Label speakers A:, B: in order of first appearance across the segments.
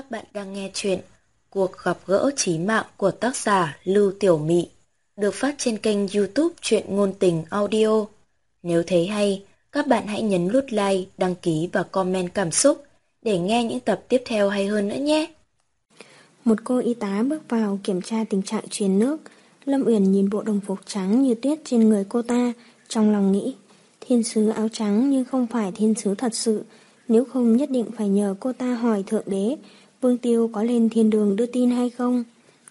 A: Các bạn đang nghe chuyện Cuộc gặp gỡ trí mạng của tác giả Lưu Tiểu Mị được phát trên kênh youtube Chuyện Ngôn Tình Audio. Nếu thấy hay, các bạn hãy nhấn nút like, đăng ký và comment cảm xúc để nghe những tập tiếp theo hay hơn nữa nhé.
B: Một cô y tá bước vào kiểm tra tình trạng truyền nước. Lâm Uyển nhìn bộ đồng phục trắng như tuyết trên người cô ta, trong lòng nghĩ, thiên sứ áo trắng nhưng không phải thiên sứ thật sự, nếu không nhất định phải nhờ cô ta hỏi Thượng Đế, Vương Tiêu có lên thiên đường đưa tin hay không?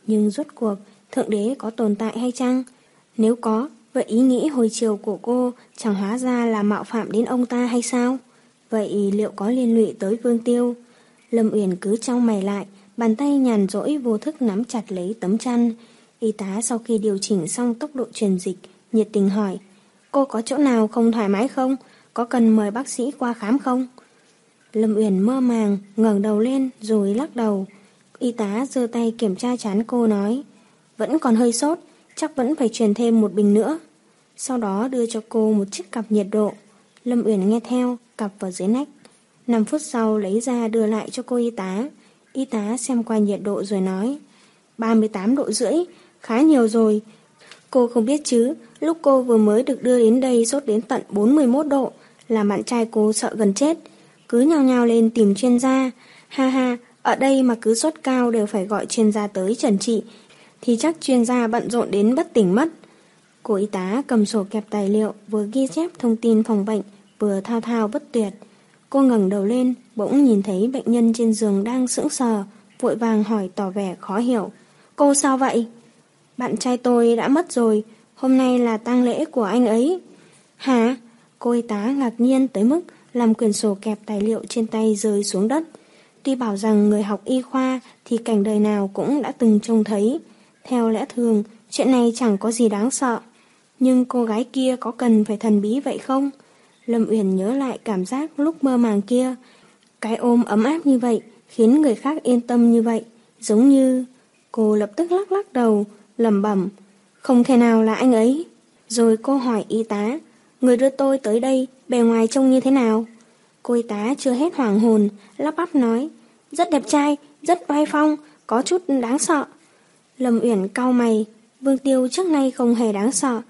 B: Nhưng rốt cuộc, Thượng Đế có tồn tại hay chăng? Nếu có, vậy ý nghĩ hồi chiều của cô chẳng hóa ra là mạo phạm đến ông ta hay sao? Vậy liệu có liên lụy tới Vương Tiêu? Lâm Uyển cứ trong mày lại, bàn tay nhàn rỗi vô thức nắm chặt lấy tấm chăn. Y tá sau khi điều chỉnh xong tốc độ truyền dịch, nhiệt tình hỏi, cô có chỗ nào không thoải mái không? Có cần mời bác sĩ qua khám không? Lâm Uyển mơ màng, ngẩng đầu lên rồi lắc đầu. Y tá giơ tay kiểm tra chán cô nói, vẫn còn hơi sốt, chắc vẫn phải truyền thêm một bình nữa. Sau đó đưa cho cô một chiếc cặp nhiệt độ. Lâm Uyển nghe theo, cặp vào dưới nách. 5 phút sau lấy ra đưa lại cho cô y tá. Y tá xem qua nhiệt độ rồi nói, 38 độ rưỡi, khá nhiều rồi. Cô không biết chứ, lúc cô vừa mới được đưa đến đây sốt đến tận 41 độ, là bạn trai cô sợ gần chết cứ nhào nhào lên tìm chuyên gia. Ha ha, ở đây mà cứ sốt cao đều phải gọi chuyên gia tới trần trị, thì chắc chuyên gia bận rộn đến bất tỉnh mất. Cô y tá cầm sổ kẹp tài liệu, vừa ghi chép thông tin phòng bệnh, vừa thao thao bất tuyệt. Cô ngẩng đầu lên, bỗng nhìn thấy bệnh nhân trên giường đang sững sờ, vội vàng hỏi tỏ vẻ khó hiểu. Cô sao vậy? Bạn trai tôi đã mất rồi, hôm nay là tang lễ của anh ấy. Hả? Cô y tá ngạc nhiên tới mức làm quyển sổ kẹp tài liệu trên tay rơi xuống đất. Tuy bảo rằng người học y khoa thì cảnh đời nào cũng đã từng trông thấy. Theo lẽ thường, chuyện này chẳng có gì đáng sợ. Nhưng cô gái kia có cần phải thần bí vậy không? Lâm Uyển nhớ lại cảm giác lúc mơ màng kia. Cái ôm ấm áp như vậy khiến người khác yên tâm như vậy. Giống như... Cô lập tức lắc lắc đầu, lẩm bẩm Không thể nào là anh ấy. Rồi cô hỏi y tá, người đưa tôi tới đây bề ngoài trông như thế nào? Cô y tá chưa hết hoảng hồn, lắp bắp nói, rất đẹp trai, rất oai phong, có chút đáng sợ. Lâm Uyển cau mày, Vương Tiêu trước nay không hề đáng sợ.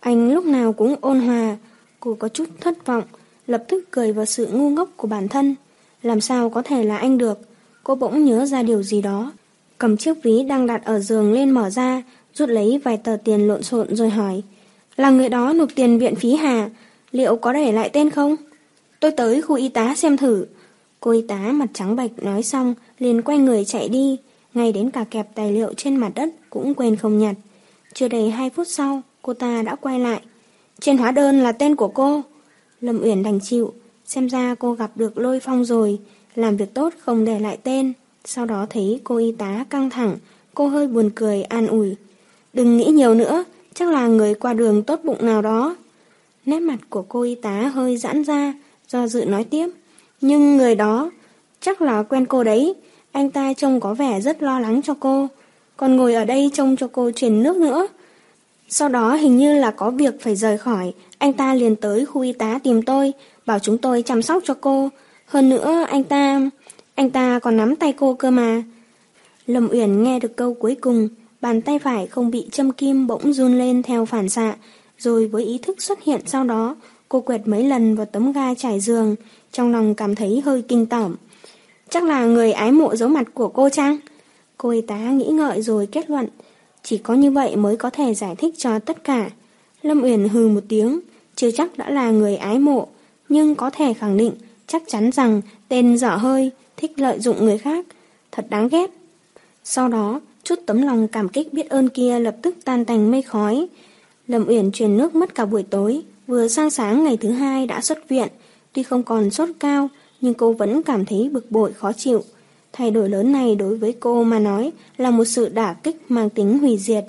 B: Anh lúc nào cũng ôn hòa, cô có chút thất vọng, lập tức cười vào sự ngu ngốc của bản thân. Làm sao có thể là anh được? Cô bỗng nhớ ra điều gì đó. Cầm chiếc ví đang đặt ở giường lên mở ra, rút lấy vài tờ tiền lộn xộn rồi hỏi. Là người đó nộp tiền viện phí hà, liệu có để lại tên không? Tôi tới khu y tá xem thử. Cô y tá mặt trắng bệch nói xong, liền quay người chạy đi, ngay đến cả kẹp tài liệu trên mặt đất cũng quên không nhặt. Chưa đầy hai phút sau, cô ta đã quay lại. Trên hóa đơn là tên của cô. Lâm Uyển đành chịu, xem ra cô gặp được lôi phong rồi, làm việc tốt không để lại tên. Sau đó thấy cô y tá căng thẳng, cô hơi buồn cười an ủi. Đừng nghĩ nhiều nữa, chắc là người qua đường tốt bụng nào đó. Nét mặt của cô y tá hơi giãn ra, do dự nói tiếp. Nhưng người đó chắc là quen cô đấy, anh ta trông có vẻ rất lo lắng cho cô, còn ngồi ở đây trông cho cô truyền nước nữa. Sau đó hình như là có việc phải rời khỏi, anh ta liền tới khu y tá tìm tôi, bảo chúng tôi chăm sóc cho cô. Hơn nữa anh ta... anh ta còn nắm tay cô cơ mà. Lâm Uyển nghe được câu cuối cùng, bàn tay phải không bị châm kim bỗng run lên theo phản xạ, rồi với ý thức xuất hiện sau đó, cô quẹt mấy lần vào tấm ga trải giường, trong lòng cảm thấy hơi kinh tởm. Chắc là người ái mộ dấu mặt của cô chăng? Cô y tá nghĩ ngợi rồi kết luận, chỉ có như vậy mới có thể giải thích cho tất cả. Lâm Uyển hừ một tiếng, chưa chắc đã là người ái mộ, nhưng có thể khẳng định chắc chắn rằng tên dở hơi, thích lợi dụng người khác, thật đáng ghét. Sau đó, chút tấm lòng cảm kích biết ơn kia lập tức tan thành mây khói. Lâm Uyển truyền nước mất cả buổi tối, vừa sang sáng ngày thứ hai đã xuất viện. Tuy không còn sốt cao, nhưng cô vẫn cảm thấy bực bội khó chịu. Thay đổi lớn này đối với cô mà nói là một sự đả kích mang tính hủy diệt.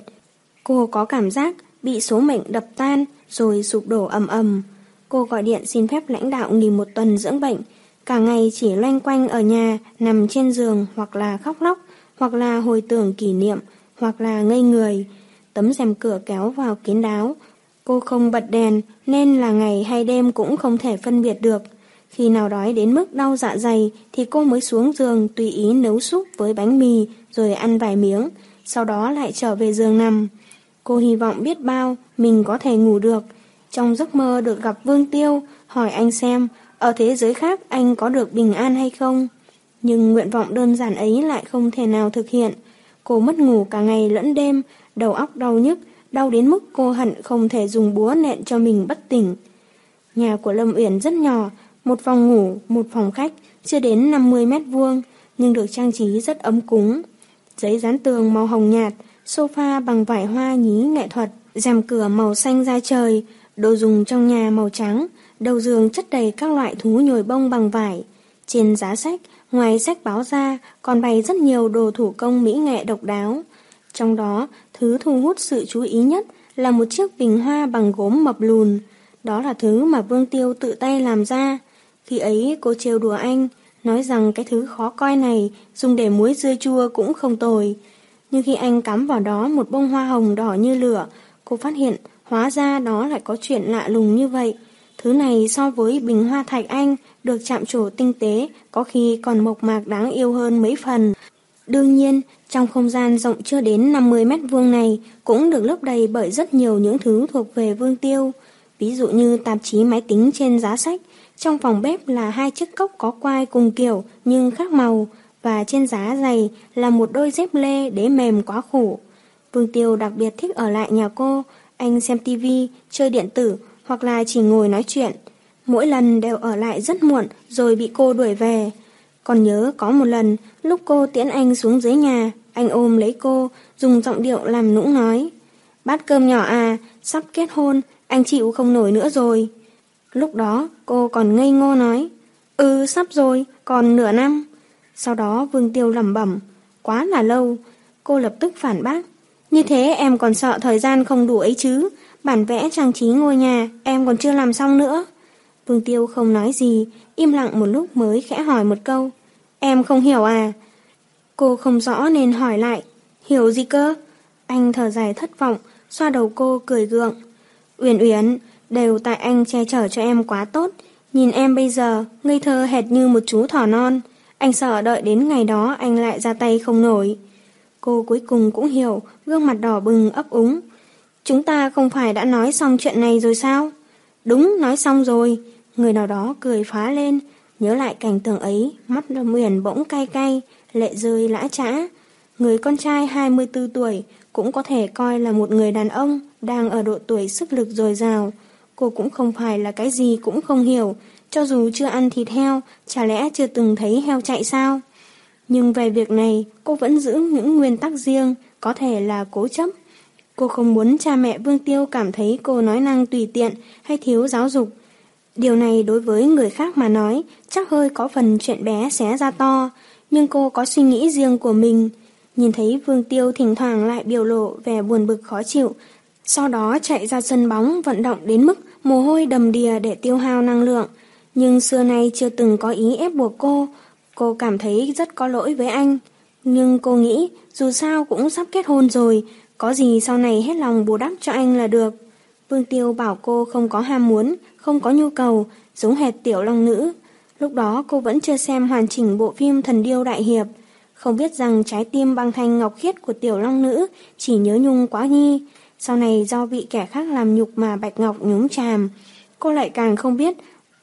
B: Cô có cảm giác bị số mệnh đập tan rồi sụp đổ ầm ầm. Cô gọi điện xin phép lãnh đạo nghỉ một tuần dưỡng bệnh. Cả ngày chỉ loanh quanh ở nhà, nằm trên giường hoặc là khóc lóc, hoặc là hồi tưởng kỷ niệm, hoặc là ngây người. Tấm rèm cửa kéo vào kín đáo. Cô không bật đèn nên là ngày hay đêm cũng không thể phân biệt được. khi nào đói đến mức đau dạ dày thì cô mới xuống giường tùy ý nấu súp với bánh mì rồi ăn vài miếng, sau đó lại trở về giường nằm. Cô hy vọng biết bao mình có thể ngủ được. Trong giấc mơ được gặp Vương Tiêu, hỏi anh xem ở thế giới khác anh có được bình an hay không. Nhưng nguyện vọng đơn giản ấy lại không thể nào thực hiện. Cô mất ngủ cả ngày lẫn đêm, đầu óc đau nhức, đau đến mức cô hận không thể dùng búa nện cho mình bất tỉnh. Nhà của Lâm Uyển rất nhỏ, một phòng ngủ, một phòng khách, chưa đến 50 mét vuông, nhưng được trang trí rất ấm cúng. Giấy dán tường màu hồng nhạt, sofa bằng vải hoa nhí nghệ thuật, rèm cửa màu xanh da trời, đồ dùng trong nhà màu trắng, đầu giường chất đầy các loại thú nhồi bông bằng vải. Trên giá sách, ngoài sách báo ra, còn bày rất nhiều đồ thủ công mỹ nghệ độc đáo. Trong đó, thứ thu hút sự chú ý nhất là một chiếc bình hoa bằng gốm mập lùn. Đó là thứ mà Vương Tiêu tự tay làm ra. Khi ấy cô trêu đùa anh, nói rằng cái thứ khó coi này dùng để muối dưa chua cũng không tồi. Nhưng khi anh cắm vào đó một bông hoa hồng đỏ như lửa, cô phát hiện hóa ra đó lại có chuyện lạ lùng như vậy. Thứ này so với bình hoa thạch anh được chạm trổ tinh tế, có khi còn mộc mạc đáng yêu hơn mấy phần. Đương nhiên, trong không gian rộng chưa đến 50 mét vuông này cũng được lấp đầy bởi rất nhiều những thứ thuộc về Vương Tiêu. Ví dụ như tạp chí máy tính trên giá sách, trong phòng bếp là hai chiếc cốc có quai cùng kiểu nhưng khác màu và trên giá giày là một đôi dép lê đế mềm quá khổ. Vương Tiêu đặc biệt thích ở lại nhà cô, anh xem tivi, chơi điện tử hoặc là chỉ ngồi nói chuyện. Mỗi lần đều ở lại rất muộn rồi bị cô đuổi về. Còn nhớ có một lần lúc cô tiễn anh xuống dưới nhà, anh ôm lấy cô, dùng giọng điệu làm nũng nói. Bát cơm nhỏ à, sắp kết hôn, anh chịu không nổi nữa rồi. Lúc đó cô còn ngây ngô nói, ừ sắp rồi, còn nửa năm. Sau đó Vương Tiêu lẩm bẩm, quá là lâu. Cô lập tức phản bác, như thế em còn sợ thời gian không đủ ấy chứ, bản vẽ trang trí ngôi nhà em còn chưa làm xong nữa. Vương Tiêu không nói gì, im lặng một lúc mới khẽ hỏi một câu. Em không hiểu à? Cô không rõ nên hỏi lại. Hiểu gì cơ? Anh thở dài thất vọng, xoa đầu cô cười gượng. Uyển Uyển, đều tại anh che chở cho em quá tốt. Nhìn em bây giờ, ngây thơ hệt như một chú thỏ non. Anh sợ đợi đến ngày đó anh lại ra tay không nổi. Cô cuối cùng cũng hiểu, gương mặt đỏ bừng ấp úng. Chúng ta không phải đã nói xong chuyện này rồi sao? Đúng, nói xong rồi. Người nào đó cười phá lên, nhớ lại cảnh tượng ấy, mắt Lâm Uyển bỗng cay cay, lệ rơi lã trã. Người con trai 24 tuổi cũng có thể coi là một người đàn ông đang ở độ tuổi sức lực dồi dào. Cô cũng không phải là cái gì cũng không hiểu, cho dù chưa ăn thịt heo, chả lẽ chưa từng thấy heo chạy sao? Nhưng về việc này, cô vẫn giữ những nguyên tắc riêng, có thể là cố chấp. Cô không muốn cha mẹ Vương Tiêu cảm thấy cô nói năng tùy tiện hay thiếu giáo dục. Điều này đối với người khác mà nói chắc hơi có phần chuyện bé xé ra to, nhưng cô có suy nghĩ riêng của mình. Nhìn thấy Vương Tiêu thỉnh thoảng lại biểu lộ vẻ buồn bực khó chịu, sau đó chạy ra sân bóng vận động đến mức mồ hôi đầm đìa để tiêu hao năng lượng. Nhưng xưa nay chưa từng có ý ép buộc cô, cô cảm thấy rất có lỗi với anh. Nhưng cô nghĩ dù sao cũng sắp kết hôn rồi, có gì sau này hết lòng bù đắp cho anh là được. Vương Tiêu bảo cô không có ham muốn, không có nhu cầu, giống hệt tiểu long nữ. Lúc đó cô vẫn chưa xem hoàn chỉnh bộ phim Thần Điêu Đại Hiệp. Không biết rằng trái tim băng thanh ngọc khiết của tiểu long nữ chỉ nhớ nhung quá nhi. Sau này do bị kẻ khác làm nhục mà Bạch Ngọc nhúng chàm. Cô lại càng không biết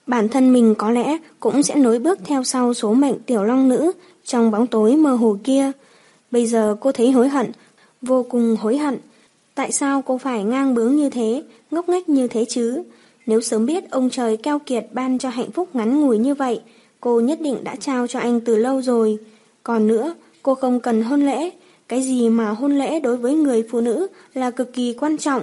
B: bản thân mình có lẽ cũng sẽ nối bước theo sau số mệnh tiểu long nữ trong bóng tối mơ hồ kia. Bây giờ cô thấy hối hận, vô cùng hối hận. Tại sao cô phải ngang bướng như thế, ngốc nghếch như thế chứ? Nếu sớm biết ông trời keo kiệt ban cho hạnh phúc ngắn ngủi như vậy, cô nhất định đã trao cho anh từ lâu rồi. Còn nữa, cô không cần hôn lễ. Cái gì mà hôn lễ đối với người phụ nữ là cực kỳ quan trọng.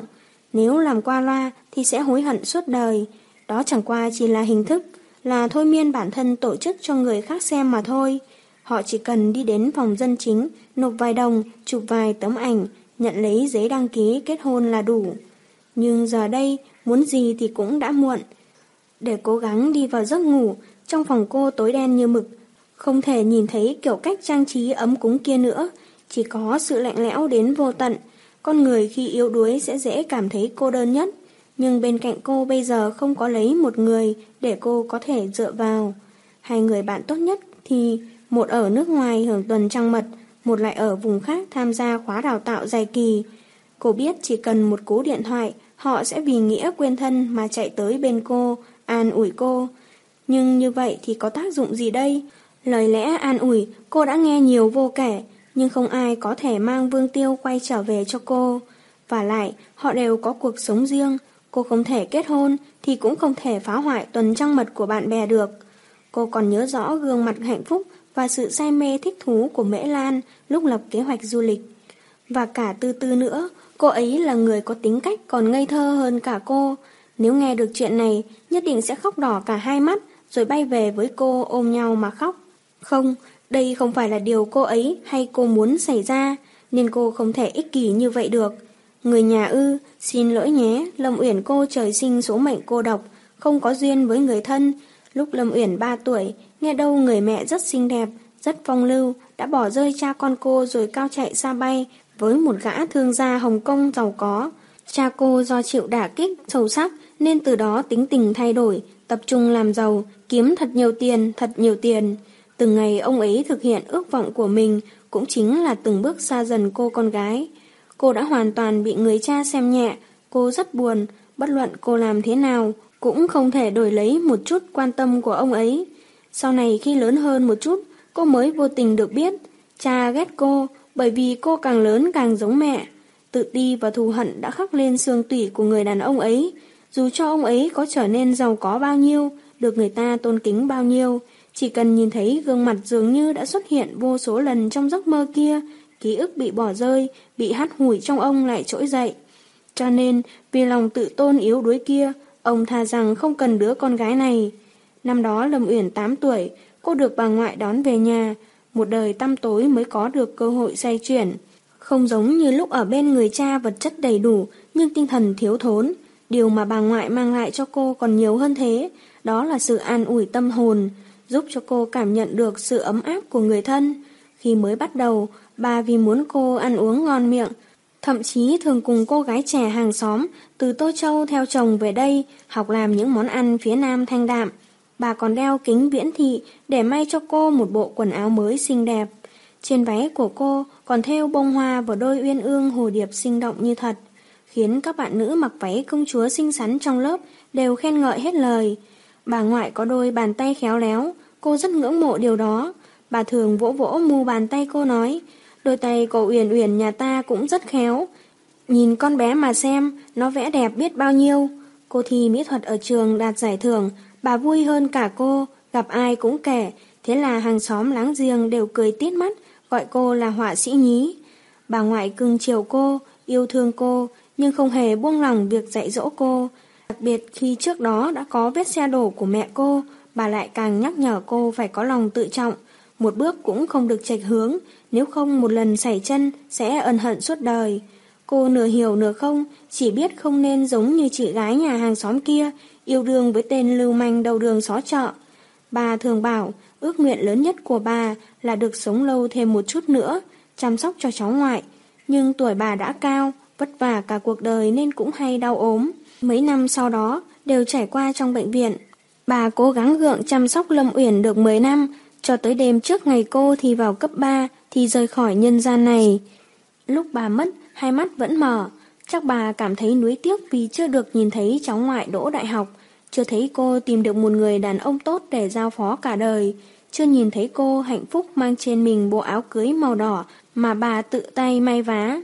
B: Nếu làm qua loa thì sẽ hối hận suốt đời. Đó chẳng qua chỉ là hình thức, là thôi miên bản thân tổ chức cho người khác xem mà thôi. Họ chỉ cần đi đến phòng dân chính, nộp vài đồng, chụp vài tấm ảnh, nhận lấy giấy đăng ký kết hôn là đủ. Nhưng giờ đây, muốn gì thì cũng đã muộn. Để cố gắng đi vào giấc ngủ, trong phòng cô tối đen như mực, không thể nhìn thấy kiểu cách trang trí ấm cúng kia nữa, chỉ có sự lạnh lẽo đến vô tận. Con người khi yếu đuối sẽ dễ cảm thấy cô đơn nhất, nhưng bên cạnh cô bây giờ không có lấy một người để cô có thể dựa vào. Hai người bạn tốt nhất thì một ở nước ngoài hưởng tuần trăng mật, một lại ở vùng khác tham gia khóa đào tạo dài kỳ. Cô biết chỉ cần một cú điện thoại, họ sẽ vì nghĩa quên thân mà chạy tới bên cô, an ủi cô. Nhưng như vậy thì có tác dụng gì đây? Lời lẽ an ủi cô đã nghe nhiều vô kể, nhưng không ai có thể mang Vương Tiêu quay trở về cho cô. Và lại, họ đều có cuộc sống riêng, cô không thể kết hôn thì cũng không thể phá hoại tuần trăng mật của bạn bè được. Cô còn nhớ rõ gương mặt hạnh phúc và sự say mê thích thú của Mễ Lan lúc lập kế hoạch du lịch. Và cả tư tư nữa, cô ấy là người có tính cách còn ngây thơ hơn cả cô. Nếu nghe được chuyện này, nhất định sẽ khóc đỏ cả hai mắt, rồi bay về với cô ôm nhau mà khóc. Không, đây không phải là điều cô ấy hay cô muốn xảy ra, nên cô không thể ích kỷ như vậy được. Người nhà ư, xin lỗi nhé, Lâm Uyển cô trời sinh số mệnh cô độc, không có duyên với người thân. Lúc Lâm Uyển 3 tuổi, nghe đâu người mẹ rất xinh đẹp, rất phong lưu, đã bỏ rơi cha con cô rồi cao chạy xa bay với một gã thương gia Hồng Kông giàu có. Cha cô do chịu đả kích sâu sắc nên từ đó tính tình thay đổi, tập trung làm giàu, kiếm thật nhiều tiền, thật nhiều tiền. Từng ngày ông ấy thực hiện ước vọng của mình cũng chính là từng bước xa dần cô con gái. Cô đã hoàn toàn bị người cha xem nhẹ, cô rất buồn, bất luận cô làm thế nào, cũng không thể đổi lấy một chút quan tâm của ông ấy. Sau này khi lớn hơn một chút, cô mới vô tình được biết, cha ghét cô bởi vì cô càng lớn càng giống mẹ. Tự ti và thù hận đã khắc lên xương tủy của người đàn ông ấy. Dù cho ông ấy có trở nên giàu có bao nhiêu, được người ta tôn kính bao nhiêu, chỉ cần nhìn thấy gương mặt dường như đã xuất hiện vô số lần trong giấc mơ kia, ký ức bị bỏ rơi, bị hắt hủi trong ông lại trỗi dậy. Cho nên, vì lòng tự tôn yếu đuối kia, ông thà rằng không cần đứa con gái này. Năm đó Lâm Uyển 8 tuổi, cô được bà ngoại đón về nhà, một đời tăm tối mới có được cơ hội xoay chuyển. Không giống như lúc ở bên người cha vật chất đầy đủ, nhưng tinh thần thiếu thốn. Điều mà bà ngoại mang lại cho cô còn nhiều hơn thế, đó là sự an ủi tâm hồn, giúp cho cô cảm nhận được sự ấm áp của người thân. Khi mới bắt đầu, bà vì muốn cô ăn uống ngon miệng, thậm chí thường cùng cô gái trẻ hàng xóm từ Tô Châu theo chồng về đây học làm những món ăn phía Nam thanh đạm. Bà còn đeo kính viễn thị để may cho cô một bộ quần áo mới xinh đẹp. Trên váy của cô còn thêu bông hoa và đôi uyên ương hồ điệp sinh động như thật, khiến các bạn nữ mặc váy công chúa xinh xắn trong lớp đều khen ngợi hết lời. Bà ngoại có đôi bàn tay khéo léo, cô rất ngưỡng mộ điều đó. Bà thường vỗ vỗ mu bàn tay cô nói, đôi tay cô Uyển Uyển nhà ta cũng rất khéo. Nhìn con bé mà xem, nó vẽ đẹp biết bao nhiêu. Cô thi mỹ thuật ở trường đạt giải thưởng, bà vui hơn cả cô, gặp ai cũng kể, thế là hàng xóm láng giềng đều cười tít mắt, gọi cô là họa sĩ nhí. Bà ngoại cưng chiều cô, yêu thương cô, nhưng không hề buông lòng việc dạy dỗ cô. Đặc biệt khi trước đó đã có vết xe đổ của mẹ cô, bà lại càng nhắc nhở cô phải có lòng tự trọng, một bước cũng không được chệch hướng, nếu không một lần xảy chân sẽ ân hận suốt đời. Cô nửa hiểu nửa không, chỉ biết không nên giống như chị gái nhà hàng xóm kia, yêu đương với tên lưu manh đầu đường xó chợ. Bà thường bảo, ước nguyện lớn nhất của bà là được sống lâu thêm một chút nữa, chăm sóc cho cháu ngoại. Nhưng tuổi bà đã cao, vất vả cả cuộc đời nên cũng hay đau ốm. Mấy năm sau đó đều trải qua trong bệnh viện. Bà cố gắng gượng chăm sóc Lâm Uyển được 10 năm, cho tới đêm trước ngày cô thì vào cấp 3 thì rời khỏi nhân gian này. Lúc bà mất, hai mắt vẫn mở. Chắc bà cảm thấy nuối tiếc vì chưa được nhìn thấy cháu ngoại đỗ đại học, chưa thấy cô tìm được một người đàn ông tốt để giao phó cả đời, chưa nhìn thấy cô hạnh phúc mang trên mình bộ áo cưới màu đỏ mà bà tự tay may vá.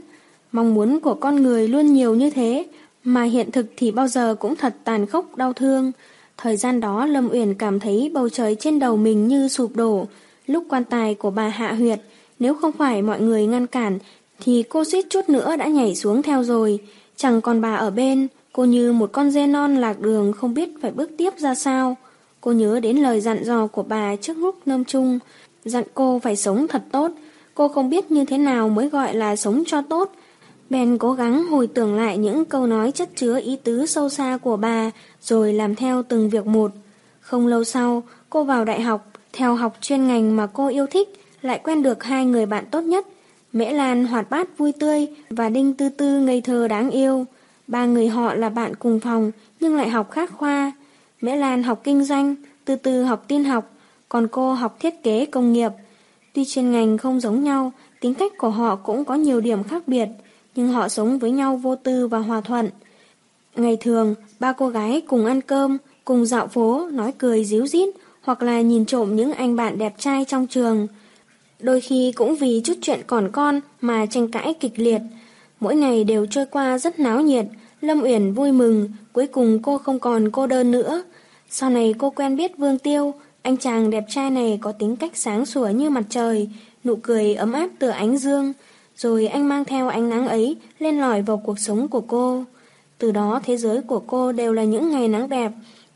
B: Mong muốn của con người luôn nhiều như thế, mà hiện thực thì bao giờ cũng thật tàn khốc đau thương. Thời gian đó Lâm Uyển cảm thấy bầu trời trên đầu mình như sụp đổ. Lúc quan tài của bà hạ huyệt, nếu không phải mọi người ngăn cản, thì cô suýt chút nữa đã nhảy xuống theo rồi. Chẳng còn bà ở bên, cô như một con dê non lạc đường không biết phải bước tiếp ra sao. Cô nhớ đến lời dặn dò của bà trước lúc nâm chung, dặn cô phải sống thật tốt. Cô không biết như thế nào mới gọi là sống cho tốt, Ben cố gắng hồi tưởng lại những câu nói chất chứa ý tứ sâu xa của bà, rồi làm theo từng việc một. Không lâu sau, cô vào đại học, theo học chuyên ngành mà cô yêu thích, lại quen được hai người bạn tốt nhất. Mễ Lan hoạt bát vui tươi và Đinh Tư Tư ngây thơ đáng yêu. Ba người họ là bạn cùng phòng nhưng lại học khác khoa. Mễ Lan học kinh doanh, từ từ học tin học, còn cô học thiết kế công nghiệp. Tuy chuyên ngành không giống nhau, tính cách của họ cũng có nhiều điểm khác biệt, nhưng họ sống với nhau vô tư và hòa thuận. Ngày thường, ba cô gái cùng ăn cơm, cùng dạo phố, nói cười díu dít, hoặc là nhìn trộm những anh bạn đẹp trai trong trường. Đôi khi cũng vì chút chuyện còn con mà tranh cãi kịch liệt. Mỗi ngày đều trôi qua rất náo nhiệt, Lâm Uyển vui mừng, cuối cùng cô không còn cô đơn nữa. Sau này cô quen biết Vương Tiêu, anh chàng đẹp trai này có tính cách sáng sủa như mặt trời, nụ cười ấm áp tựa ánh dương, rồi anh mang theo ánh nắng ấy lên lỏi vào cuộc sống của cô. Từ đó thế giới của cô đều là những ngày nắng đẹp,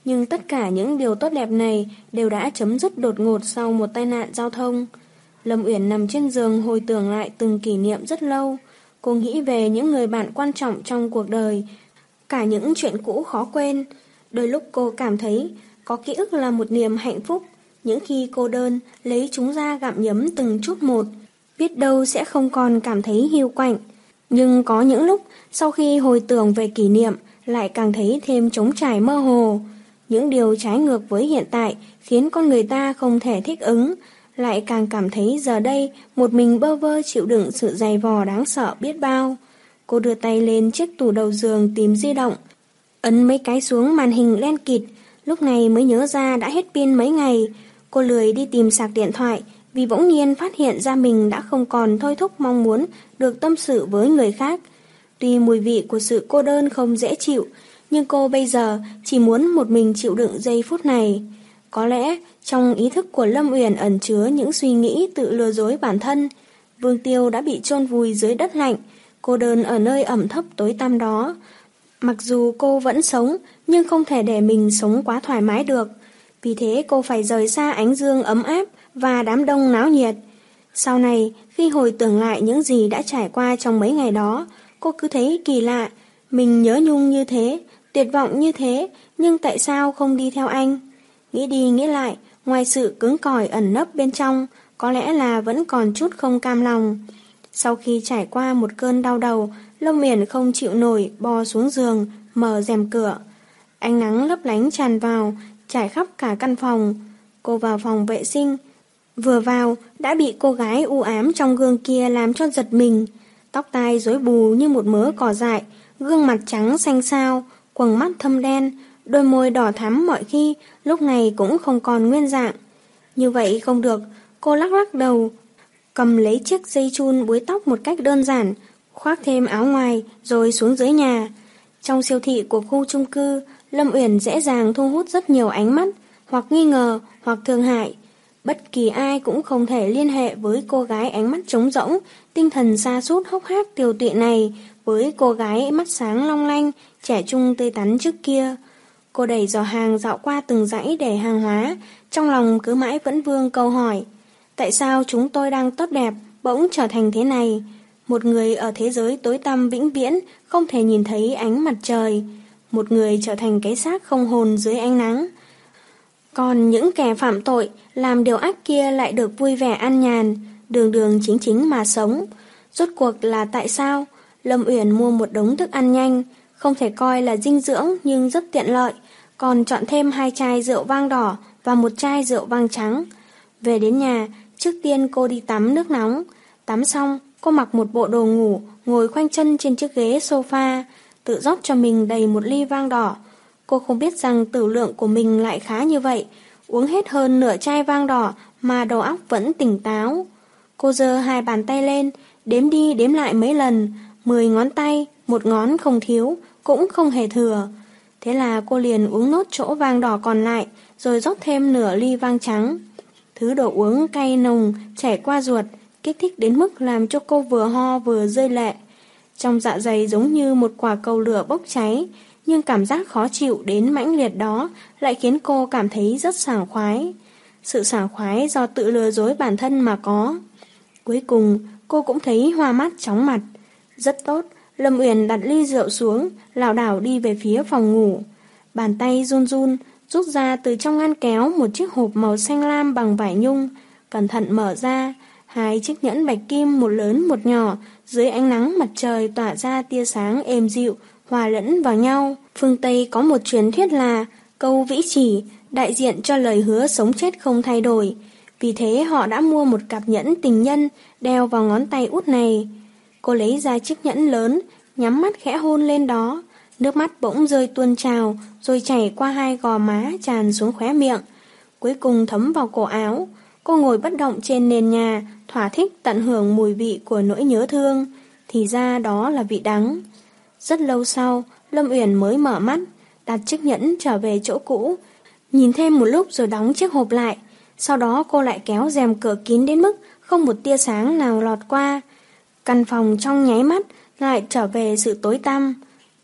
B: nhưng tất cả những điều tốt đẹp này đều đã chấm dứt đột ngột sau một tai nạn giao thông. Lâm Uyển nằm trên giường hồi tưởng lại từng kỷ niệm rất lâu. Cô nghĩ về những người bạn quan trọng trong cuộc đời, cả những chuyện cũ khó quên. Đôi lúc cô cảm thấy có ký ức là một niềm hạnh phúc. Những khi cô đơn, lấy chúng ra gặm nhấm từng chút một, biết đâu sẽ không còn cảm thấy hiu quạnh. Nhưng có những lúc, sau khi hồi tưởng về kỷ niệm, lại càng thấy thêm trống trải mơ hồ. Những điều trái ngược với hiện tại khiến con người ta không thể thích ứng, lại càng cảm thấy giờ đây một mình bơ vơ chịu đựng sự dày vò đáng sợ biết bao. Cô đưa tay lên chiếc tủ đầu giường tìm di động, ấn mấy cái xuống màn hình len kịt, lúc này mới nhớ ra đã hết pin mấy ngày. Cô lười đi tìm sạc điện thoại vì bỗng nhiên phát hiện ra mình đã không còn thôi thúc mong muốn được tâm sự với người khác. Tuy mùi vị của sự cô đơn không dễ chịu, nhưng cô bây giờ chỉ muốn một mình chịu đựng giây phút này. Có lẽ trong ý thức của Lâm Uyển ẩn chứa những suy nghĩ tự lừa dối bản thân. Vương Tiêu đã bị chôn vùi dưới đất lạnh, cô đơn ở nơi ẩm thấp tối tăm đó. Mặc dù cô vẫn sống, nhưng không thể để mình sống quá thoải mái được. Vì thế cô phải rời xa ánh dương ấm áp và đám đông náo nhiệt. Sau này, khi hồi tưởng lại những gì đã trải qua trong mấy ngày đó, cô cứ thấy kỳ lạ. Mình nhớ nhung như thế, tuyệt vọng như thế, nhưng tại sao không đi theo anh? Nghĩ đi nghĩ lại, ngoài sự cứng cỏi ẩn nấp bên trong, có lẽ là vẫn còn chút không cam lòng. Sau khi trải qua một cơn đau đầu, Lâm Miển không chịu nổi, bò xuống giường, mở rèm cửa. Ánh nắng lấp lánh tràn vào, trải khắp cả căn phòng. Cô vào phòng vệ sinh. Vừa vào, đã bị cô gái u ám trong gương kia làm cho giật mình. Tóc tai rối bù như một mớ cỏ dại, gương mặt trắng xanh xao, quầng mắt thâm đen, đôi môi đỏ thắm mọi khi, lúc này cũng không còn nguyên dạng. Như vậy không được, cô lắc lắc đầu, cầm lấy chiếc dây chun búi tóc một cách đơn giản, khoác thêm áo ngoài rồi xuống dưới nhà. Trong siêu thị của khu chung cư, Lâm Uyển dễ dàng thu hút rất nhiều ánh mắt, hoặc nghi ngờ, hoặc thương hại. Bất kỳ ai cũng không thể liên hệ với cô gái ánh mắt trống rỗng, tinh thần xa sút hốc hác tiêu tụy này với cô gái mắt sáng long lanh, trẻ trung tươi tắn trước kia. Cô đẩy giò hàng dạo qua từng dãy để hàng hóa, trong lòng cứ mãi vẫn vương câu hỏi. Tại sao chúng tôi đang tốt đẹp, bỗng trở thành thế này? Một người ở thế giới tối tăm vĩnh viễn, không thể nhìn thấy ánh mặt trời. Một người trở thành cái xác không hồn dưới ánh nắng. Còn những kẻ phạm tội, làm điều ác kia lại được vui vẻ an nhàn, đường đường chính chính mà sống. Rốt cuộc là tại sao? Lâm Uyển mua một đống thức ăn nhanh, không thể coi là dinh dưỡng nhưng rất tiện lợi, còn chọn thêm hai chai rượu vang đỏ và một chai rượu vang trắng. Về đến nhà, trước tiên cô đi tắm nước nóng. Tắm xong, cô mặc một bộ đồ ngủ, ngồi khoanh chân trên chiếc ghế sofa, tự rót cho mình đầy một ly vang đỏ. Cô không biết rằng tử lượng của mình lại khá như vậy, uống hết hơn nửa chai vang đỏ mà đầu óc vẫn tỉnh táo. Cô giơ hai bàn tay lên, đếm đi đếm lại mấy lần, mười ngón tay, một ngón không thiếu, cũng không hề thừa. Thế là cô liền uống nốt chỗ vang đỏ còn lại, rồi rót thêm nửa ly vang trắng. Thứ đồ uống cay nồng chảy qua ruột, kích thích đến mức làm cho cô vừa ho vừa rơi lệ. Trong dạ dày giống như một quả cầu lửa bốc cháy, nhưng cảm giác khó chịu đến mãnh liệt đó lại khiến cô cảm thấy rất sảng khoái. Sự sảng khoái do tự lừa dối bản thân mà có. Cuối cùng, cô cũng thấy hoa mắt chóng mặt. Rất tốt, Lâm Uyển đặt ly rượu xuống, lảo đảo đi về phía phòng ngủ. Bàn tay run run, rút ra từ trong ngăn kéo một chiếc hộp màu xanh lam bằng vải nhung, cẩn thận mở ra, hai chiếc nhẫn bạch kim một lớn một nhỏ, dưới ánh nắng mặt trời tỏa ra tia sáng êm dịu, hòa lẫn vào nhau. Phương Tây có một truyền thuyết là câu vĩ chỉ, đại diện cho lời hứa sống chết không thay đổi. Vì thế họ đã mua một cặp nhẫn tình nhân đeo vào ngón tay út này. Cô lấy ra chiếc nhẫn lớn, nhắm mắt khẽ hôn lên đó. Nước mắt bỗng rơi tuôn trào, rồi chảy qua hai gò má tràn xuống khóe miệng. Cuối cùng thấm vào cổ áo. Cô ngồi bất động trên nền nhà, thỏa thích tận hưởng mùi vị của nỗi nhớ thương. Thì ra đó là vị đắng. Rất lâu sau, Lâm Uyển mới mở mắt, đặt chiếc nhẫn trở về chỗ cũ. Nhìn thêm một lúc rồi đóng chiếc hộp lại. Sau đó cô lại kéo rèm cửa kín đến mức không một tia sáng nào lọt qua. Căn phòng trong nháy mắt lại trở về sự tối tăm.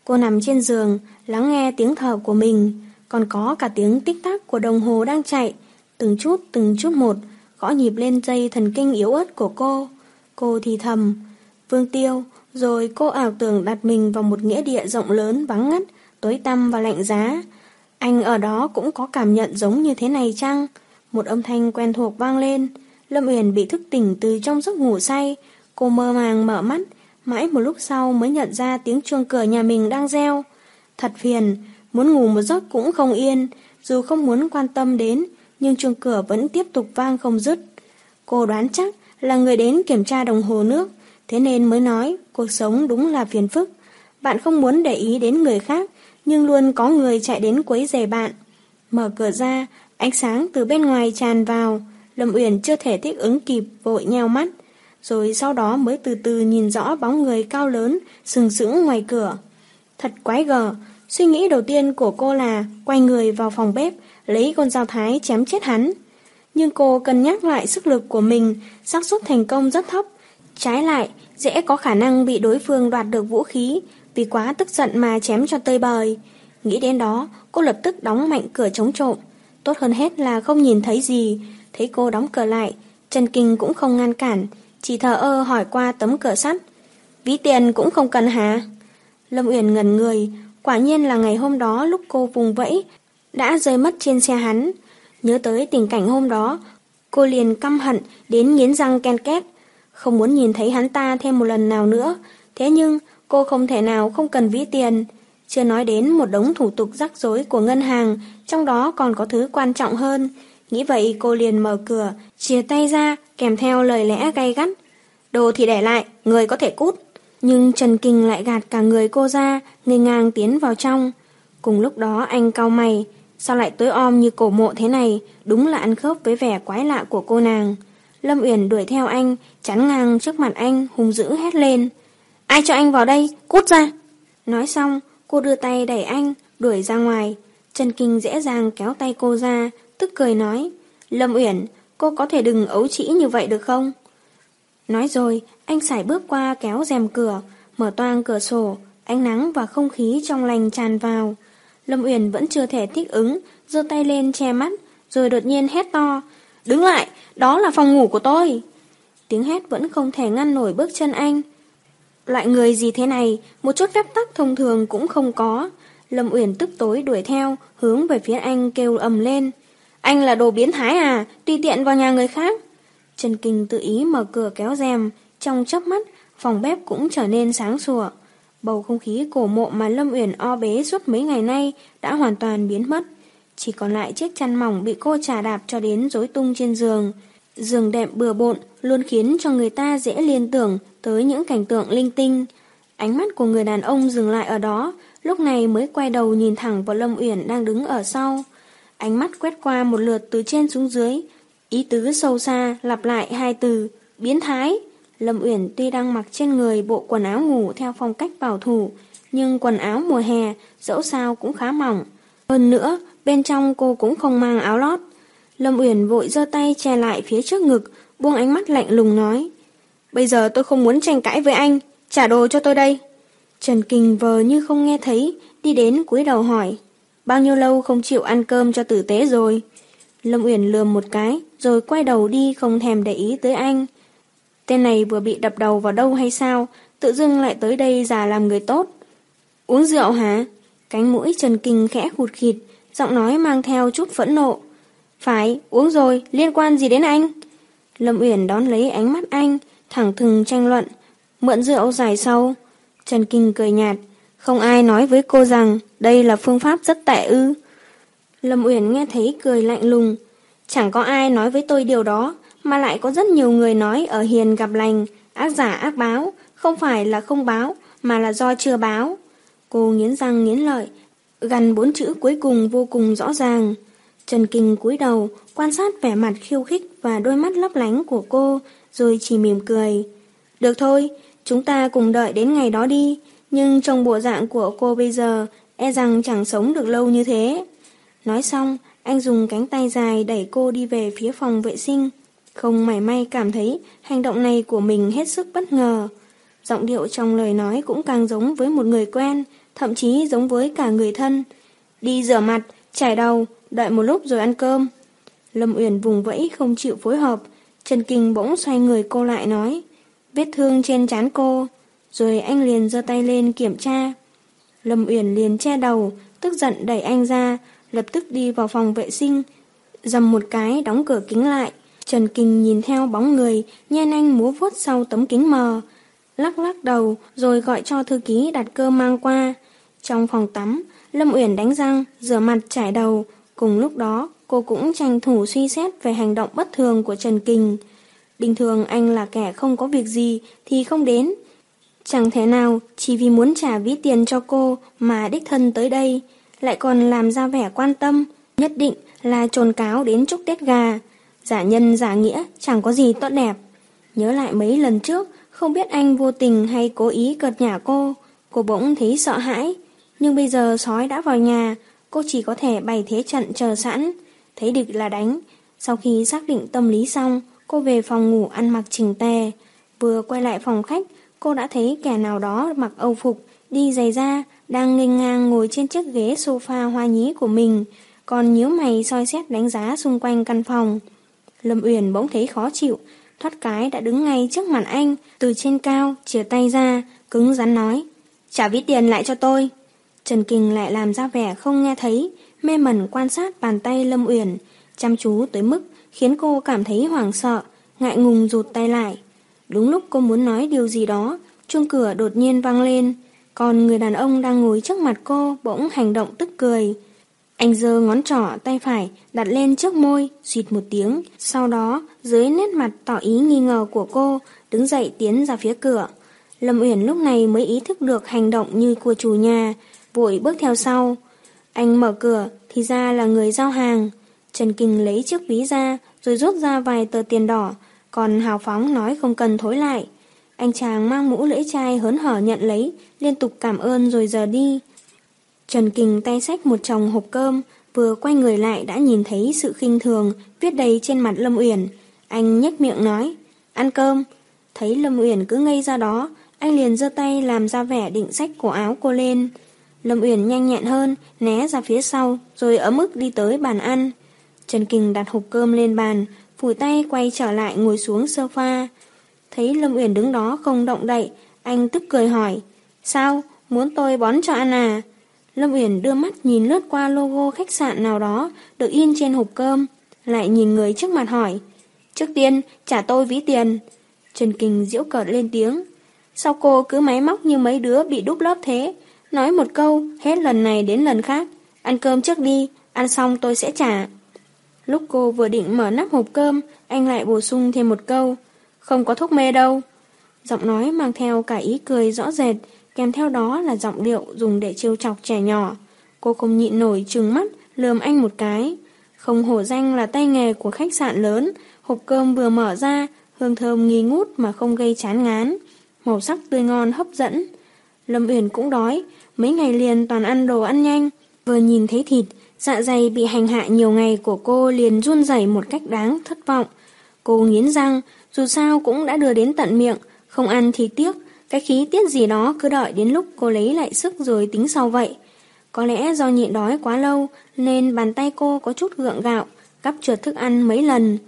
B: Cô nằm trên giường, lắng nghe tiếng thở của mình, còn có cả tiếng tích tắc của đồng hồ đang chạy, từng chút từng chút một, gõ nhịp lên dây thần kinh yếu ớt của cô. Cô thì thầm, Vương Tiêu, rồi cô ảo tưởng đặt mình vào một nghĩa địa rộng lớn vắng ngắt, tối tăm và lạnh giá. Anh ở đó cũng có cảm nhận giống như thế này chăng? Một âm thanh quen thuộc vang lên. Lâm Uyển bị thức tỉnh từ trong giấc ngủ say. Cô mơ màng mở mắt, mãi một lúc sau mới nhận ra tiếng chuông cửa nhà mình đang reo. Thật phiền, muốn ngủ một giấc cũng không yên, dù không muốn quan tâm đến, nhưng chuông cửa vẫn tiếp tục vang không dứt. Cô đoán chắc là người đến kiểm tra đồng hồ nước, thế nên mới nói cuộc sống đúng là phiền phức. Bạn không muốn để ý đến người khác, nhưng luôn có người chạy đến quấy rầy bạn. Mở cửa ra, ánh sáng từ bên ngoài tràn vào, Lâm Uyển chưa thể thích ứng kịp vội nheo mắt, rồi sau đó mới từ từ nhìn rõ bóng người cao lớn sừng sững ngoài cửa. Thật quái gở, suy nghĩ đầu tiên của cô là quay người vào phòng bếp, lấy con dao thái chém chết hắn. Nhưng cô cân nhắc lại sức lực của mình, xác suất thành công rất thấp. Trái lại, dễ có khả năng bị đối phương đoạt được vũ khí, vì quá tức giận mà chém cho tơi bời. Nghĩ đến đó, cô lập tức đóng mạnh cửa chống trộm. Tốt hơn hết là không nhìn thấy gì, thấy cô đóng cửa lại, Trần Kinh cũng không ngăn cản, chỉ thờ ơ hỏi qua tấm cửa sắt. Ví tiền cũng không cần hả? Lâm Uyển ngẩn người, quả nhiên là ngày hôm đó lúc cô vùng vẫy, đã rơi mất trên xe hắn. Nhớ tới tình cảnh hôm đó, cô liền căm hận đến nghiến răng ken két, không muốn nhìn thấy hắn ta thêm một lần nào nữa. Thế nhưng, cô không thể nào không cần ví tiền. Chưa nói đến một đống thủ tục rắc rối của ngân hàng, trong đó còn có thứ quan trọng hơn. Nghĩ vậy cô liền mở cửa, chia tay ra, kèm theo lời lẽ gay gắt. Đồ thì để lại, người có thể cút. Nhưng Trần Kinh lại gạt cả người cô ra, ngây ngang tiến vào trong. Cùng lúc đó anh cau mày, sao lại tối om như cổ mộ thế này, đúng là ăn khớp với vẻ quái lạ của cô nàng. Lâm Uyển đuổi theo anh, chắn ngang trước mặt anh, hung dữ hét lên. Ai cho anh vào đây, cút ra. Nói xong, cô đưa tay đẩy anh, đuổi ra ngoài. Trần Kinh dễ dàng kéo tay cô ra, tức cười nói. Lâm Uyển, cô có thể đừng ấu trĩ như vậy được không? Nói rồi, anh sải bước qua kéo rèm cửa, mở toang cửa sổ, ánh nắng và không khí trong lành tràn vào. Lâm Uyển vẫn chưa thể thích ứng, giơ tay lên che mắt, rồi đột nhiên hét to. Đứng lại, đó là phòng ngủ của tôi. Tiếng hét vẫn không thể ngăn nổi bước chân anh. Loại người gì thế này, một chút phép tắc thông thường cũng không có. Lâm Uyển tức tối đuổi theo, hướng về phía anh kêu ầm lên. Anh là đồ biến thái à, tùy tiện vào nhà người khác. Trần Kinh tự ý mở cửa kéo rèm, trong chớp mắt, phòng bếp cũng trở nên sáng sủa. Bầu không khí cổ mộ mà Lâm Uyển o bế suốt mấy ngày nay đã hoàn toàn biến mất. Chỉ còn lại chiếc chăn mỏng bị cô trà đạp cho đến rối tung trên giường. Giường đệm bừa bộn luôn khiến cho người ta dễ liên tưởng tới những cảnh tượng linh tinh. Ánh mắt của người đàn ông dừng lại ở đó, lúc này mới quay đầu nhìn thẳng vào Lâm Uyển đang đứng ở sau. Ánh mắt quét qua một lượt từ trên xuống dưới, ý tứ sâu xa lặp lại hai từ, biến thái. Lâm Uyển tuy đang mặc trên người bộ quần áo ngủ theo phong cách bảo thủ, nhưng quần áo mùa hè dẫu sao cũng khá mỏng. Hơn nữa, bên trong cô cũng không mang áo lót. Lâm Uyển vội giơ tay che lại phía trước ngực, buông ánh mắt lạnh lùng nói. Bây giờ tôi không muốn tranh cãi với anh, trả đồ cho tôi đây. Trần Kình vờ như không nghe thấy, đi đến cúi đầu hỏi. Bao nhiêu lâu không chịu ăn cơm cho tử tế rồi? Lâm Uyển lườm một cái, rồi quay đầu đi không thèm để ý tới anh. Tên này vừa bị đập đầu vào đâu hay sao, tự dưng lại tới đây giả làm người tốt. Uống rượu hả? Cánh mũi Trần Kinh khẽ khụt khịt, giọng nói mang theo chút phẫn nộ. Phải, uống rồi, liên quan gì đến anh? Lâm Uyển đón lấy ánh mắt anh, thẳng thừng tranh luận. Mượn rượu dài sâu. Trần Kinh cười nhạt, không ai nói với cô rằng đây là phương pháp rất tệ ư. Lâm Uyển nghe thấy cười lạnh lùng. Chẳng có ai nói với tôi điều đó, mà lại có rất nhiều người nói ở hiền gặp lành, ác giả ác báo, không phải là không báo, mà là do chưa báo. Cô nghiến răng nghiến lợi, gần bốn chữ cuối cùng vô cùng rõ ràng. Trần Kinh cúi đầu, quan sát vẻ mặt khiêu khích và đôi mắt lấp lánh của cô, rồi chỉ mỉm cười. Được thôi, chúng ta cùng đợi đến ngày đó đi, nhưng trong bộ dạng của cô bây giờ, e rằng chẳng sống được lâu như thế. Nói xong, anh dùng cánh tay dài đẩy cô đi về phía phòng vệ sinh. Không mảy may cảm thấy hành động này của mình hết sức bất ngờ. Giọng điệu trong lời nói cũng càng giống với một người quen, thậm chí giống với cả người thân. Đi rửa mặt, chải đầu, đợi một lúc rồi ăn cơm. Lâm Uyển vùng vẫy không chịu phối hợp, Trần Kinh bỗng xoay người cô lại nói, vết thương trên trán cô, rồi anh liền giơ tay lên kiểm tra. Lâm Uyển liền che đầu, tức giận đẩy anh ra, lập tức đi vào phòng vệ sinh, dầm một cái đóng cửa kính lại. Trần Kinh nhìn theo bóng người, nhen anh múa vuốt sau tấm kính mờ, lắc lắc đầu rồi gọi cho thư ký đặt cơm mang qua. Trong phòng tắm, Lâm Uyển đánh răng, rửa mặt chải đầu, cùng lúc đó cô cũng tranh thủ suy xét về hành động bất thường của Trần Kình. Bình thường anh là kẻ không có việc gì thì không đến. Chẳng thể nào chỉ vì muốn trả ví tiền cho cô mà đích thân tới đây, lại còn làm ra vẻ quan tâm, nhất định là trồn cáo đến chúc Tết gà. Giả nhân giả nghĩa chẳng có gì tốt đẹp. Nhớ lại mấy lần trước, không biết anh vô tình hay cố ý cợt nhả cô, cô bỗng thấy sợ hãi. Nhưng bây giờ sói đã vào nhà, cô chỉ có thể bày thế trận chờ sẵn, thấy địch là đánh. Sau khi xác định tâm lý xong, cô về phòng ngủ ăn mặc chỉnh tề. Vừa quay lại phòng khách, cô đã thấy kẻ nào đó mặc âu phục, đi giày da, đang nghênh ngang ngồi trên chiếc ghế sofa hoa nhí của mình, còn nhíu mày soi xét đánh giá xung quanh căn phòng. Lâm Uyển bỗng thấy khó chịu, thoát cái đã đứng ngay trước mặt anh, từ trên cao, chìa tay ra, cứng rắn nói, trả ví tiền lại cho tôi. Trần Kinh lại làm ra vẻ không nghe thấy, mê mẩn quan sát bàn tay Lâm Uyển, chăm chú tới mức khiến cô cảm thấy hoảng sợ, ngại ngùng rụt tay lại. Đúng lúc cô muốn nói điều gì đó, chuông cửa đột nhiên vang lên, còn người đàn ông đang ngồi trước mặt cô bỗng hành động tức cười. Anh giơ ngón trỏ tay phải đặt lên trước môi, xịt một tiếng, sau đó dưới nét mặt tỏ ý nghi ngờ của cô, đứng dậy tiến ra phía cửa. Lâm Uyển lúc này mới ý thức được hành động như của chủ nhà, vội bước theo sau. Anh mở cửa, thì ra là người giao hàng. Trần Kinh lấy chiếc ví ra, rồi rút ra vài tờ tiền đỏ, còn hào phóng nói không cần thối lại. Anh chàng mang mũ lễ trai hớn hở nhận lấy, liên tục cảm ơn rồi giờ đi. Trần Kình tay xách một chồng hộp cơm, vừa quay người lại đã nhìn thấy sự khinh thường viết đầy trên mặt Lâm Uyển. Anh nhếch miệng nói, ăn cơm. Thấy Lâm Uyển cứ ngây ra đó, anh liền giơ tay làm ra vẻ định sách cổ áo cô lên. Lâm Uyển nhanh nhẹn hơn, né ra phía sau, rồi ấm ức đi tới bàn ăn. Trần Kình đặt hộp cơm lên bàn, phủi tay quay trở lại ngồi xuống sofa. Thấy Lâm Uyển đứng đó không động đậy, anh tức cười hỏi, sao, muốn tôi bón cho ăn à? Lâm Uyển đưa mắt nhìn lướt qua logo khách sạn nào đó được in trên hộp cơm, lại nhìn người trước mặt hỏi, trước tiên trả tôi ví tiền. Trần Kình diễu cợt lên tiếng, sao cô cứ máy móc như mấy đứa bị đúc lớp thế? Nói một câu, hết lần này đến lần khác, ăn cơm trước đi, ăn xong tôi sẽ trả. Lúc cô vừa định mở nắp hộp cơm, anh lại bổ sung thêm một câu, không có thuốc mê đâu. Giọng nói mang theo cả ý cười rõ rệt, kèm theo đó là giọng điệu dùng để trêu chọc trẻ nhỏ. Cô không nhịn nổi trừng mắt, lườm anh một cái. Không hổ danh là tay nghề của khách sạn lớn, hộp cơm vừa mở ra, hương thơm nghi ngút mà không gây chán ngán. Màu sắc tươi ngon hấp dẫn. Lâm Uyển cũng đói, mấy ngày liền toàn ăn đồ ăn nhanh. Vừa nhìn thấy thịt, dạ dày bị hành hạ nhiều ngày của cô liền run rẩy một cách đáng thất vọng. Cô nghiến răng, dù sao cũng đã đưa đến tận miệng, không ăn thì tiếc, cái khí tiết gì đó cứ đợi đến lúc cô lấy lại sức rồi tính sau vậy. Có lẽ do nhịn đói quá lâu nên bàn tay cô có chút gượng gạo, cắp trượt thức ăn mấy lần.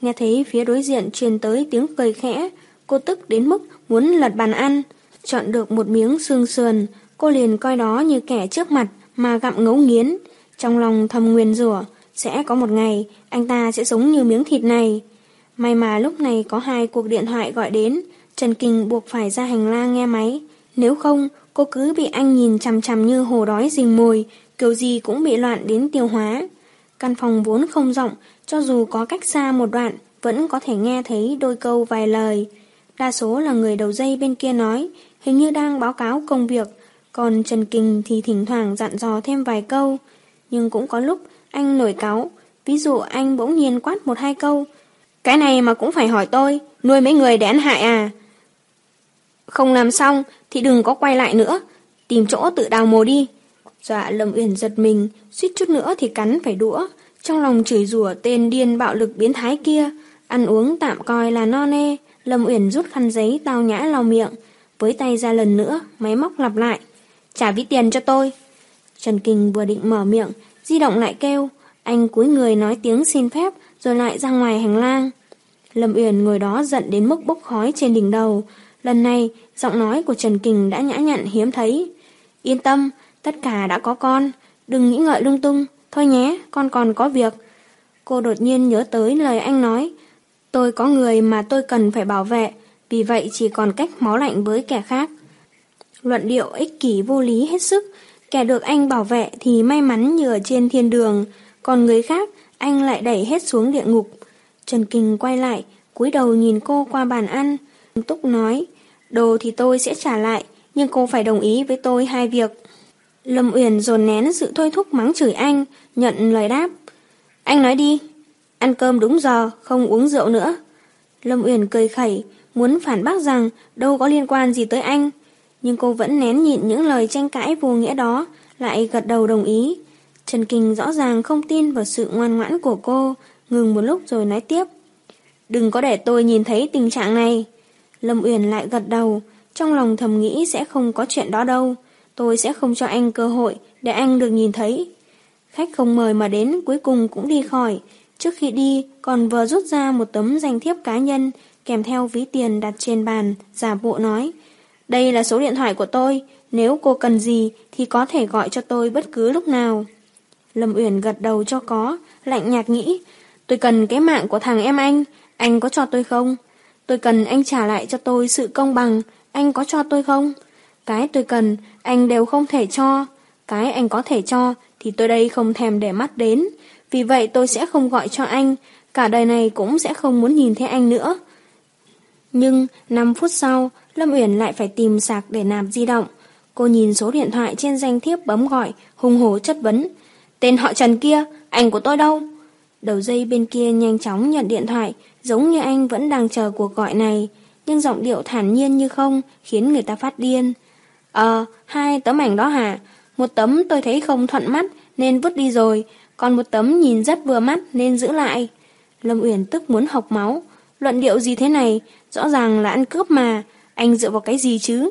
B: Nghe thấy phía đối diện truyền tới tiếng cười khẽ, cô tức đến mức muốn lật bàn ăn. Chọn được một miếng xương sườn, cô liền coi đó như kẻ trước mặt mà gặm ngấu nghiến. Trong lòng thầm nguyên rủa sẽ có một ngày anh ta sẽ giống như miếng thịt này. May mà lúc này có hai cuộc điện thoại gọi đến, Trần Kinh buộc phải ra hành lang nghe máy, nếu không cô cứ bị anh nhìn chằm chằm như hồ đói rình mồi, kiểu gì cũng bị loạn đến tiêu hóa. Căn phòng vốn không rộng, cho dù có cách xa một đoạn, vẫn có thể nghe thấy đôi câu vài lời. Đa số là người đầu dây bên kia nói, hình như đang báo cáo công việc, còn Trần kinh thì thỉnh thoảng dặn dò thêm vài câu. Nhưng cũng có lúc anh nổi cáu, ví dụ anh bỗng nhiên quát một hai câu. Cái này mà cũng phải hỏi tôi, nuôi mấy người để ăn hại à? Không làm xong thì đừng có quay lại nữa, tìm chỗ tự đào mồ đi. Dọa Lâm Uyển giật mình, suýt chút nữa thì cắn phải đũa, trong lòng chửi rủa tên điên bạo lực biến thái kia, ăn uống tạm coi là no nê, Lâm Uyển rút khăn giấy tao nhã lau miệng, với tay ra lần nữa, máy móc lặp lại. Trả ví tiền cho tôi. Trần Kinh vừa định mở miệng, di động lại kêu, anh cúi người nói tiếng xin phép, rồi lại ra ngoài hành lang. Lâm Uyển ngồi đó giận đến mức bốc khói trên đỉnh đầu. Lần này, giọng nói của Trần Kình đã nhã nhặn hiếm thấy. Yên tâm, tất cả đã có con, đừng nghĩ ngợi lung tung, thôi nhé, con còn có việc. Cô đột nhiên nhớ tới lời anh nói, tôi có người mà tôi cần phải bảo vệ, vì vậy chỉ còn cách máu lạnh với kẻ khác. Luận điệu ích kỷ vô lý hết sức, kẻ được anh bảo vệ thì may mắn như ở trên thiên đường, còn người khác anh lại đẩy hết xuống địa ngục. Trần Kinh quay lại, cúi đầu nhìn cô qua bàn ăn, túc nói, đồ thì tôi sẽ trả lại, nhưng cô phải đồng ý với tôi hai việc. Lâm Uyển dồn nén sự thôi thúc mắng chửi anh, nhận lời đáp. Anh nói đi, ăn cơm đúng giờ, không uống rượu nữa. Lâm Uyển cười khẩy, muốn phản bác rằng đâu có liên quan gì tới anh. Nhưng cô vẫn nén nhịn những lời tranh cãi vô nghĩa đó, lại gật đầu đồng ý. Trần Kinh rõ ràng không tin vào sự ngoan ngoãn của cô, ngừng một lúc rồi nói tiếp. Đừng có để tôi nhìn thấy tình trạng này. Lâm Uyển lại gật đầu, trong lòng thầm nghĩ sẽ không có chuyện đó đâu. Tôi sẽ không cho anh cơ hội để anh được nhìn thấy. Khách không mời mà đến cuối cùng cũng đi khỏi. Trước khi đi còn vừa rút ra một tấm danh thiếp cá nhân kèm theo ví tiền đặt trên bàn, giả bộ nói. Đây là số điện thoại của tôi, nếu cô cần gì thì có thể gọi cho tôi bất cứ lúc nào. Lâm Uyển gật đầu cho có, lạnh nhạt nghĩ. Tôi cần cái mạng của thằng em anh, anh có cho tôi không? Tôi cần anh trả lại cho tôi sự công bằng, anh có cho tôi không? Cái tôi cần, anh đều không thể cho. Cái anh có thể cho, thì tôi đây không thèm để mắt đến. Vì vậy tôi sẽ không gọi cho anh, cả đời này cũng sẽ không muốn nhìn thấy anh nữa. Nhưng 5 phút sau, Lâm Uyển lại phải tìm sạc để nạp di động. Cô nhìn số điện thoại trên danh thiếp bấm gọi, hung hổ chất vấn. Tên họ Trần kia, anh của tôi đâu? Đầu dây bên kia nhanh chóng nhận điện thoại, giống như anh vẫn đang chờ cuộc gọi này, nhưng giọng điệu thản nhiên như không, khiến người ta phát điên. Ờ, hai tấm ảnh đó hả? Một tấm tôi thấy không thuận mắt nên vứt đi rồi, còn một tấm nhìn rất vừa mắt nên giữ lại. Lâm Uyển tức muốn học máu. Luận điệu gì thế này? Rõ ràng là ăn cướp mà. Anh dựa vào cái gì chứ?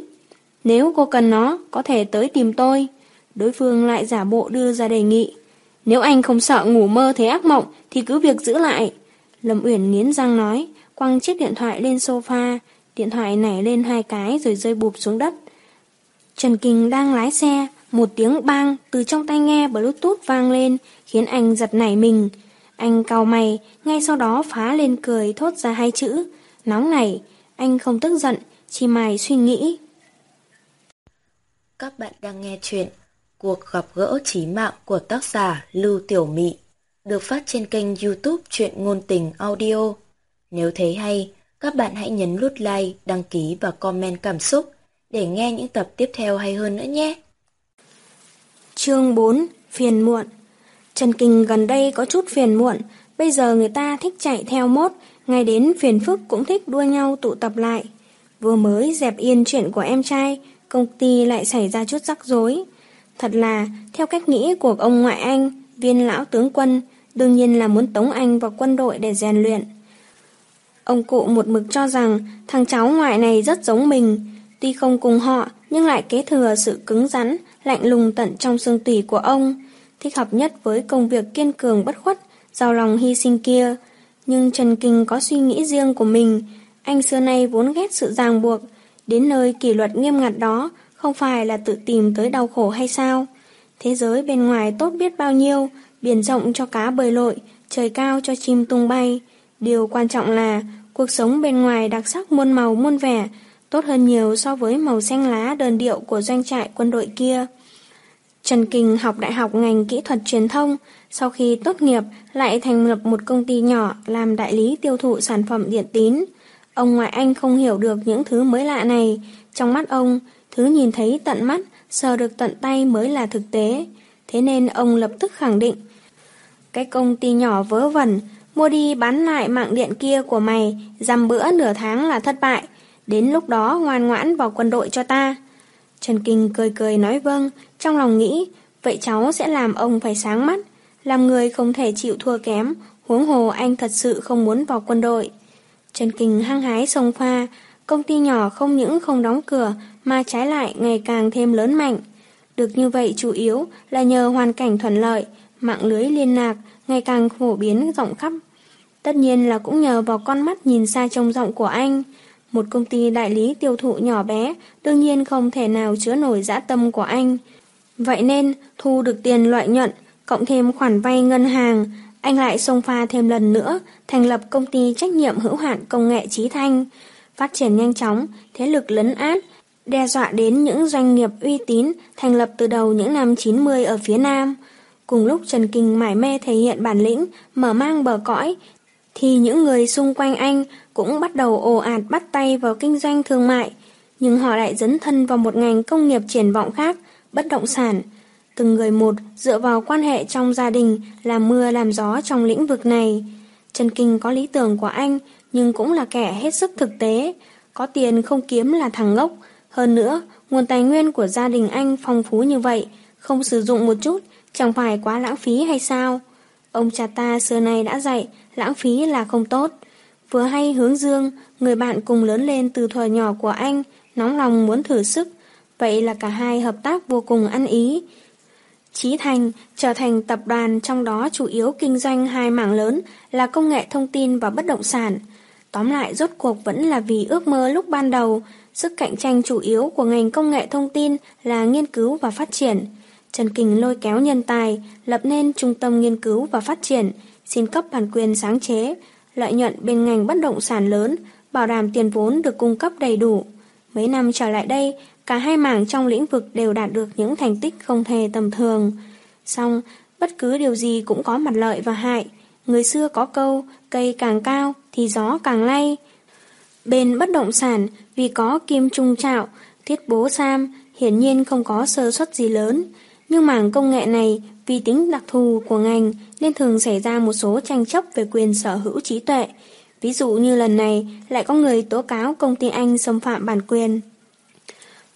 B: Nếu cô cần nó, có thể tới tìm tôi. Đối phương lại giả bộ đưa ra đề nghị. Nếu anh không sợ ngủ mơ thấy ác mộng, thì cứ việc giữ lại. Lâm Uyển nghiến răng nói, quăng chiếc điện thoại lên sofa. Điện thoại nảy lên hai cái rồi rơi bụp xuống đất. Trần Kinh đang lái xe, một tiếng bang từ trong tai nghe bluetooth vang lên, khiến anh giật nảy mình. Anh cau mày, ngay sau đó phá lên cười thốt ra hai chữ. Nóng này, anh không tức giận, chỉ mày suy nghĩ.
A: Các bạn đang nghe chuyện Cuộc gặp gỡ trí mạng của tác giả Lưu Tiểu Mị được phát trên kênh youtube Chuyện Ngôn Tình Audio. Nếu thấy hay, các bạn hãy nhấn nút like, đăng ký và comment cảm xúc để nghe những tập tiếp theo hay hơn nữa nhé.
B: Chương 4 Phiền muộn Trần Kinh gần đây có chút phiền muộn, bây giờ người ta thích chạy theo mốt, ngay đến phiền phức cũng thích đua nhau tụ tập lại. Vừa mới dẹp yên chuyện của em trai, công ty lại xảy ra chút rắc rối. Thật là, theo cách nghĩ của ông ngoại anh, viên lão tướng quân, đương nhiên là muốn tống anh vào quân đội để rèn luyện. Ông cụ một mực cho rằng thằng cháu ngoại này rất giống mình, tuy không cùng họ nhưng lại kế thừa sự cứng rắn, lạnh lùng tận trong xương tủy của ông, thích hợp nhất với công việc kiên cường bất khuất, giàu lòng hy sinh kia. Nhưng Trần Kinh có suy nghĩ riêng của mình, anh xưa nay vốn ghét sự ràng buộc, đến nơi kỷ luật nghiêm ngặt đó không phải là tự tìm tới đau khổ hay sao? Thế giới bên ngoài tốt biết bao nhiêu, biển rộng cho cá bơi lội, trời cao cho chim tung bay. Điều quan trọng là cuộc sống bên ngoài đặc sắc muôn màu muôn vẻ, tốt hơn nhiều so với màu xanh lá đơn điệu của doanh trại quân đội kia. Trần Kinh học đại học ngành kỹ thuật truyền thông, sau khi tốt nghiệp lại thành lập một công ty nhỏ làm đại lý tiêu thụ sản phẩm điện tín. Ông ngoại anh không hiểu được những thứ mới lạ này. Trong mắt ông, thứ nhìn thấy tận mắt, sờ được tận tay mới là thực tế. Thế nên ông lập tức khẳng định. Cái công ty nhỏ vớ vẩn, mua đi bán lại mạng điện kia của mày, dăm bữa nửa tháng là thất bại. Đến lúc đó ngoan ngoãn vào quân đội cho ta. Trần Kinh cười cười nói vâng, trong lòng nghĩ, vậy cháu sẽ làm ông phải sáng mắt, làm người không thể chịu thua kém, huống hồ anh thật sự không muốn vào quân đội. Trần Kinh hăng hái sông pha, công ty nhỏ không những không đóng cửa mà trái lại ngày càng thêm lớn mạnh. Được như vậy chủ yếu là nhờ hoàn cảnh thuận lợi, mạng lưới liên lạc ngày càng phổ biến rộng khắp. Tất nhiên là cũng nhờ vào con mắt nhìn xa trông rộng của anh. Một công ty đại lý tiêu thụ nhỏ bé đương nhiên không thể nào chứa nổi dã tâm của anh. Vậy nên thu được tiền lợi nhuận cộng thêm khoản vay ngân hàng anh lại xông pha thêm lần nữa thành lập công ty trách nhiệm hữu hạn công nghệ Trí Thanh. Phát triển nhanh chóng, thế lực lấn át, đe dọa đến những doanh nghiệp uy tín thành lập từ đầu những năm 90 ở phía Nam. Cùng lúc Trần Kinh mải mê thể hiện bản lĩnh, mở mang bờ cõi, thì những người xung quanh anh cũng bắt đầu ồ ạt bắt tay vào kinh doanh thương mại, nhưng họ lại dấn thân vào một ngành công nghiệp triển vọng khác, bất động sản. Từng người một dựa vào quan hệ trong gia đình làm mưa làm gió trong lĩnh vực này. Trần Kinh có lý tưởng của anh, nhưng cũng là kẻ hết sức thực tế. Có tiền không kiếm là thằng ngốc. Hơn nữa, nguồn tài nguyên của gia đình anh phong phú như vậy, không sử dụng một chút, chẳng phải quá lãng phí hay sao? Ông cha ta xưa nay đã dạy, lãng phí là không tốt. Vừa hay hướng dương, người bạn cùng lớn lên từ thuở nhỏ của anh, nóng lòng muốn thử sức. Vậy là cả hai hợp tác vô cùng ăn ý. Chí Thành trở thành tập đoàn trong đó chủ yếu kinh doanh hai mảng lớn là công nghệ thông tin và bất động sản. Tóm lại rốt cuộc vẫn là vì ước mơ lúc ban đầu, sức cạnh tranh chủ yếu của ngành công nghệ thông tin là nghiên cứu và phát triển. Trần Kình lôi kéo nhân tài, lập nên trung tâm nghiên cứu và phát triển, xin cấp bản quyền sáng chế, lợi nhuận bên ngành bất động sản lớn, bảo đảm tiền vốn được cung cấp đầy đủ. Mấy năm trở lại đây, cả hai mảng trong lĩnh vực đều đạt được những thành tích không hề tầm thường. Xong, bất cứ điều gì cũng có mặt lợi và hại. Người xưa có câu, cây càng cao thì gió càng lay. Bên bất động sản, vì có kim trung trạo, thiết bố sam, hiển nhiên không có sơ suất gì lớn. Nhưng mảng công nghệ này, vì tính đặc thù của ngành, nên thường xảy ra một số tranh chấp về quyền sở hữu trí tuệ. Ví dụ như lần này, lại có người tố cáo công ty Anh xâm phạm bản quyền.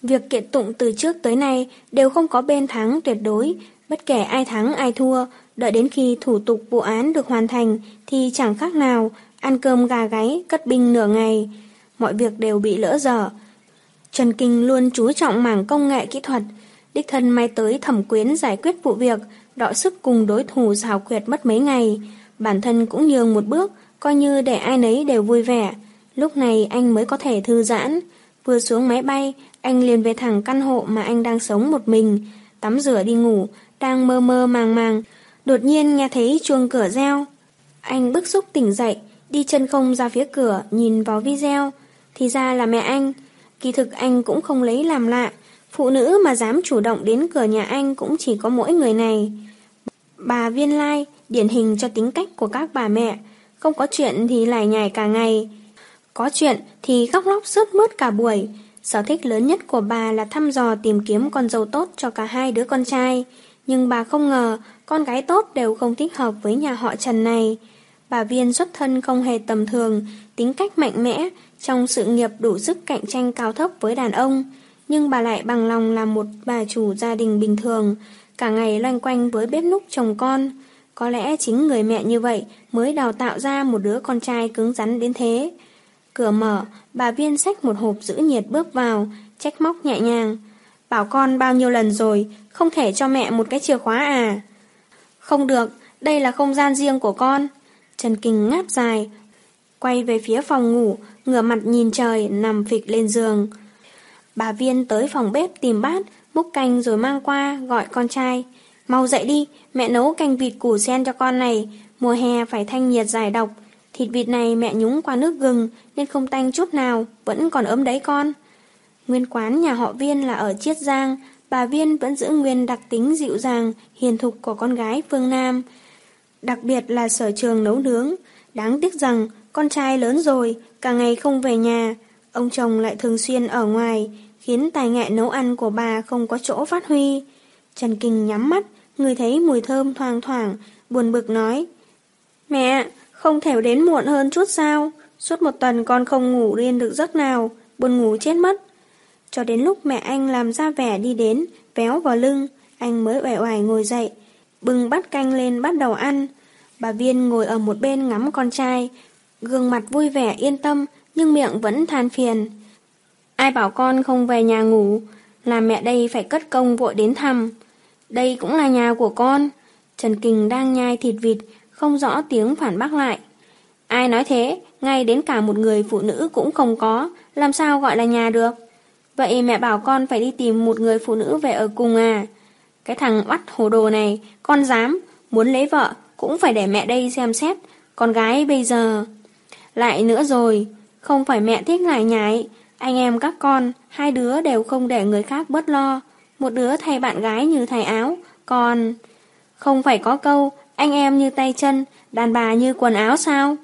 B: Việc kiện tụng từ trước tới nay đều không có bên thắng tuyệt đối, bất kể ai thắng ai thua, đợi đến khi thủ tục vụ án được hoàn thành thì chẳng khác nào ăn cơm gà gáy, cất binh nửa ngày. Mọi việc đều bị lỡ dở. Trần Kinh luôn chú trọng mảng công nghệ kỹ thuật, đích thân may tới thẩm quyến giải quyết vụ việc, đọ sức cùng đối thủ xào quyệt mất mấy ngày. Bản thân cũng nhường một bước, coi như để ai nấy đều vui vẻ. Lúc này anh mới có thể thư giãn. Vừa xuống máy bay, anh liền về thẳng căn hộ mà anh đang sống một mình, tắm rửa đi ngủ, đang mơ mơ màng màng. Đột nhiên nghe thấy chuông cửa reo. Anh bức xúc tỉnh dậy, đi chân không ra phía cửa, nhìn vào video. Thì ra là mẹ anh. Kỳ thực anh cũng không lấy làm lạ. Phụ nữ mà dám chủ động đến cửa nhà anh cũng chỉ có mỗi người này. Bà Viên Lai, điển hình cho tính cách của các bà mẹ. Không có chuyện thì lải nhải cả ngày. Có chuyện thì khóc lóc sướt mướt cả buổi. Sở thích lớn nhất của bà là thăm dò tìm kiếm con dâu tốt cho cả hai đứa con trai. Nhưng bà không ngờ con gái tốt đều không thích hợp với nhà họ Trần này. Bà Viên xuất thân không hề tầm thường, tính cách mạnh mẽ, trong sự nghiệp đủ sức cạnh tranh cao thấp với đàn ông. Nhưng bà lại bằng lòng làm một bà chủ gia đình bình thường, cả ngày loanh quanh với bếp núc chồng con. Có lẽ chính người mẹ như vậy mới đào tạo ra một đứa con trai cứng rắn đến thế. Cửa mở, bà viên xách một hộp giữ nhiệt bước vào, trách móc nhẹ nhàng. Bảo con bao nhiêu lần rồi, không thể cho mẹ một cái chìa khóa à? Không được, đây là không gian riêng của con. Trần Kinh ngáp dài, quay về phía phòng ngủ, ngửa mặt nhìn trời, nằm phịch lên giường. Bà Viên tới phòng bếp tìm bát, múc canh rồi mang qua, gọi con trai. Mau dậy đi, mẹ nấu canh vịt củ sen cho con này, mùa hè phải thanh nhiệt giải độc. Thịt vịt này mẹ nhúng qua nước gừng nên không tanh chút nào, vẫn còn ấm đấy con. Nguyên quán nhà họ Viên là ở Chiết Giang, bà Viên vẫn giữ nguyên đặc tính dịu dàng, hiền thục của con gái phương Nam. Đặc biệt là sở trường nấu nướng. Đáng tiếc rằng con trai lớn rồi, cả ngày không về nhà. Ông chồng lại thường xuyên ở ngoài, khiến tài nghệ nấu ăn của bà không có chỗ phát huy. Trần Kinh nhắm mắt, người thấy mùi thơm thoang thoảng, buồn bực nói. Mẹ, không thể đến muộn hơn chút sao? Suốt một tuần con không ngủ yên được giấc nào, buồn ngủ chết mất. Cho đến lúc mẹ anh làm ra vẻ đi đến, véo vào lưng, anh mới uể oải ngồi dậy, bưng bát canh lên bắt đầu ăn. Bà Viên ngồi ở một bên ngắm con trai, gương mặt vui vẻ yên tâm, nhưng miệng vẫn than phiền. Ai bảo con không về nhà ngủ, là mẹ đây phải cất công vội đến thăm. Đây cũng là nhà của con. Trần Kình đang nhai thịt vịt, không rõ tiếng phản bác lại. Ai nói thế, ngay đến cả một người phụ nữ cũng không có, làm sao gọi là nhà được. Vậy mẹ bảo con phải đi tìm một người phụ nữ về ở cùng à? Cái thằng bắt hồ đồ này, con dám, muốn lấy vợ, cũng phải để mẹ đây xem xét. Con gái bây giờ... Lại nữa rồi, không phải mẹ thích lại nhái, anh em các con, hai đứa đều không để người khác bớt lo. Một đứa thay bạn gái như thay áo, còn... Không phải có câu, anh em như tay chân, đàn bà như quần áo sao?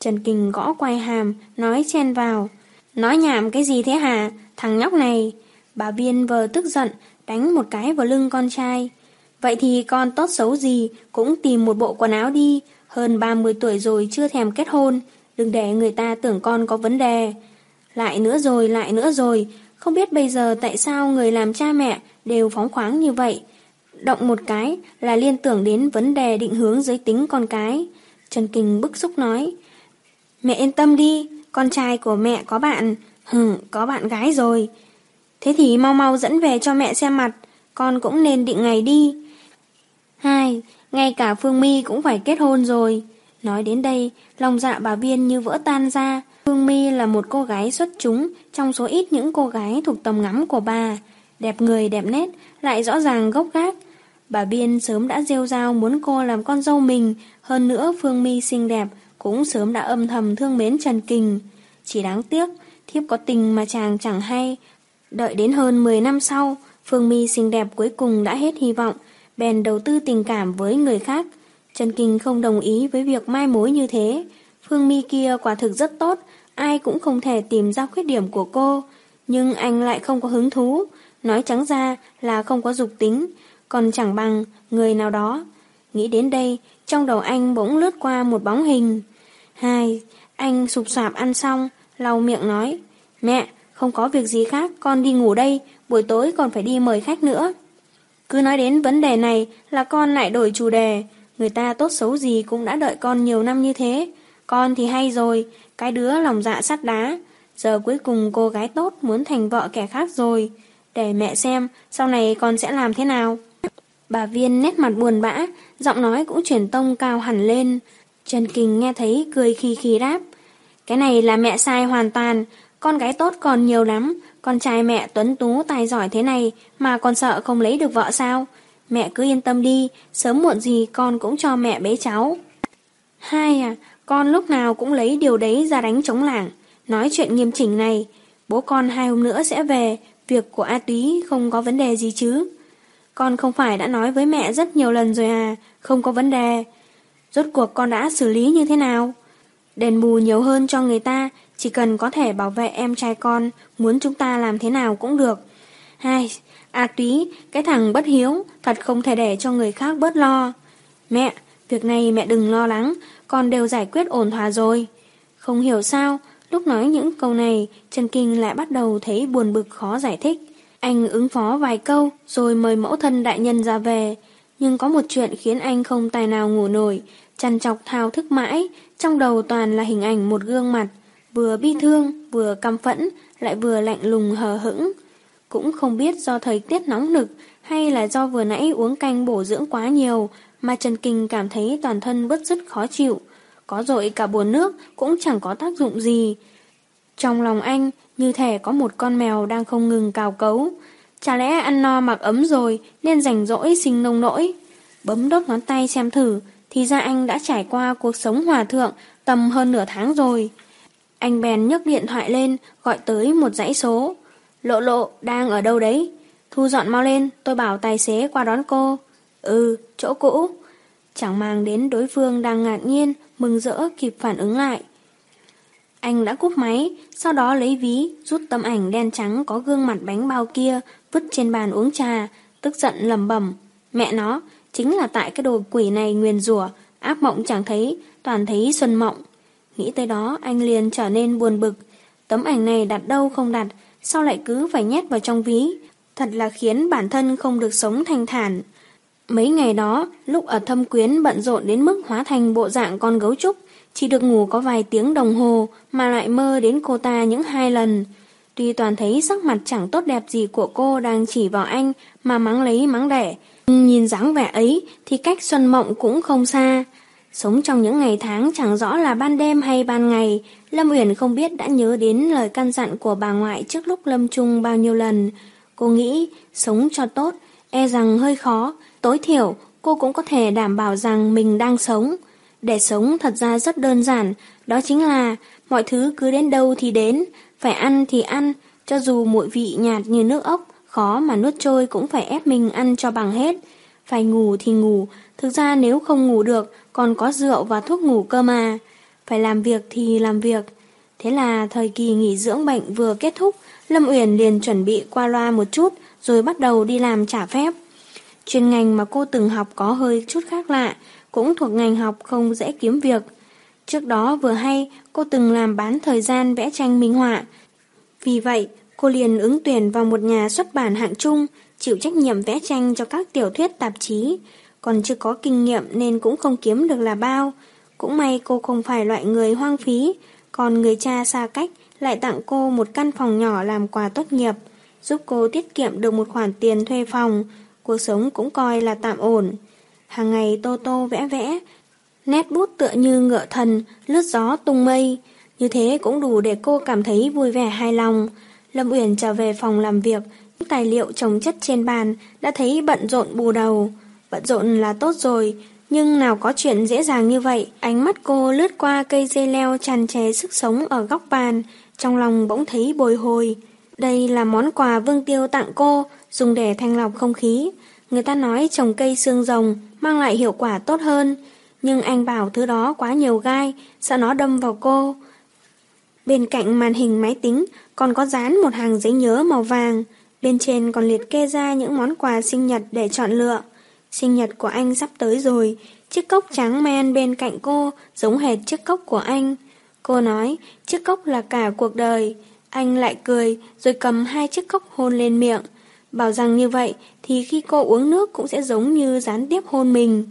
B: Trần Kình gõ quay hàm, nói chen vào. Nói nhảm cái gì thế hả? Thằng nhóc này. Bà Viên vờ tức giận, đánh một cái vào lưng con trai. Vậy thì con tốt xấu gì cũng tìm một bộ quần áo đi. Hơn 30 tuổi rồi chưa thèm kết hôn. Đừng để người ta tưởng con có vấn đề. Lại nữa rồi, lại nữa rồi. Không biết bây giờ tại sao người làm cha mẹ đều phóng khoáng như vậy. Động một cái là liên tưởng đến vấn đề định hướng giới tính con cái. Trần Kình bức xúc nói. Mẹ yên tâm đi, con trai của mẹ có bạn, hừ, có bạn gái rồi. Thế thì mau mau dẫn về cho mẹ xem mặt, con cũng nên định ngày đi. Hai, ngay cả Phương My cũng phải kết hôn rồi. Nói đến đây, lòng dạ bà Viên như vỡ tan ra. Phương My là một cô gái xuất chúng trong số ít những cô gái thuộc tầm ngắm của bà. Đẹp người đẹp nét, lại rõ ràng gốc gác. Bà Biên sớm đã rêu rao muốn cô làm con dâu mình, hơn nữa Phương My xinh đẹp, cũng sớm đã âm thầm thương mến Trần Kình. Chỉ đáng tiếc, thiếp có tình mà chàng chẳng hay. Đợi đến hơn 10 năm sau, Phương My xinh đẹp cuối cùng đã hết hy vọng, bèn đầu tư tình cảm với người khác. Trần Kình không đồng ý với việc mai mối như thế. Phương My kia quả thực rất tốt, ai cũng không thể tìm ra khuyết điểm của cô. Nhưng anh lại không có hứng thú, nói trắng ra là không có dục tính, còn chẳng bằng người nào đó. Nghĩ đến đây, trong đầu anh bỗng lướt qua một bóng hình. Hai, anh sụp sạp ăn xong, lau miệng nói, mẹ, không có việc gì khác, con đi ngủ đây, buổi tối còn phải đi mời khách nữa. Cứ nói đến vấn đề này là con lại đổi chủ đề, người ta tốt xấu gì cũng đã đợi con nhiều năm như thế. Con thì hay rồi, cái đứa lòng dạ sắt đá, giờ cuối cùng cô gái tốt muốn thành vợ kẻ khác rồi. Để mẹ xem, sau này con sẽ làm thế nào. Bà Viên nét mặt buồn bã, giọng nói cũng chuyển tông cao hẳn lên. Trần Kình nghe thấy cười khi khi đáp. Cái này là mẹ sai hoàn toàn, con gái tốt còn nhiều lắm, con trai mẹ tuấn tú tài giỏi thế này mà còn sợ không lấy được vợ sao? Mẹ cứ yên tâm đi, sớm muộn gì con cũng cho mẹ bế cháu. Hai à, con lúc nào cũng lấy điều đấy ra đánh chống lảng, nói chuyện nghiêm chỉnh này. Bố con hai hôm nữa sẽ về, việc của A Túy không có vấn đề gì chứ. Con không phải đã nói với mẹ rất nhiều lần rồi à, không có vấn đề. Rốt cuộc con đã xử lý như thế nào? Đền bù nhiều hơn cho người ta, chỉ cần có thể bảo vệ em trai con, muốn chúng ta làm thế nào cũng được. Hai, A Túy, cái thằng bất hiếu, thật không thể để cho người khác bớt lo. Mẹ, việc này mẹ đừng lo lắng, con đều giải quyết ổn thỏa rồi. Không hiểu sao, lúc nói những câu này, Trần Kinh lại bắt đầu thấy buồn bực khó giải thích. Anh ứng phó vài câu, rồi mời mẫu thân đại nhân ra về. Nhưng có một chuyện khiến anh không tài nào ngủ nổi, chăn chọc thao thức mãi, trong đầu toàn là hình ảnh một gương mặt, vừa bi thương, vừa căm phẫn, lại vừa lạnh lùng hờ hững. Cũng không biết do thời tiết nóng nực hay là do vừa nãy uống canh bổ dưỡng quá nhiều mà Trần Kinh cảm thấy toàn thân bứt rứt khó chịu. Có dội cả buồn nước cũng chẳng có tác dụng gì. Trong lòng anh như thể có một con mèo đang không ngừng cào cấu. Chả lẽ ăn no mặc ấm rồi nên rảnh rỗi sinh nông nỗi. Bấm đốt ngón tay xem thử thì ra anh đã trải qua cuộc sống hòa thượng tầm hơn nửa tháng rồi. Anh bèn nhấc điện thoại lên gọi tới một dãy số. Lộ lộ, đang ở đâu đấy? Thu dọn mau lên, tôi bảo tài xế qua đón cô. Ừ, chỗ cũ. Chẳng mang đến đối phương đang ngạc nhiên, mừng rỡ kịp phản ứng lại. Anh đã cúp máy, sau đó lấy ví, rút tấm ảnh đen trắng có gương mặt bánh bao kia, vứt trên bàn uống trà, tức giận lầm bẩm Mẹ nó, chính là tại cái đồ quỷ này nguyền rủa ác mộng chẳng thấy, toàn thấy xuân mộng. Nghĩ tới đó, anh liền trở nên buồn bực. Tấm ảnh này đặt đâu không đặt, sao lại cứ phải nhét vào trong ví? Thật là khiến bản thân không được sống thanh thản. Mấy ngày đó, lúc ở thâm quyến bận rộn đến mức hóa thành bộ dạng con gấu trúc, chỉ được ngủ có vài tiếng đồng hồ mà lại mơ đến cô ta những hai lần. Tuy toàn thấy sắc mặt chẳng tốt đẹp gì của cô đang chỉ vào anh mà mắng lấy mắng đẻ, nhưng nhìn dáng vẻ ấy thì cách Xuân Mộng cũng không xa. Sống trong những ngày tháng chẳng rõ là ban đêm hay ban ngày, Lâm Uyển không biết đã nhớ đến lời căn dặn của bà ngoại trước lúc lâm chung bao nhiêu lần. Cô nghĩ, sống cho tốt, e rằng hơi khó, tối thiểu cô cũng có thể đảm bảo rằng mình đang sống. Để sống thật ra rất đơn giản, đó chính là mọi thứ cứ đến đâu thì đến, phải ăn thì ăn, cho dù muội vị nhạt như nước ốc, khó mà nuốt trôi cũng phải ép mình ăn cho bằng hết. Phải ngủ thì ngủ, thực ra nếu không ngủ được, còn có rượu và thuốc ngủ cơ mà. Phải làm việc thì làm việc. Thế là thời kỳ nghỉ dưỡng bệnh vừa kết thúc, Lâm Uyển liền chuẩn bị qua loa một chút, rồi bắt đầu đi làm trả phép. Chuyên ngành mà cô từng học có hơi chút khác lạ, cũng thuộc ngành học không dễ kiếm việc. Trước đó vừa hay, cô từng làm bán thời gian vẽ tranh minh họa. Vì vậy, cô liền ứng tuyển vào một nhà xuất bản hạng trung, chịu trách nhiệm vẽ tranh cho các tiểu thuyết tạp chí. Còn chưa có kinh nghiệm nên cũng không kiếm được là bao. Cũng may cô không phải loại người hoang phí, còn người cha xa cách lại tặng cô một căn phòng nhỏ làm quà tốt nghiệp, giúp cô tiết kiệm được một khoản tiền thuê phòng, cuộc sống cũng coi là tạm ổn. Hàng ngày Tô Tô vẽ vẽ, nét bút tựa như ngựa thần, lướt gió tung mây. Như thế cũng đủ để cô cảm thấy vui vẻ hài lòng. Lâm Uyển trở về phòng làm việc, những tài liệu trồng chất trên bàn đã thấy bận rộn bù đầu. Bận rộn là tốt rồi, nhưng nào có chuyện dễ dàng như vậy. Ánh mắt cô lướt qua cây dây leo tràn trề sức sống ở góc bàn, trong lòng bỗng thấy bồi hồi. Đây là món quà Vương Tiêu tặng cô, dùng để thanh lọc không khí. Người ta nói trồng cây xương rồng mang lại hiệu quả tốt hơn, nhưng anh bảo thứ đó quá nhiều gai, sợ nó đâm vào cô. Bên cạnh màn hình máy tính còn có dán một hàng giấy nhớ màu vàng, bên trên còn liệt kê ra những món quà sinh nhật để chọn lựa. Sinh nhật của anh sắp tới rồi, chiếc cốc trắng men bên cạnh cô giống hệt chiếc cốc của anh. Cô nói, chiếc cốc là cả cuộc đời. Anh lại cười, rồi cầm hai chiếc cốc hôn lên miệng. Bảo rằng như vậy thì khi cô uống nước cũng sẽ giống như gián tiếp hôn mình.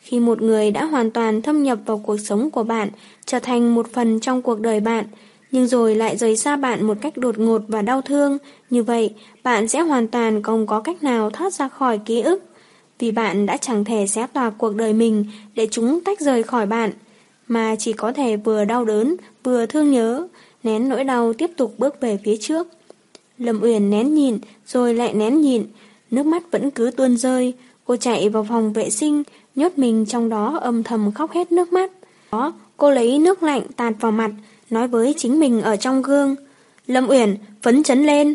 B: Khi một người đã hoàn toàn thâm nhập vào cuộc sống của bạn, trở thành một phần trong cuộc đời bạn, nhưng rồi lại rời xa bạn một cách đột ngột và đau thương, như vậy bạn sẽ hoàn toàn không có cách nào thoát ra khỏi ký ức, vì bạn đã chẳng thể xé toạc cuộc đời mình để chúng tách rời khỏi bạn, mà chỉ có thể vừa đau đớn, vừa thương nhớ, nén nỗi đau tiếp tục bước về phía trước. Lâm Uyển nén nhìn, rồi lại nén nhìn, nước mắt vẫn cứ tuôn rơi, cô chạy vào phòng vệ sinh, nhốt mình trong đó âm thầm khóc hết nước mắt. Đó, cô lấy nước lạnh tạt vào mặt, nói với chính mình ở trong gương. Lâm Uyển, phấn chấn lên.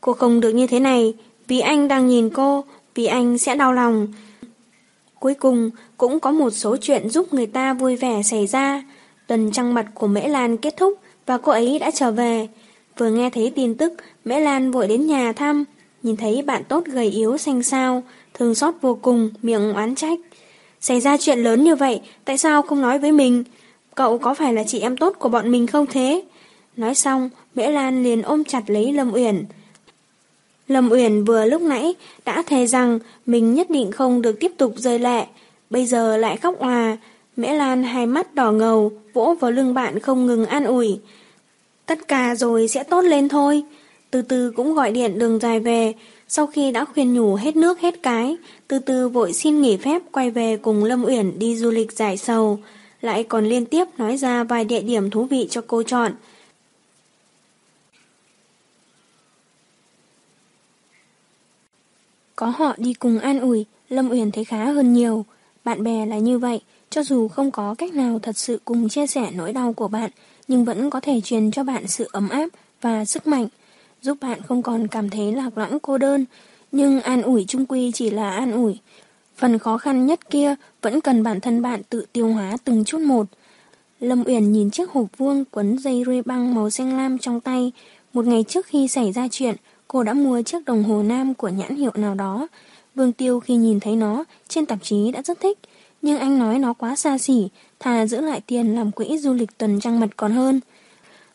B: Cô không được như thế này, vì anh đang nhìn cô, vì anh sẽ đau lòng. Cuối cùng, cũng có một số chuyện giúp người ta vui vẻ xảy ra. Tuần trăng mặt của Mễ Lan kết thúc và cô ấy đã trở về. Vừa nghe thấy tin tức, Mễ Lan vội đến nhà thăm, nhìn thấy bạn tốt gầy yếu xanh xao, thương xót vô cùng, miệng oán trách. Xảy ra chuyện lớn như vậy, tại sao không nói với mình? Cậu có phải là chị em tốt của bọn mình không thế? Nói xong, Mễ Lan liền ôm chặt lấy Lâm Uyển. Lâm Uyển vừa lúc nãy đã thề rằng mình nhất định không được tiếp tục rơi lệ, bây giờ lại khóc hòa. Mễ Lan hai mắt đỏ ngầu, vỗ vào lưng bạn không ngừng an ủi. Tất cả rồi sẽ tốt lên thôi. Từ từ cũng gọi điện đường dài về, sau khi đã khuyên nhủ hết nước hết cái, từ từ vội xin nghỉ phép quay về cùng Lâm Uyển đi du lịch giải sầu, lại còn liên tiếp nói ra vài địa điểm thú vị cho cô chọn. Có họ đi cùng an ủi, Lâm Uyển thấy khá hơn nhiều. Bạn bè là như vậy, cho dù không có cách nào thật sự cùng chia sẻ nỗi đau của bạn, nhưng vẫn có thể truyền cho bạn sự ấm áp và sức mạnh. giúp bạn không còn cảm thấy lạc lõng cô đơn, nhưng an ủi trung quy chỉ là an ủi. Phần khó khăn nhất kia vẫn cần bản thân bạn tự tiêu hóa từng chút một. Lâm Uyển nhìn chiếc hộp vuông quấn dây ruy băng màu xanh lam trong tay. Một ngày trước khi xảy ra chuyện, cô đã mua chiếc đồng hồ nam của nhãn hiệu nào đó. Vương Tiêu khi nhìn thấy nó, trên tạp chí đã rất thích, nhưng anh nói nó quá xa xỉ, thà giữ lại tiền làm quỹ du lịch tuần trăng mật còn hơn.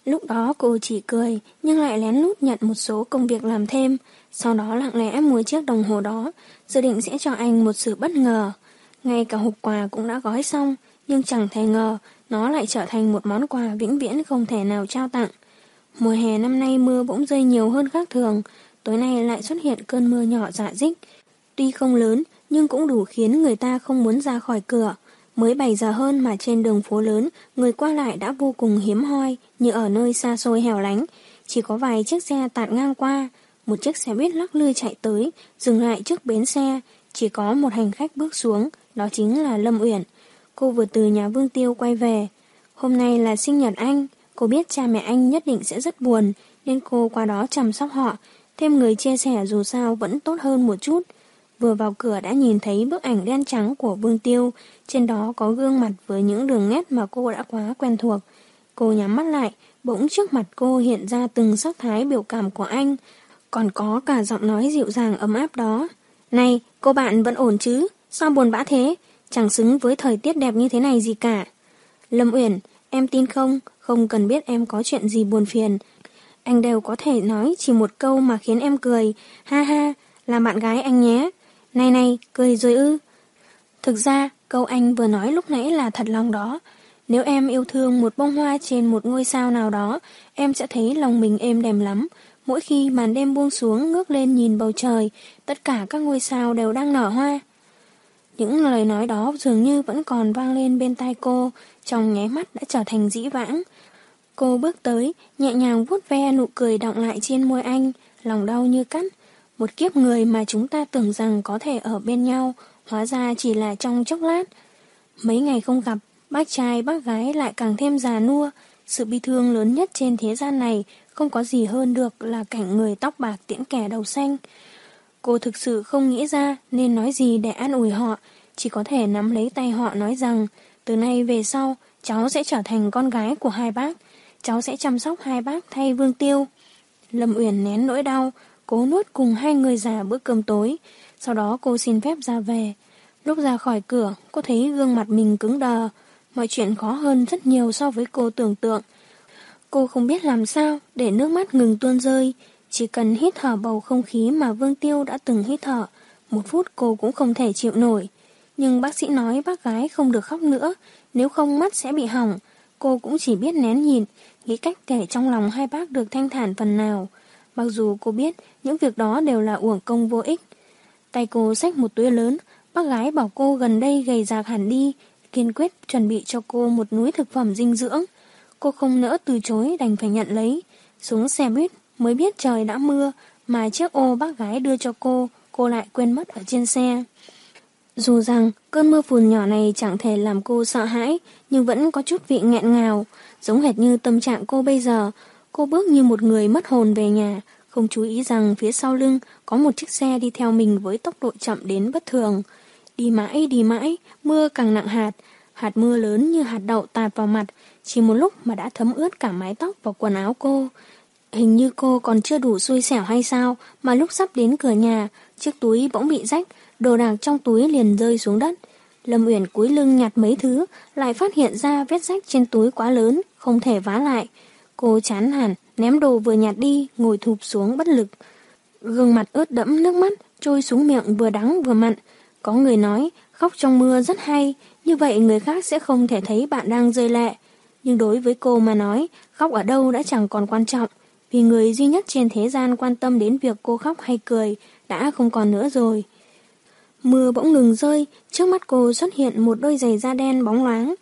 B: Lúc đó cô chỉ cười, nhưng lại lén lút nhận một số công việc làm thêm, sau đó lặng lẽ mua chiếc đồng hồ đó, dự định sẽ cho anh một sự bất ngờ. Ngay cả hộp quà cũng đã gói xong, nhưng chẳng thể ngờ nó lại trở thành một món quà vĩnh viễn không thể nào trao tặng. Mùa hè năm nay mưa bỗng rơi nhiều hơn khác thường, tối nay lại xuất hiện cơn mưa nhỏ dạ dích. Tuy không lớn, nhưng cũng đủ khiến người ta không muốn ra khỏi cửa. Mới 7 giờ hơn mà trên đường phố lớn, người qua lại đã vô cùng hiếm hoi, như ở nơi xa xôi hẻo lánh. Chỉ có vài chiếc xe tạt ngang qua, một chiếc xe buýt lắc lư chạy tới, dừng lại trước bến xe. Chỉ có một hành khách bước xuống, đó chính là Lâm Uyển. Cô vừa từ nhà Vương Tiêu quay về. Hôm nay là sinh nhật anh, cô biết cha mẹ anh nhất định sẽ rất buồn, nên cô qua đó chăm sóc họ. Thêm người chia sẻ dù sao vẫn tốt hơn một chút. Vừa vào cửa đã nhìn thấy bức ảnh đen trắng của Vương Tiêu, trên đó có gương mặt với những đường nét mà cô đã quá quen thuộc. Cô nhắm mắt lại, bỗng trước mặt cô hiện ra từng sắc thái biểu cảm của anh, còn có cả giọng nói dịu dàng ấm áp đó. Này, cô bạn vẫn ổn chứ? Sao buồn bã thế? Chẳng xứng với thời tiết đẹp như thế này gì cả. Lâm Uyển, em tin không? Không cần biết em có chuyện gì buồn phiền. Anh đều có thể nói chỉ một câu mà khiến em cười. Ha ha, là bạn gái anh nhé. Này này, cười rồi ư. Thực ra, câu anh vừa nói lúc nãy là thật lòng đó. Nếu em yêu thương một bông hoa trên một ngôi sao nào đó, em sẽ thấy lòng mình êm đềm lắm. Mỗi khi màn đêm buông xuống ngước lên nhìn bầu trời, tất cả các ngôi sao đều đang nở hoa. Những lời nói đó dường như vẫn còn vang lên bên tai cô, trong nháy mắt đã trở thành dĩ vãng. Cô bước tới, nhẹ nhàng vuốt ve nụ cười đọng lại trên môi anh, lòng đau như cắt. Một kiếp người mà chúng ta tưởng rằng có thể ở bên nhau, hóa ra chỉ là trong chốc lát. Mấy ngày không gặp, bác trai bác gái lại càng thêm già nua. Sự bi thương lớn nhất trên thế gian này không có gì hơn được là cảnh người tóc bạc tiễn kẻ đầu xanh. Cô thực sự không nghĩ ra nên nói gì để an ủi họ, chỉ có thể nắm lấy tay họ nói rằng từ nay về sau cháu sẽ trở thành con gái của hai bác, cháu sẽ chăm sóc hai bác thay Vương Tiêu. Lâm Uyển nén nỗi đau, cố nuốt cùng hai người già bữa cơm tối, sau đó cô xin phép ra về. Lúc ra khỏi cửa, cô thấy gương mặt mình cứng đờ, mọi chuyện khó hơn rất nhiều so với cô tưởng tượng. Cô không biết làm sao để nước mắt ngừng tuôn rơi, chỉ cần hít thở bầu không khí mà Vương Tiêu đã từng hít thở, một phút cô cũng không thể chịu nổi. Nhưng bác sĩ nói bác gái không được khóc nữa, nếu không mắt sẽ bị hỏng. Cô cũng chỉ biết nén nhìn, nghĩ cách để trong lòng hai bác được thanh thản phần nào. Mặc dù cô biết những việc đó đều là uổng công vô ích. Tay cô xách một túi lớn, bác gái bảo cô gần đây gầy rạc hẳn đi, kiên quyết chuẩn bị cho cô một núi thực phẩm dinh dưỡng. Cô không nỡ từ chối đành phải nhận lấy. Xuống xe buýt mới biết trời đã mưa, mà chiếc ô bác gái đưa cho cô, cô lại quên mất ở trên xe. Dù rằng cơn mưa phùn nhỏ này chẳng thể làm cô sợ hãi, nhưng vẫn có chút vị nghẹn ngào, giống hệt như tâm trạng cô bây giờ. Cô bước như một người mất hồn về nhà, không chú ý rằng phía sau lưng có một chiếc xe đi theo mình với tốc độ chậm đến bất thường. Đi mãi, đi mãi, mưa càng nặng hạt, hạt mưa lớn như hạt đậu tạt vào mặt, chỉ một lúc mà đã thấm ướt cả mái tóc và quần áo cô. Hình như cô còn chưa đủ xui xẻo hay sao, mà lúc sắp đến cửa nhà, chiếc túi bỗng bị rách, đồ đạc trong túi liền rơi xuống đất. Lâm Uyển cúi lưng nhặt mấy thứ, lại phát hiện ra vết rách trên túi quá lớn, không thể vá lại. Cô chán hẳn, ném đồ vừa nhặt đi, ngồi thụp xuống bất lực. Gương mặt ướt đẫm nước mắt, trôi xuống miệng vừa đắng vừa mặn. Có người nói, khóc trong mưa rất hay, như vậy người khác sẽ không thể thấy bạn đang rơi lệ. Nhưng đối với cô mà nói, khóc ở đâu đã chẳng còn quan trọng, vì người duy nhất trên thế gian quan tâm đến việc cô khóc hay cười đã không còn nữa rồi. Mưa bỗng ngừng rơi, trước mắt cô xuất hiện một đôi giày da đen bóng loáng.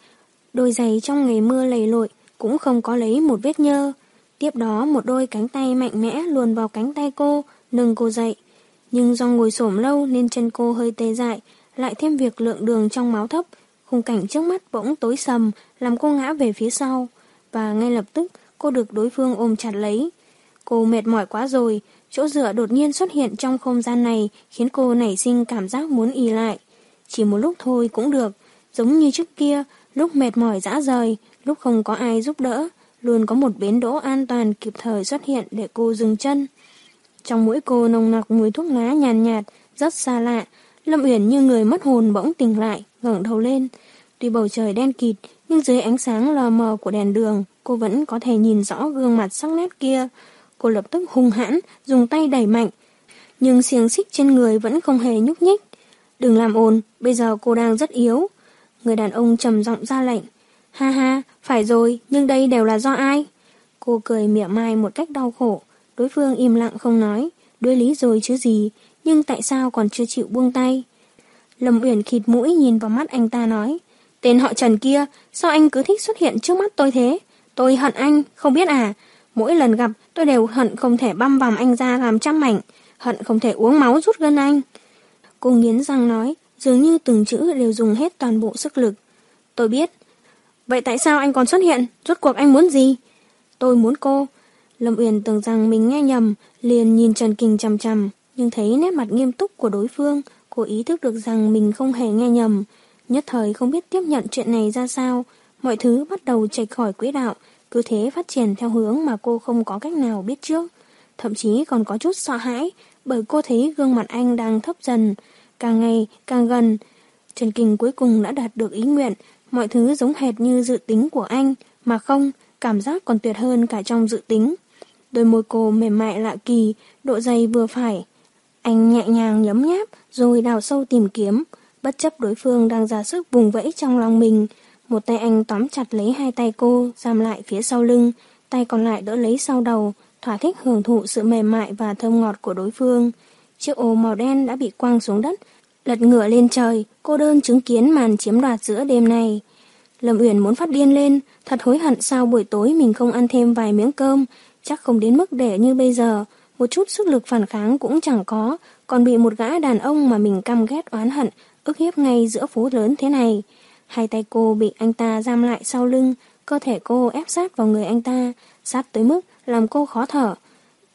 B: Đôi giày trong ngày mưa lầy lội cũng không có lấy một vết nhơ. Tiếp đó một đôi cánh tay mạnh mẽ luồn vào cánh tay cô, nâng cô dậy. Nhưng do ngồi xổm lâu nên chân cô hơi tê dại, lại thêm việc lượng đường trong máu thấp, khung cảnh trước mắt bỗng tối sầm, làm cô ngã về phía sau. Và ngay lập tức cô được đối phương ôm chặt lấy. Cô mệt mỏi quá rồi, chỗ dựa đột nhiên xuất hiện trong không gian này khiến cô nảy sinh cảm giác muốn y lại. Chỉ một lúc thôi cũng được, giống như trước kia, lúc mệt mỏi dã rời, lúc không có ai giúp đỡ, luôn có một bến đỗ an toàn kịp thời xuất hiện để cô dừng chân. Trong mũi cô nồng nặc mùi thuốc lá nhàn nhạt, rất xa lạ, Lâm Uyển như người mất hồn bỗng tỉnh lại, ngẩng đầu lên. Tuy bầu trời đen kịt, nhưng dưới ánh sáng lờ mờ của đèn đường, cô vẫn có thể nhìn rõ gương mặt sắc nét kia. Cô lập tức hung hãn, dùng tay đẩy mạnh. Nhưng xiềng xích trên người vẫn không hề nhúc nhích. Đừng làm ồn, bây giờ cô đang rất yếu. Người đàn ông trầm giọng ra lệnh. Ha ha, phải rồi, nhưng đây đều là do ai? Cô cười mỉa mai một cách đau khổ. Đối phương im lặng không nói. Đối lý rồi chứ gì, nhưng tại sao còn chưa chịu buông tay? Lâm Uyển khịt mũi nhìn vào mắt anh ta nói. Tên họ Trần kia, sao anh cứ thích xuất hiện trước mắt tôi thế? Tôi hận anh, không biết à? Mỗi lần gặp tôi đều hận không thể băm vằm anh ra làm trăm mảnh, hận không thể uống máu rút gân anh. Cô nghiến răng nói, dường như từng chữ đều dùng hết toàn bộ sức lực. Tôi biết. Vậy tại sao anh còn xuất hiện? Rốt cuộc anh muốn gì? Tôi muốn cô. Lâm Uyển tưởng rằng mình nghe nhầm, liền nhìn Trần Kình chằm chằm, nhưng thấy nét mặt nghiêm túc của đối phương, cô ý thức được rằng mình không hề nghe nhầm. Nhất thời không biết tiếp nhận chuyện này ra sao, mọi thứ bắt đầu chạy khỏi quỹ đạo, cứ thế phát triển theo hướng mà cô không có cách nào biết trước. Thậm chí còn có chút sợ hãi, bởi cô thấy gương mặt anh đang thấp dần, càng ngày càng gần. Trần Kình cuối cùng đã đạt được ý nguyện, mọi thứ giống hệt như dự tính của anh, mà không, cảm giác còn tuyệt hơn cả trong dự tính. Đôi môi cô mềm mại lạ kỳ, độ dày vừa phải. Anh nhẹ nhàng nhấm nháp, rồi đào sâu tìm kiếm, bất chấp đối phương đang ra sức vùng vẫy trong lòng mình. Một tay anh tóm chặt lấy hai tay cô, giam lại phía sau lưng, tay còn lại đỡ lấy sau đầu, thỏa thích hưởng thụ sự mềm mại và thơm ngọt của đối phương. Chiếc ô màu đen đã bị quăng xuống đất, lật ngửa lên trời, cô đơn chứng kiến màn chiếm đoạt giữa đêm này. Lâm Uyển muốn phát điên lên, thật hối hận sao buổi tối mình không ăn thêm vài miếng cơm, chắc không đến mức để như bây giờ, một chút sức lực phản kháng cũng chẳng có, còn bị một gã đàn ông mà mình căm ghét oán hận, ức hiếp ngay giữa phố lớn thế này. Hai tay cô bị anh ta giam lại sau lưng, cơ thể cô ép sát vào người anh ta, sát tới mức làm cô khó thở.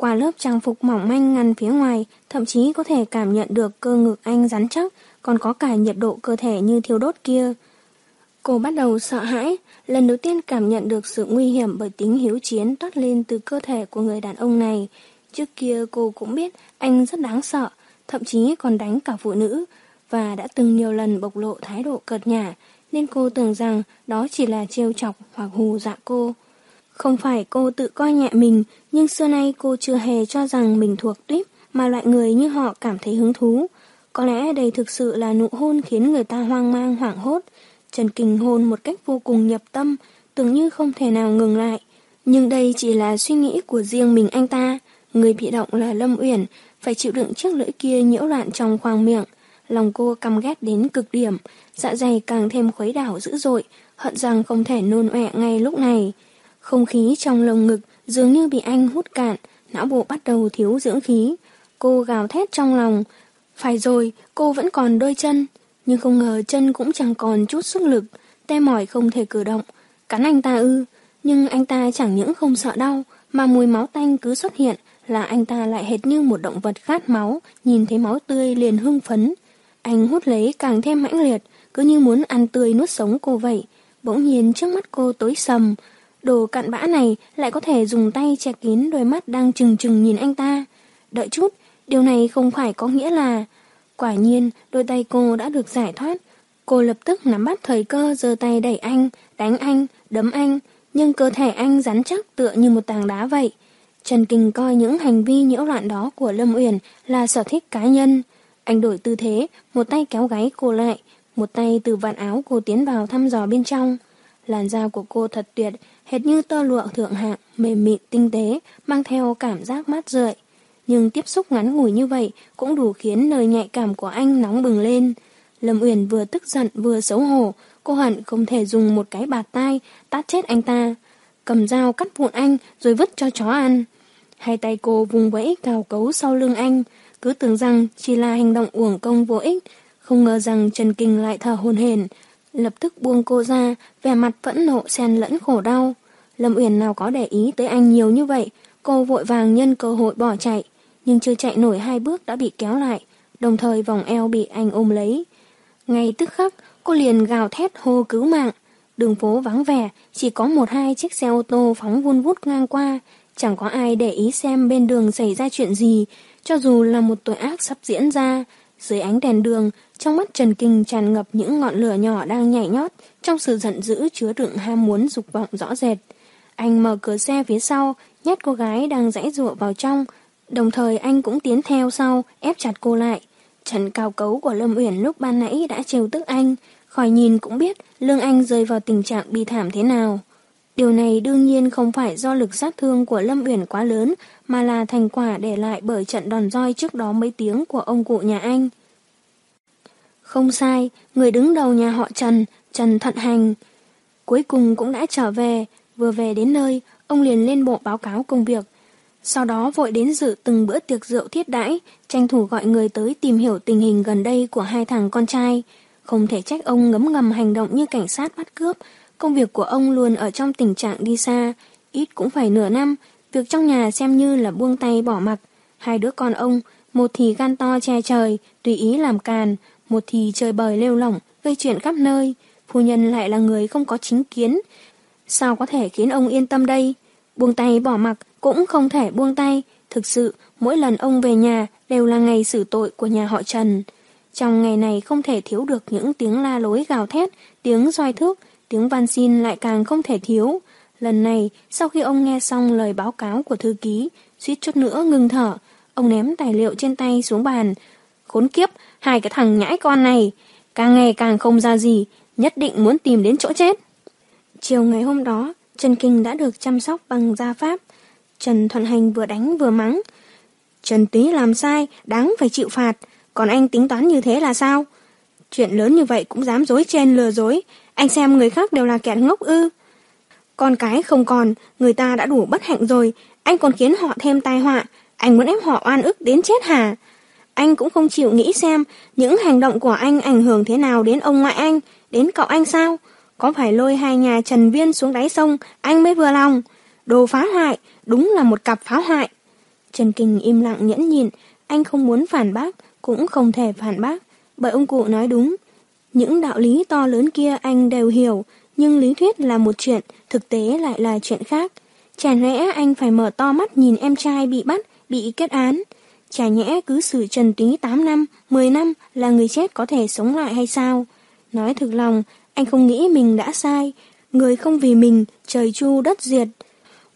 B: Qua lớp trang phục mỏng manh ngăn phía ngoài, thậm chí có thể cảm nhận được cơ ngực anh rắn chắc, còn có cả nhiệt độ cơ thể như thiêu đốt kia. Cô bắt đầu sợ hãi, lần đầu tiên cảm nhận được sự nguy hiểm bởi tính hiếu chiến toát lên từ cơ thể của người đàn ông này. Trước kia cô cũng biết anh rất đáng sợ, thậm chí còn đánh cả phụ nữ, và đã từng nhiều lần bộc lộ thái độ cợt nhả, nên cô tưởng rằng đó chỉ là trêu chọc hoặc hù dạ cô. Không phải cô tự coi nhẹ mình, nhưng xưa nay cô chưa hề cho rằng mình thuộc tuyếp mà loại người như họ cảm thấy hứng thú. Có lẽ đây thực sự là nụ hôn khiến người ta hoang mang hoảng hốt. Trần Kình hôn một cách vô cùng nhập tâm, tưởng như không thể nào ngừng lại. Nhưng đây chỉ là suy nghĩ của riêng mình anh ta. Người bị động là Lâm Uyển, phải chịu đựng chiếc lưỡi kia nhiễu loạn trong khoang miệng. Lòng cô căm ghét đến cực điểm, dạ dày càng thêm khuấy đảo dữ dội, hận rằng không thể nôn ọe ngay lúc này. Không khí trong lồng ngực dường như bị anh hút cạn, não bộ bắt đầu thiếu dưỡng khí. Cô gào thét trong lòng. Phải rồi, cô vẫn còn đôi chân, nhưng không ngờ chân cũng chẳng còn chút sức lực, tê mỏi không thể cử động. Cắn anh ta ư, nhưng anh ta chẳng những không sợ đau, mà mùi máu tanh cứ xuất hiện là anh ta lại hệt như một động vật khát máu, nhìn thấy máu tươi liền hưng phấn. Anh hút lấy càng thêm mãnh liệt, cứ như muốn ăn tươi nuốt sống cô vậy. Bỗng nhiên trước mắt cô tối sầm, đồ cặn bã này lại có thể dùng tay che kín đôi mắt đang trừng trừng nhìn anh ta. Đợi chút, điều này không phải có nghĩa là... Quả nhiên, đôi tay cô đã được giải thoát. Cô lập tức nắm bắt thời cơ giơ tay đẩy anh, đánh anh, đấm anh, nhưng cơ thể anh rắn chắc tựa như một tảng đá vậy. Trần Kinh coi những hành vi nhiễu loạn đó của Lâm Uyển là sở thích cá nhân. Anh đổi tư thế, một tay kéo gáy cô lại, một tay từ vạt áo cô tiến vào thăm dò bên trong. Làn da của cô thật tuyệt, hệt như tơ lụa thượng hạng, mềm mịn tinh tế, mang theo cảm giác mát rượi. Nhưng tiếp xúc ngắn ngủi như vậy cũng đủ khiến nơi nhạy cảm của anh nóng bừng lên. Lâm Uyển vừa tức giận vừa xấu hổ, cô hận không thể dùng một cái bạt tay tát chết anh ta. Cầm dao cắt vụn anh rồi vứt cho chó ăn. Hai tay cô vùng vẫy cào cấu sau lưng anh, cứ tưởng rằng chỉ là hành động uổng công vô ích, không ngờ rằng Trần Kinh lại thở hồn hển, lập tức buông cô ra, vẻ mặt vẫn nộ xen lẫn khổ đau. Lâm Uyển nào có để ý tới anh nhiều như vậy, Cô vội vàng nhân cơ hội bỏ chạy, nhưng chưa chạy nổi hai bước đã bị kéo lại, đồng thời vòng eo bị anh ôm lấy. Ngay tức khắc, cô liền gào thét hô cứu mạng. Đường phố vắng vẻ, chỉ có một hai chiếc xe ô tô phóng vun vút ngang qua, chẳng có ai để ý xem bên đường xảy ra chuyện gì, cho dù là một tội ác sắp diễn ra. Dưới ánh đèn đường, trong mắt Trần Kinh tràn ngập những ngọn lửa nhỏ đang nhảy nhót, trong sự giận dữ chứa đựng ham muốn dục vọng rõ rệt. Anh mở cửa xe phía sau, nhét cô gái đang rẽ rụa vào trong, đồng thời anh cũng tiến theo sau, ép chặt cô lại. Trận cao cấu của Lâm Uyển lúc ban nãy đã trêu tức anh, khỏi nhìn cũng biết lương anh rơi vào tình trạng bi thảm thế nào. Điều này đương nhiên không phải do lực sát thương của Lâm Uyển quá lớn, mà là thành quả để lại bởi trận đòn roi trước đó mấy tiếng của ông cụ nhà anh. Không sai, người đứng đầu nhà họ Trần, Trần Thận Hành. Cuối cùng cũng đã trở về, vừa về đến nơi, ông liền lên bộ báo cáo công việc. Sau đó vội đến dự từng bữa tiệc rượu thiết đãi, tranh thủ gọi người tới tìm hiểu tình hình gần đây của hai thằng con trai. Không thể trách ông ngấm ngầm hành động như cảnh sát bắt cướp, công việc của ông luôn ở trong tình trạng đi xa, ít cũng phải nửa năm, việc trong nhà xem như là buông tay bỏ mặc. Hai đứa con ông, một thì gan to che trời, tùy ý làm càn, một thì chơi bời lêu lỏng, gây chuyện khắp nơi. Phu nhân lại là người không có chính kiến. Sao có thể khiến ông yên tâm đây? Buông tay bỏ mặc cũng không thể buông tay. Thực sự, mỗi lần ông về nhà đều là ngày xử tội của nhà họ Trần. Trong ngày này không thể thiếu được những tiếng la lối gào thét, tiếng roi thước, tiếng van xin lại càng không thể thiếu. Lần này, sau khi ông nghe xong lời báo cáo của thư ký, suýt chút nữa ngừng thở, ông ném tài liệu trên tay xuống bàn. Khốn kiếp, hai cái thằng nhãi con này, càng ngày càng không ra gì, nhất định muốn tìm đến chỗ chết. Chiều ngày hôm đó, Trần Kinh đã được chăm sóc bằng gia pháp. Trần Thuận Hành vừa đánh vừa mắng. Trần Tý làm sai, đáng phải chịu phạt. Còn anh tính toán như thế là sao? Chuyện lớn như vậy cũng dám dối chen lừa dối. Anh xem người khác đều là kẻ ngốc ư. Con cái không còn, người ta đã đủ bất hạnh rồi. Anh còn khiến họ thêm tai họa. Anh muốn ép họ oan ức đến chết hả? Anh cũng không chịu nghĩ xem những hành động của anh ảnh hưởng thế nào đến ông ngoại anh, đến cậu anh sao? Có phải lôi hai nhà Trần Viên xuống đáy sông, anh mới vừa lòng. Đồ phá hoại, đúng là một cặp phá hoại. Trần Kinh im lặng nhẫn nhịn, anh không muốn phản bác, cũng không thể phản bác, bởi ông cụ nói đúng. Những đạo lý to lớn kia anh đều hiểu, nhưng lý thuyết là một chuyện, thực tế lại là chuyện khác. Chả lẽ anh phải mở to mắt nhìn em trai bị bắt, bị kết án. Chả nhẽ cứ xử Trần Túy 8 năm, 10 năm là người chết có thể sống lại hay sao? Nói thực lòng, anh không nghĩ mình đã sai. Người không vì mình, trời chu đất diệt.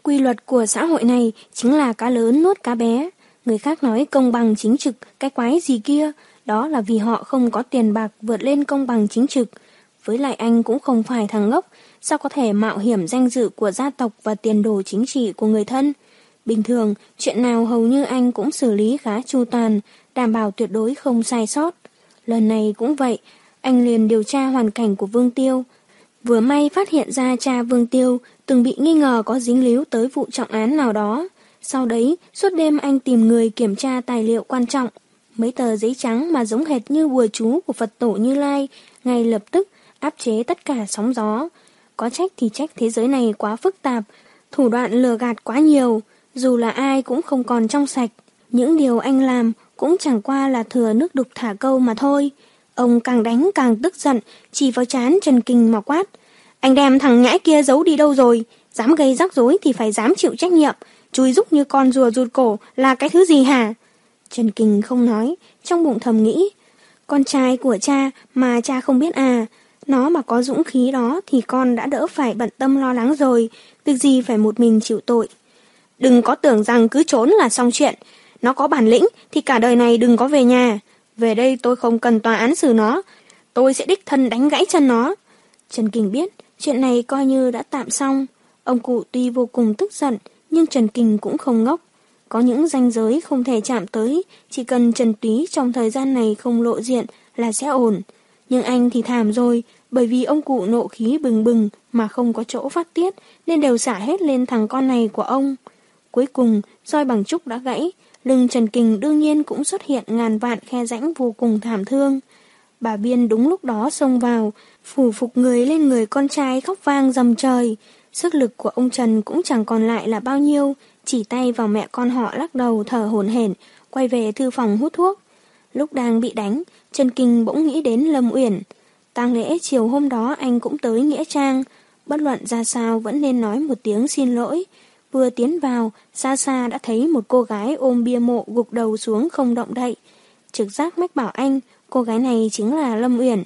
B: Quy luật của xã hội này chính là cá lớn nuốt cá bé. Người khác nói công bằng chính trực, cái quái gì kia, đó là vì họ không có tiền bạc vượt lên công bằng chính trực. Với lại anh cũng không phải thằng ngốc, sao có thể mạo hiểm danh dự của gia tộc và tiền đồ chính trị của người thân. Bình thường, chuyện nào hầu như anh cũng xử lý khá chu toàn, đảm bảo tuyệt đối không sai sót. Lần này cũng vậy, anh liền điều tra hoàn cảnh của Vương Tiêu. Vừa may phát hiện ra cha Vương Tiêu từng bị nghi ngờ có dính líu tới vụ trọng án nào đó. Sau đấy, suốt đêm anh tìm người kiểm tra tài liệu quan trọng. Mấy tờ giấy trắng mà giống hệt như bùa chú của Phật tổ Như Lai, ngay lập tức áp chế tất cả sóng gió. Có trách thì trách thế giới này quá phức tạp, thủ đoạn lừa gạt quá nhiều, dù là ai cũng không còn trong sạch. Những điều anh làm cũng chẳng qua là thừa nước đục thả câu mà thôi. Ông càng đánh càng tức giận, chỉ vào chán Trần Kinh mà quát. Anh đem thằng nhãi kia giấu đi đâu rồi? Dám gây rắc rối thì phải dám chịu trách nhiệm. Chui rúc như con rùa rụt cổ là cái thứ gì hả? Trần Kinh không nói, trong bụng thầm nghĩ. Con trai của cha mà cha không biết à. Nó mà có dũng khí đó thì con đã đỡ phải bận tâm lo lắng rồi. Việc gì phải một mình chịu tội. Đừng có tưởng rằng cứ trốn là xong chuyện. Nó có bản lĩnh thì cả đời này đừng có về nhà. Về đây tôi không cần tòa án xử nó. Tôi sẽ đích thân đánh gãy chân nó. Trần Kinh biết chuyện này coi như đã tạm xong. Ông cụ tuy vô cùng tức giận nhưng Trần Kinh cũng không ngốc. Có những ranh giới không thể chạm tới, chỉ cần Trần Túy trong thời gian này không lộ diện là sẽ ổn. Nhưng anh thì thảm rồi, bởi vì ông cụ nộ khí bừng bừng mà không có chỗ phát tiết nên đều xả hết lên thằng con này của ông. Cuối cùng, roi bằng trúc đã gãy, lưng Trần Kình đương nhiên cũng xuất hiện ngàn vạn khe rãnh vô cùng thảm thương. Bà Biên đúng lúc đó xông vào, phủ phục người lên người con trai khóc vang dầm trời. Sức lực của ông Trần cũng chẳng còn lại là bao nhiêu, chỉ tay vào mẹ con họ lắc đầu thở hổn hển, quay về thư phòng hút thuốc. Lúc đang bị đánh, Trần Kinh bỗng nghĩ đến Lâm Uyển. tang lễ chiều hôm đó anh cũng tới Nghĩa Trang, bất luận ra sao vẫn nên nói một tiếng xin lỗi. Vừa tiến vào, xa xa đã thấy một cô gái ôm bia mộ gục đầu xuống không động đậy. Trực giác mách bảo anh, cô gái này chính là Lâm Uyển.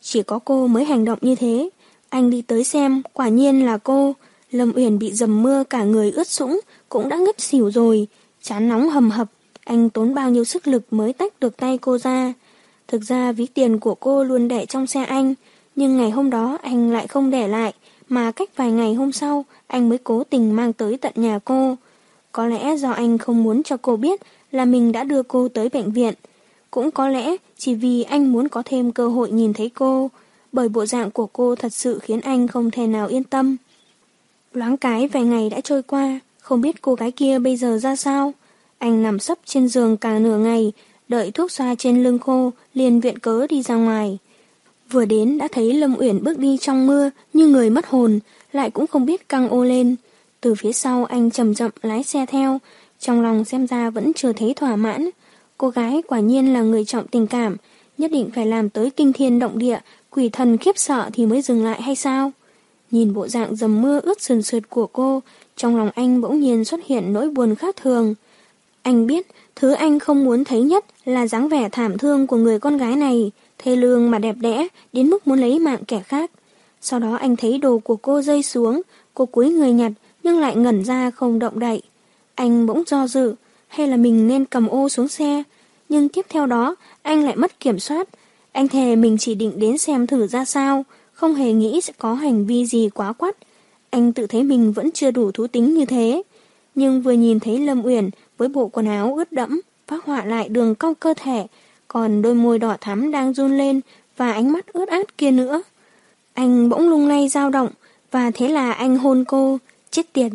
B: Chỉ có cô mới hành động như thế. Anh đi tới xem, quả nhiên là cô. Lâm Uyển bị dầm mưa cả người ướt sũng, cũng đã ngất xỉu rồi. Chán nóng hầm hập, anh tốn bao nhiêu sức lực mới tách được tay cô ra. Thực ra ví tiền của cô luôn để trong xe anh, nhưng ngày hôm đó anh lại không để lại, mà cách vài ngày hôm sau anh mới cố tình mang tới tận nhà cô. Có lẽ do anh không muốn cho cô biết là mình đã đưa cô tới bệnh viện. Cũng có lẽ chỉ vì anh muốn có thêm cơ hội nhìn thấy cô, bởi bộ dạng của cô thật sự khiến anh không thể nào yên tâm. Loáng cái vài ngày đã trôi qua, không biết cô gái kia bây giờ ra sao. Anh nằm sấp trên giường cả nửa ngày, đợi thuốc xoa trên lưng khô, liền viện cớ đi ra ngoài. Vừa đến đã thấy Lâm Uyển bước đi trong mưa như người mất hồn, lại cũng không biết căng ô lên. Từ phía sau anh chậm chậm lái xe theo, trong lòng xem ra vẫn chưa thấy thỏa mãn. Cô gái quả nhiên là người trọng tình cảm, nhất định phải làm tới kinh thiên động địa, quỷ thần khiếp sợ thì mới dừng lại hay sao? Nhìn bộ dạng dầm mưa ướt sườn sượt của cô, trong lòng anh bỗng nhiên xuất hiện nỗi buồn khác thường. Anh biết, thứ anh không muốn thấy nhất là dáng vẻ thảm thương của người con gái này, thê lương mà đẹp đẽ, đến mức muốn lấy mạng kẻ khác. Sau đó anh thấy đồ của cô rơi xuống, cô cúi người nhặt nhưng lại ngẩn ra không động đậy. Anh bỗng do dự, hay là mình nên cầm ô xuống xe, nhưng tiếp theo đó anh lại mất kiểm soát. Anh thề mình chỉ định đến xem thử ra sao, không hề nghĩ sẽ có hành vi gì quá quắt. Anh tự thấy mình vẫn chưa đủ thú tính như thế. Nhưng vừa nhìn thấy Lâm Uyển với bộ quần áo ướt đẫm, phát họa lại đường cong cơ thể, còn đôi môi đỏ thắm đang run lên và ánh mắt ướt át kia nữa. Anh bỗng lung lay dao động và thế là anh hôn cô, chết tiệt.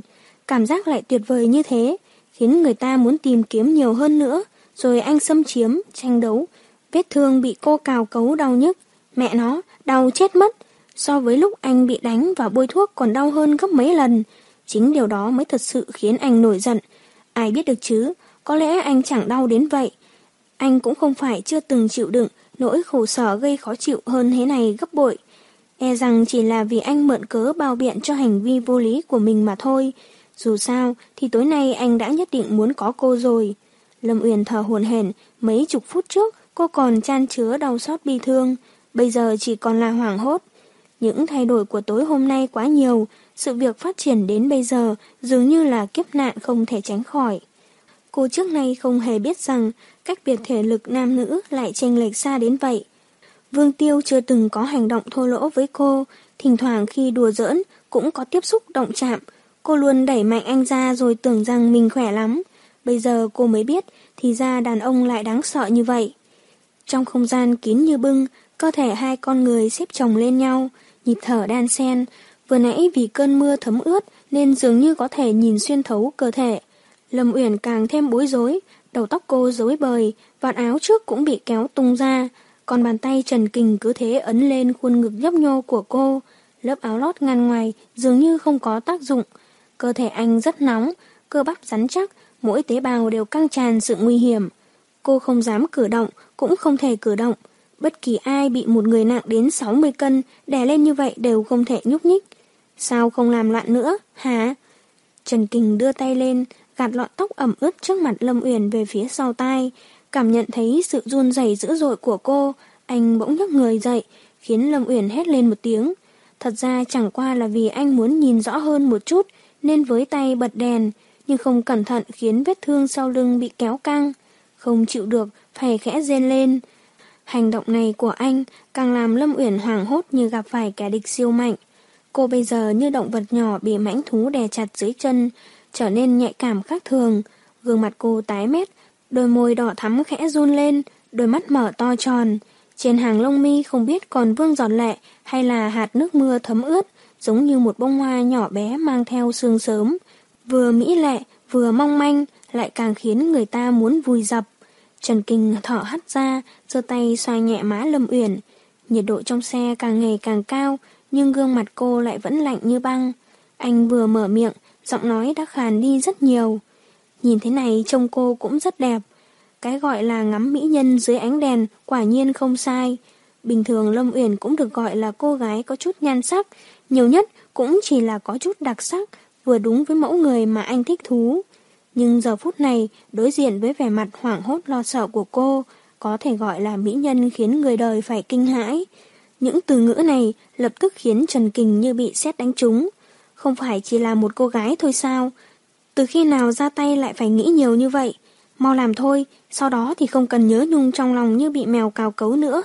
B: Cảm giác lại tuyệt vời như thế, khiến người ta muốn tìm kiếm nhiều hơn nữa, rồi anh xâm chiếm, tranh đấu. Vết thương bị cô cào cấu đau nhức, mẹ nó, đau chết mất. So với lúc anh bị đánh và bôi thuốc còn đau hơn gấp mấy lần. Chính điều đó mới thật sự khiến anh nổi giận. Ai biết được chứ, có lẽ anh chẳng đau đến vậy. Anh cũng không phải chưa từng chịu đựng nỗi khổ sở gây khó chịu hơn thế này gấp bội. E rằng chỉ là vì anh mượn cớ bao biện cho hành vi vô lý của mình mà thôi. Dù sao thì tối nay anh đã nhất định muốn có cô rồi. Lâm Uyển thở hồn hển, mấy chục phút trước cô còn chan chứa đau xót bi thương, bây giờ chỉ còn là hoảng hốt. Những thay đổi của tối hôm nay quá nhiều, sự việc phát triển đến bây giờ dường như là kiếp nạn không thể tránh khỏi. Cô trước nay không hề biết rằng cách biệt thể lực nam nữ lại chênh lệch xa đến vậy. Vương Tiêu chưa từng có hành động thô lỗ với cô, thỉnh thoảng khi đùa giỡn cũng có tiếp xúc động chạm. Cô luôn đẩy mạnh anh ra rồi tưởng rằng mình khỏe lắm. Bây giờ cô mới biết thì ra đàn ông lại đáng sợ như vậy. Trong không gian kín như bưng, cơ thể hai con người xếp chồng lên nhau, nhịp thở đan xen. Vừa nãy vì cơn mưa thấm ướt nên dường như có thể nhìn xuyên thấu cơ thể. Lâm Uyển càng thêm bối rối, đầu tóc cô rối bời, vạt áo trước cũng bị kéo tung ra, còn bàn tay Trần Kình cứ thế ấn lên khuôn ngực nhấp nhô của cô. Lớp áo lót ngăn ngoài dường như không có tác dụng. Cơ thể anh rất nóng, cơ bắp rắn chắc, mỗi tế bào đều căng tràn sự nguy hiểm. Cô không dám cử động, cũng không thể cử động. Bất kỳ ai bị một người nặng đến 60 cân đè lên như vậy đều không thể nhúc nhích. Sao không làm loạn nữa, hả? Trần Kình đưa tay lên, gạt lọn tóc ẩm ướt trước mặt Lâm Uyển về phía sau tai, cảm nhận thấy sự run rẩy dữ dội của cô, anh bỗng nhấc người dậy, khiến Lâm Uyển hét lên một tiếng. Thật ra chẳng qua là vì anh muốn nhìn rõ hơn một chút, nên với tay bật đèn, nhưng không cẩn thận khiến vết thương sau lưng bị kéo căng. Không chịu được, phải khẽ rên lên. Hành động này của anh càng làm Lâm Uyển hoảng hốt như gặp phải kẻ địch siêu mạnh. Cô bây giờ như động vật nhỏ bị mãnh thú đè chặt dưới chân, trở nên nhạy cảm khác thường. Gương mặt cô tái mét, đôi môi đỏ thắm khẽ run lên, đôi mắt mở to tròn. Trên hàng lông mi không biết còn vương giọt lệ hay là hạt nước mưa thấm ướt, giống như một bông hoa nhỏ bé mang theo sương sớm. Vừa mỹ lệ, vừa mong manh, lại càng khiến người ta muốn vùi dập. Trần Kinh thở hắt ra, giơ tay xoa nhẹ má Lâm Uyển. Nhiệt độ trong xe càng ngày càng cao, nhưng gương mặt cô lại vẫn lạnh như băng. Anh vừa mở miệng, giọng nói đã khàn đi rất nhiều. Nhìn thế này trông cô cũng rất đẹp. Cái gọi là ngắm mỹ nhân dưới ánh đèn quả nhiên không sai. Bình thường Lâm Uyển cũng được gọi là cô gái có chút nhan sắc, nhiều nhất cũng chỉ là có chút đặc sắc, vừa đúng với mẫu người mà anh thích thú. Nhưng giờ phút này, đối diện với vẻ mặt hoảng hốt lo sợ của cô, có thể gọi là mỹ nhân khiến người đời phải kinh hãi. Những từ ngữ này lập tức khiến Trần Kình như bị xét đánh trúng. Không phải chỉ là một cô gái thôi sao? Từ khi nào ra tay lại phải nghĩ nhiều như vậy? Mau làm thôi, sau đó thì không cần nhớ nhung trong lòng như bị mèo cào cấu nữa.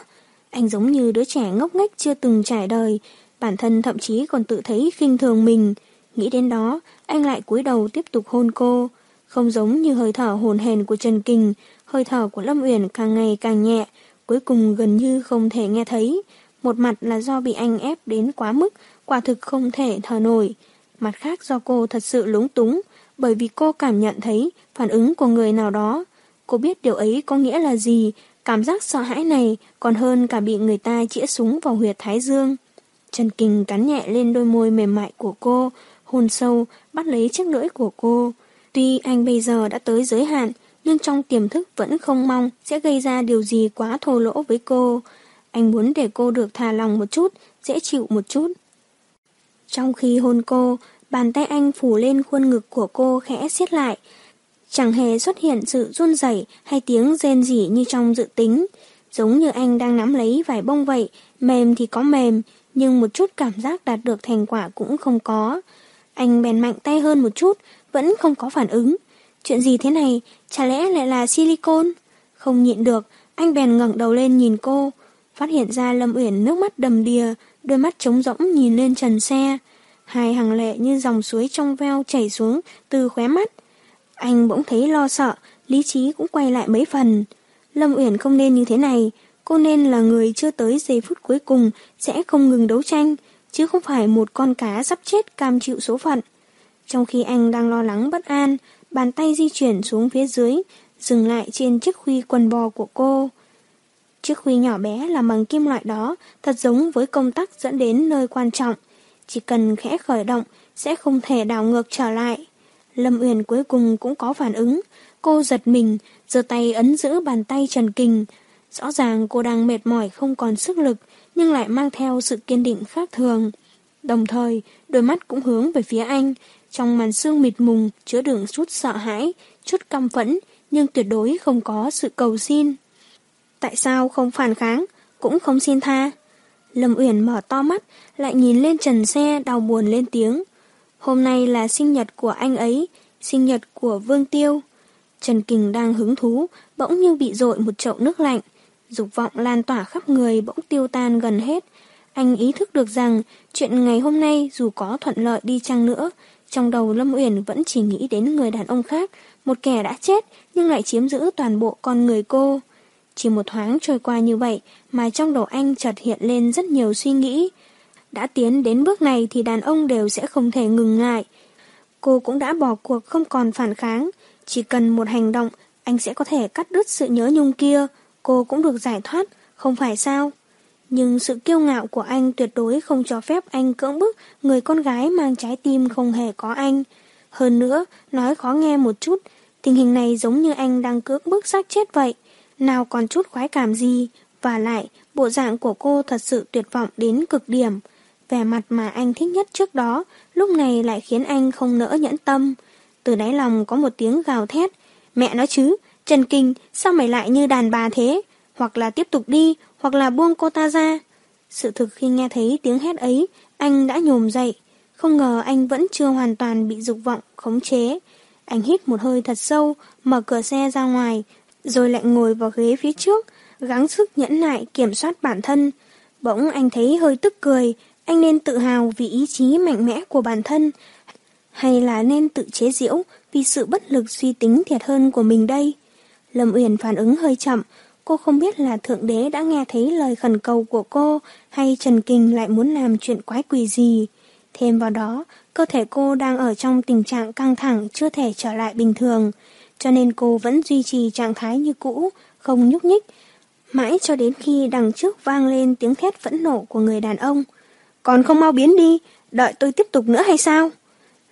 B: Anh giống như đứa trẻ ngốc nghếch chưa từng trải đời, bản thân thậm chí còn tự thấy khinh thường mình. Nghĩ đến đó, anh lại cúi đầu tiếp tục hôn cô. Không giống như hơi thở hồn hền của Trần Kình, hơi thở của Lâm Uyển càng ngày càng nhẹ, cuối cùng gần như không thể nghe thấy. Một mặt là do bị anh ép đến quá mức, quả thực không thể thở nổi. Mặt khác do cô thật sự lúng túng, bởi vì cô cảm nhận thấy phản ứng của người nào đó. Cô biết điều ấy có nghĩa là gì, cảm giác sợ hãi này còn hơn cả bị người ta chĩa súng vào huyệt thái dương. Trần Kình cắn nhẹ lên đôi môi mềm mại của cô, hôn sâu, bắt lấy chiếc lưỡi của cô. Tuy anh bây giờ đã tới giới hạn, nhưng trong tiềm thức vẫn không mong sẽ gây ra điều gì quá thô lỗ với cô. Anh muốn để cô được thả lòng một chút, dễ chịu một chút. Trong khi hôn cô, bàn tay anh phủ lên khuôn ngực của cô khẽ siết lại. Chẳng hề xuất hiện sự run rẩy hay tiếng rên rỉ như trong dự tính. Giống như anh đang nắm lấy vải bông vậy, mềm thì có mềm, nhưng một chút cảm giác đạt được thành quả cũng không có. Anh bèn mạnh tay hơn một chút, vẫn không có phản ứng. Chuyện gì thế này, chả lẽ lại là silicon? Không nhịn được, anh bèn ngẩng đầu lên nhìn cô, phát hiện ra Lâm Uyển nước mắt đầm đìa, đôi mắt trống rỗng nhìn lên trần xe. Hai hàng lệ như dòng suối trong veo chảy xuống từ khóe mắt. Anh bỗng thấy lo sợ, lý trí cũng quay lại mấy phần. Lâm Uyển không nên như thế này, cô nên là người chưa tới giây phút cuối cùng sẽ không ngừng đấu tranh, chứ không phải một con cá sắp chết cam chịu số phận. Trong khi anh đang lo lắng bất an, bàn tay di chuyển xuống phía dưới, dừng lại trên chiếc khuy quần bò của cô. Chiếc khuy nhỏ bé làm bằng kim loại đó thật giống với công tắc dẫn đến nơi quan trọng. Chỉ cần khẽ khởi động sẽ không thể đảo ngược trở lại. Lâm Uyển cuối cùng cũng có phản ứng. Cô giật mình, giơ tay ấn giữ bàn tay Trần Kình. Rõ ràng cô đang mệt mỏi không còn sức lực, nhưng lại mang theo sự kiên định khác thường. Đồng thời, đôi mắt cũng hướng về phía anh, trong màn sương mịt mùng chứa đựng chút sợ hãi, chút căm phẫn, nhưng tuyệt đối không có sự cầu xin. Tại sao không phản kháng, cũng không xin tha? Lâm Uyển mở to mắt, lại nhìn lên trần xe đau buồn lên tiếng. Hôm nay là sinh nhật của anh ấy, sinh nhật của Vương Tiêu. Trần Kình đang hứng thú, bỗng như bị dội một chậu nước lạnh. Dục vọng lan tỏa khắp người bỗng tiêu tan gần hết. Anh ý thức được rằng chuyện ngày hôm nay dù có thuận lợi đi chăng nữa, trong đầu Lâm Uyển vẫn chỉ nghĩ đến người đàn ông khác, một kẻ đã chết nhưng lại chiếm giữ toàn bộ con người cô. Chỉ một thoáng trôi qua như vậy mà trong đầu anh chợt hiện lên rất nhiều suy nghĩ. Đã tiến đến bước này thì đàn ông đều sẽ không thể ngừng ngại Cô cũng đã bỏ cuộc không còn phản kháng. Chỉ cần một hành động, anh sẽ có thể cắt đứt sự nhớ nhung kia. Cô cũng được giải thoát, không phải sao? Nhưng sự kiêu ngạo của anh tuyệt đối không cho phép anh cưỡng bức người con gái mang trái tim không hề có anh. Hơn nữa, nói khó nghe một chút, tình hình này giống như anh đang cưỡng bức xác chết vậy. Nào còn chút khoái cảm gì, và lại, bộ dạng của cô thật sự tuyệt vọng đến cực điểm. Vẻ mặt mà anh thích nhất trước đó, lúc này lại khiến anh không nỡ nhẫn tâm. Từ đáy lòng có một tiếng gào thét. Mẹ nói chứ, Trần Kinh, sao mày lại như đàn bà thế? Hoặc là tiếp tục đi, hoặc là buông cô ta ra. Sự thực khi nghe thấy tiếng hét ấy, anh đã nhồm dậy. Không ngờ anh vẫn chưa hoàn toàn bị dục vọng, khống chế. Anh hít một hơi thật sâu, mở cửa xe ra ngoài, rồi lại ngồi vào ghế phía trước, gắng sức nhẫn nại kiểm soát bản thân. Bỗng anh thấy hơi tức cười, anh nên tự hào vì ý chí mạnh mẽ của bản thân, hay là nên tự chế giễu vì sự bất lực suy tính thiệt hơn của mình đây? Lâm Uyển phản ứng hơi chậm, cô không biết là Thượng Đế đã nghe thấy lời khẩn cầu của cô hay Trần Kinh lại muốn làm chuyện quái quỷ gì. Thêm vào đó, cơ thể cô đang ở trong tình trạng căng thẳng chưa thể trở lại bình thường, cho nên cô vẫn duy trì trạng thái như cũ, không nhúc nhích, mãi cho đến khi đằng trước vang lên tiếng thét phẫn nộ của người đàn ông. Còn không mau biến đi, đợi tôi tiếp tục nữa hay sao?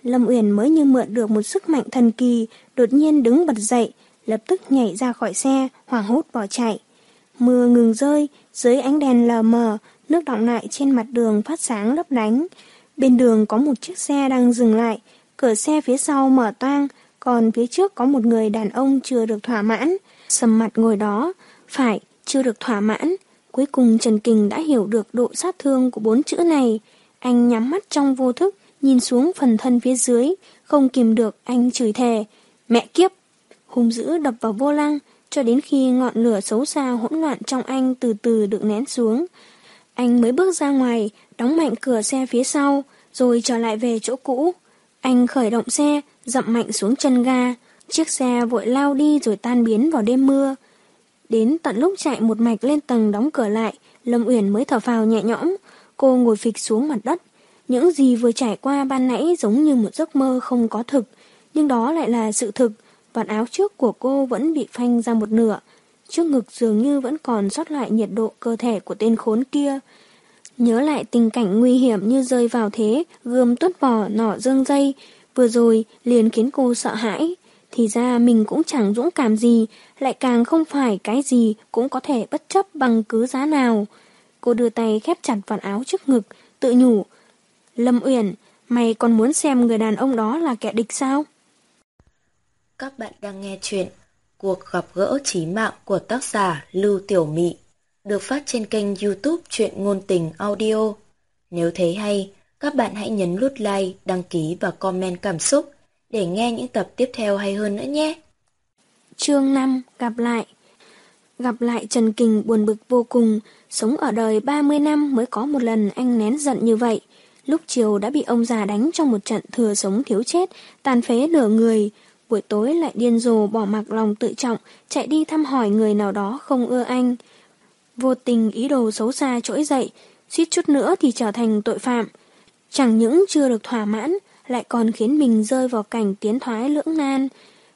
B: Lâm Uyển mới như mượn được một sức mạnh thần kỳ, đột nhiên đứng bật dậy, lập tức nhảy ra khỏi xe, hoảng hốt bỏ chạy. Mưa ngừng rơi, dưới ánh đèn lờ mờ, nước đọng lại trên mặt đường phát sáng lấp lánh. Bên đường có một chiếc xe đang dừng lại, cửa xe phía sau mở toang, còn phía trước có một người đàn ông chưa được thỏa mãn, sầm mặt ngồi đó, phải, chưa được thỏa mãn. Cuối cùng Trần Kình đã hiểu được độ sát thương của bốn chữ này. Anh nhắm mắt trong vô thức, nhìn xuống phần thân phía dưới, không kìm được anh chửi thề. Mẹ kiếp! hùng dữ đập vào vô lăng, cho đến khi ngọn lửa xấu xa hỗn loạn trong anh từ từ được nén xuống. Anh mới bước ra ngoài, đóng mạnh cửa xe phía sau, rồi trở lại về chỗ cũ. Anh khởi động xe, dậm mạnh xuống chân ga. Chiếc xe vội lao đi rồi tan biến vào đêm mưa. Đến tận lúc chạy một mạch lên tầng đóng cửa lại, Lâm Uyển mới thở phào nhẹ nhõm. Cô ngồi phịch xuống mặt đất. Những gì vừa trải qua ban nãy giống như một giấc mơ không có thực, nhưng đó lại là sự thực. Vạt áo trước của cô vẫn bị phanh ra một nửa. Trước ngực dường như vẫn còn sót lại nhiệt độ cơ thể của tên khốn kia. Nhớ lại tình cảnh nguy hiểm như rơi vào thế, gươm tuốt vỏ, nỏ dương dây, vừa rồi liền khiến cô sợ hãi. Thì ra mình cũng chẳng dũng cảm gì, lại càng không phải cái gì cũng có thể bất chấp bằng cứ giá nào. Cô đưa tay khép chặt vạt áo trước ngực, tự nhủ. Lâm Uyển, mày còn muốn xem người đàn ông đó là kẻ địch sao?
A: Các bạn đang nghe chuyện Cuộc gặp gỡ trí mạng của tác giả Lưu Tiểu Mị được phát trên kênh youtube Chuyện Ngôn Tình Audio. Nếu thấy hay, các bạn hãy nhấn nút like, đăng ký và comment cảm xúc để nghe những tập tiếp theo hay hơn nữa nhé.
B: Chương 5 Gặp lại Gặp lại Trần Kình buồn bực vô cùng, sống ở đời 30 năm mới có một lần anh nén giận như vậy. Lúc chiều đã bị ông già đánh trong một trận thừa sống thiếu chết, tàn phế nửa người. Buổi tối lại điên rồ bỏ mặc lòng tự trọng, chạy đi thăm hỏi người nào đó không ưa anh. Vô tình ý đồ xấu xa trỗi dậy, suýt chút nữa thì trở thành tội phạm. Chẳng những chưa được thỏa mãn, lại còn khiến mình rơi vào cảnh tiến thoái lưỡng nan.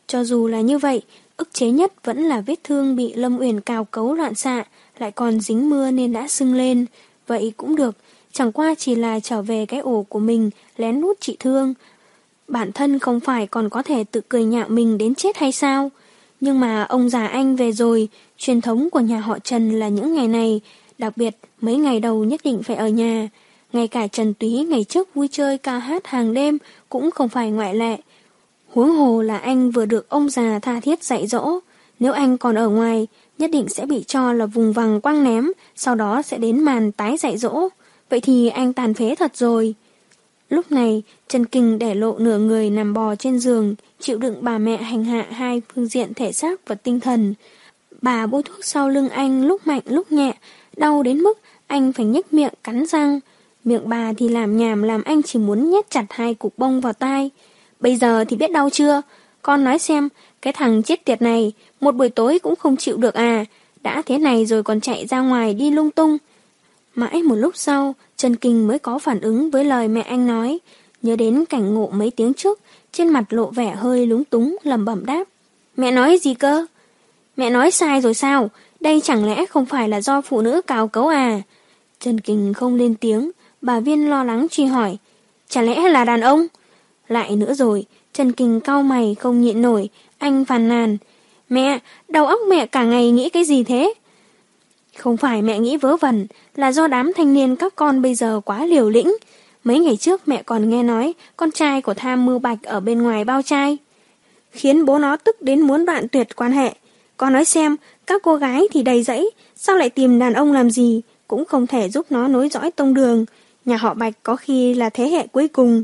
B: Cho dù là như vậy, ức chế nhất vẫn là vết thương bị Lâm Uyển cào cấu loạn xạ, lại còn dính mưa nên đã sưng lên. Vậy cũng được, chẳng qua chỉ là trở về cái ổ của mình, lén nút trị thương. Bản thân không phải còn có thể tự cười nhạo mình đến chết hay sao? Nhưng mà ông già anh về rồi, truyền thống của nhà họ Trần là những ngày này, đặc biệt mấy ngày đầu nhất định phải ở nhà. Ngay cả Trần Túy ngày trước vui chơi ca hát hàng đêm cũng không phải ngoại lệ. Huống hồ là anh vừa được ông già tha thiết dạy dỗ. Nếu anh còn ở ngoài, nhất định sẽ bị cho là vùng vằng quăng ném, sau đó sẽ đến màn tái dạy dỗ. Vậy thì anh tàn phế thật rồi. Lúc này, Trần Kinh để lộ nửa người nằm bò trên giường, chịu đựng bà mẹ hành hạ hai phương diện thể xác và tinh thần. Bà bôi thuốc sau lưng anh lúc mạnh lúc nhẹ, đau đến mức anh phải nhếch miệng cắn răng. Miệng bà thì làm nhảm làm anh chỉ muốn nhét chặt hai cục bông vào tai. Bây giờ thì biết đau chưa? Con nói xem, cái thằng chết tiệt này, một buổi tối cũng không chịu được à. Đã thế này rồi còn chạy ra ngoài đi lung tung. Mãi một lúc sau, Trần Kinh mới có phản ứng với lời mẹ anh nói. Nhớ đến cảnh ngộ mấy tiếng trước, trên mặt lộ vẻ hơi lúng túng, lầm bẩm đáp. Mẹ nói gì cơ? Mẹ nói sai rồi sao? Đây chẳng lẽ không phải là do phụ nữ cào cấu à? Trần Kinh không lên tiếng, bà Viên lo lắng truy hỏi. Chả lẽ là đàn ông? Lại nữa rồi, Trần Kinh cau mày không nhịn nổi, anh phàn nàn. Mẹ, đầu óc mẹ cả ngày nghĩ cái gì thế? Không phải mẹ nghĩ vớ vẩn, là do đám thanh niên các con bây giờ quá liều lĩnh. Mấy ngày trước mẹ còn nghe nói con trai của tham mưu bạch ở bên ngoài bao trai. Khiến bố nó tức đến muốn đoạn tuyệt quan hệ. Con nói xem, các cô gái thì đầy dẫy, sao lại tìm đàn ông làm gì, cũng không thể giúp nó nối dõi tông đường. Nhà họ bạch có khi là thế hệ cuối cùng.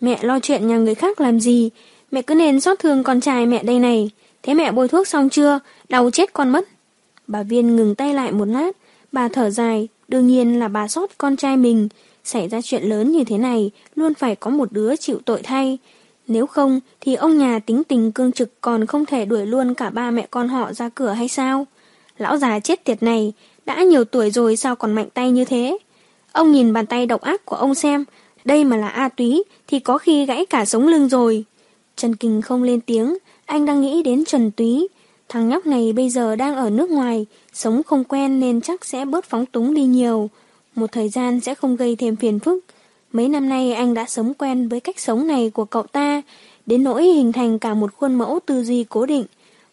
B: Mẹ lo chuyện nhà người khác làm gì, mẹ cứ nên xót thương con trai mẹ đây này. Thế mẹ bôi thuốc xong chưa, đau chết con mất. Bà Viên ngừng tay lại một lát, bà thở dài, đương nhiên là bà xót con trai mình. Xảy ra chuyện lớn như thế này, luôn phải có một đứa chịu tội thay. Nếu không, thì ông nhà tính tình cương trực còn không thể đuổi luôn cả ba mẹ con họ ra cửa hay sao? Lão già chết tiệt này, đã nhiều tuổi rồi sao còn mạnh tay như thế? Ông nhìn bàn tay độc ác của ông xem, đây mà là A túy thì có khi gãy cả sống lưng rồi. Trần Kình không lên tiếng, anh đang nghĩ đến Trần Túy. Thằng nhóc này bây giờ đang ở nước ngoài, sống không quen nên chắc sẽ bớt phóng túng đi nhiều. Một thời gian sẽ không gây thêm phiền phức. Mấy năm nay anh đã sống quen với cách sống này của cậu ta, đến nỗi hình thành cả một khuôn mẫu tư duy cố định.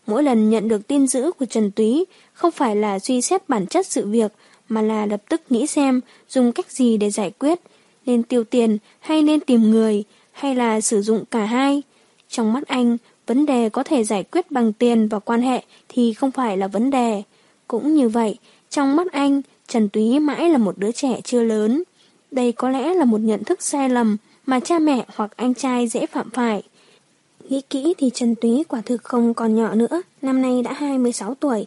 B: Mỗi lần nhận được tin dữ của Trần Túy, không phải là suy xét bản chất sự việc, mà là lập tức nghĩ xem dùng cách gì để giải quyết, nên tiêu tiền hay nên tìm người, hay là sử dụng cả hai. Trong mắt anh, vấn đề có thể giải quyết bằng tiền và quan hệ thì không phải là vấn đề. Cũng như vậy, trong mắt anh, Trần Túy mãi là một đứa trẻ chưa lớn. Đây có lẽ là một nhận thức sai lầm mà cha mẹ hoặc anh trai dễ phạm phải. Nghĩ kỹ thì Trần Túy quả thực không còn nhỏ nữa, năm nay đã 26 tuổi.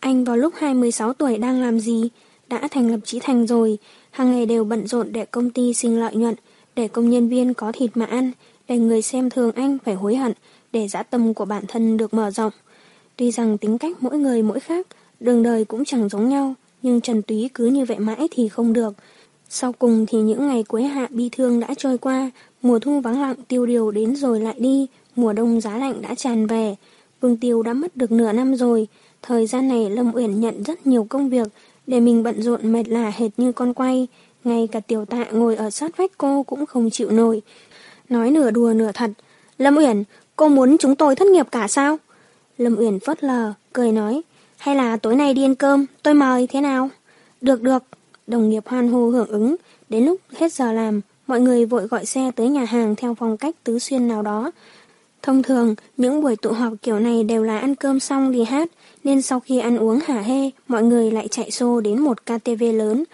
B: Anh vào lúc 26 tuổi đang làm gì? Đã thành lập Trí Thành rồi, hàng ngày đều bận rộn để công ty sinh lợi nhuận, để công nhân viên có thịt mà ăn, để người xem thường anh phải hối hận, để dã tâm của bản thân được mở rộng. Tuy rằng tính cách mỗi người mỗi khác, đường đời cũng chẳng giống nhau, nhưng Trần Túy cứ như vậy mãi thì không được. Sau cùng thì những ngày cuối hạ bi thương đã trôi qua, mùa thu vắng lặng tiêu điều đến rồi lại đi, mùa đông giá lạnh đã tràn về. Vương Tiêu đã mất được nửa năm rồi, thời gian này Lâm Uyển nhận rất nhiều công việc, để mình bận rộn mệt lả hệt như con quay, ngay cả tiểu tạ ngồi ở sát vách cô cũng không chịu nổi. Nói nửa đùa nửa thật, Lâm Uyển, cô muốn chúng tôi thất nghiệp cả sao? Lâm Uyển phớt lờ, cười nói, hay là tối nay đi ăn cơm, tôi mời thế nào? Được được, đồng nghiệp hoan hô hưởng ứng, đến lúc hết giờ làm, mọi người vội gọi xe tới nhà hàng theo phong cách tứ xuyên nào đó. Thông thường, những buổi tụ họp kiểu này đều là ăn cơm xong đi hát, nên sau khi ăn uống hả hê, mọi người lại chạy xô đến một KTV lớn.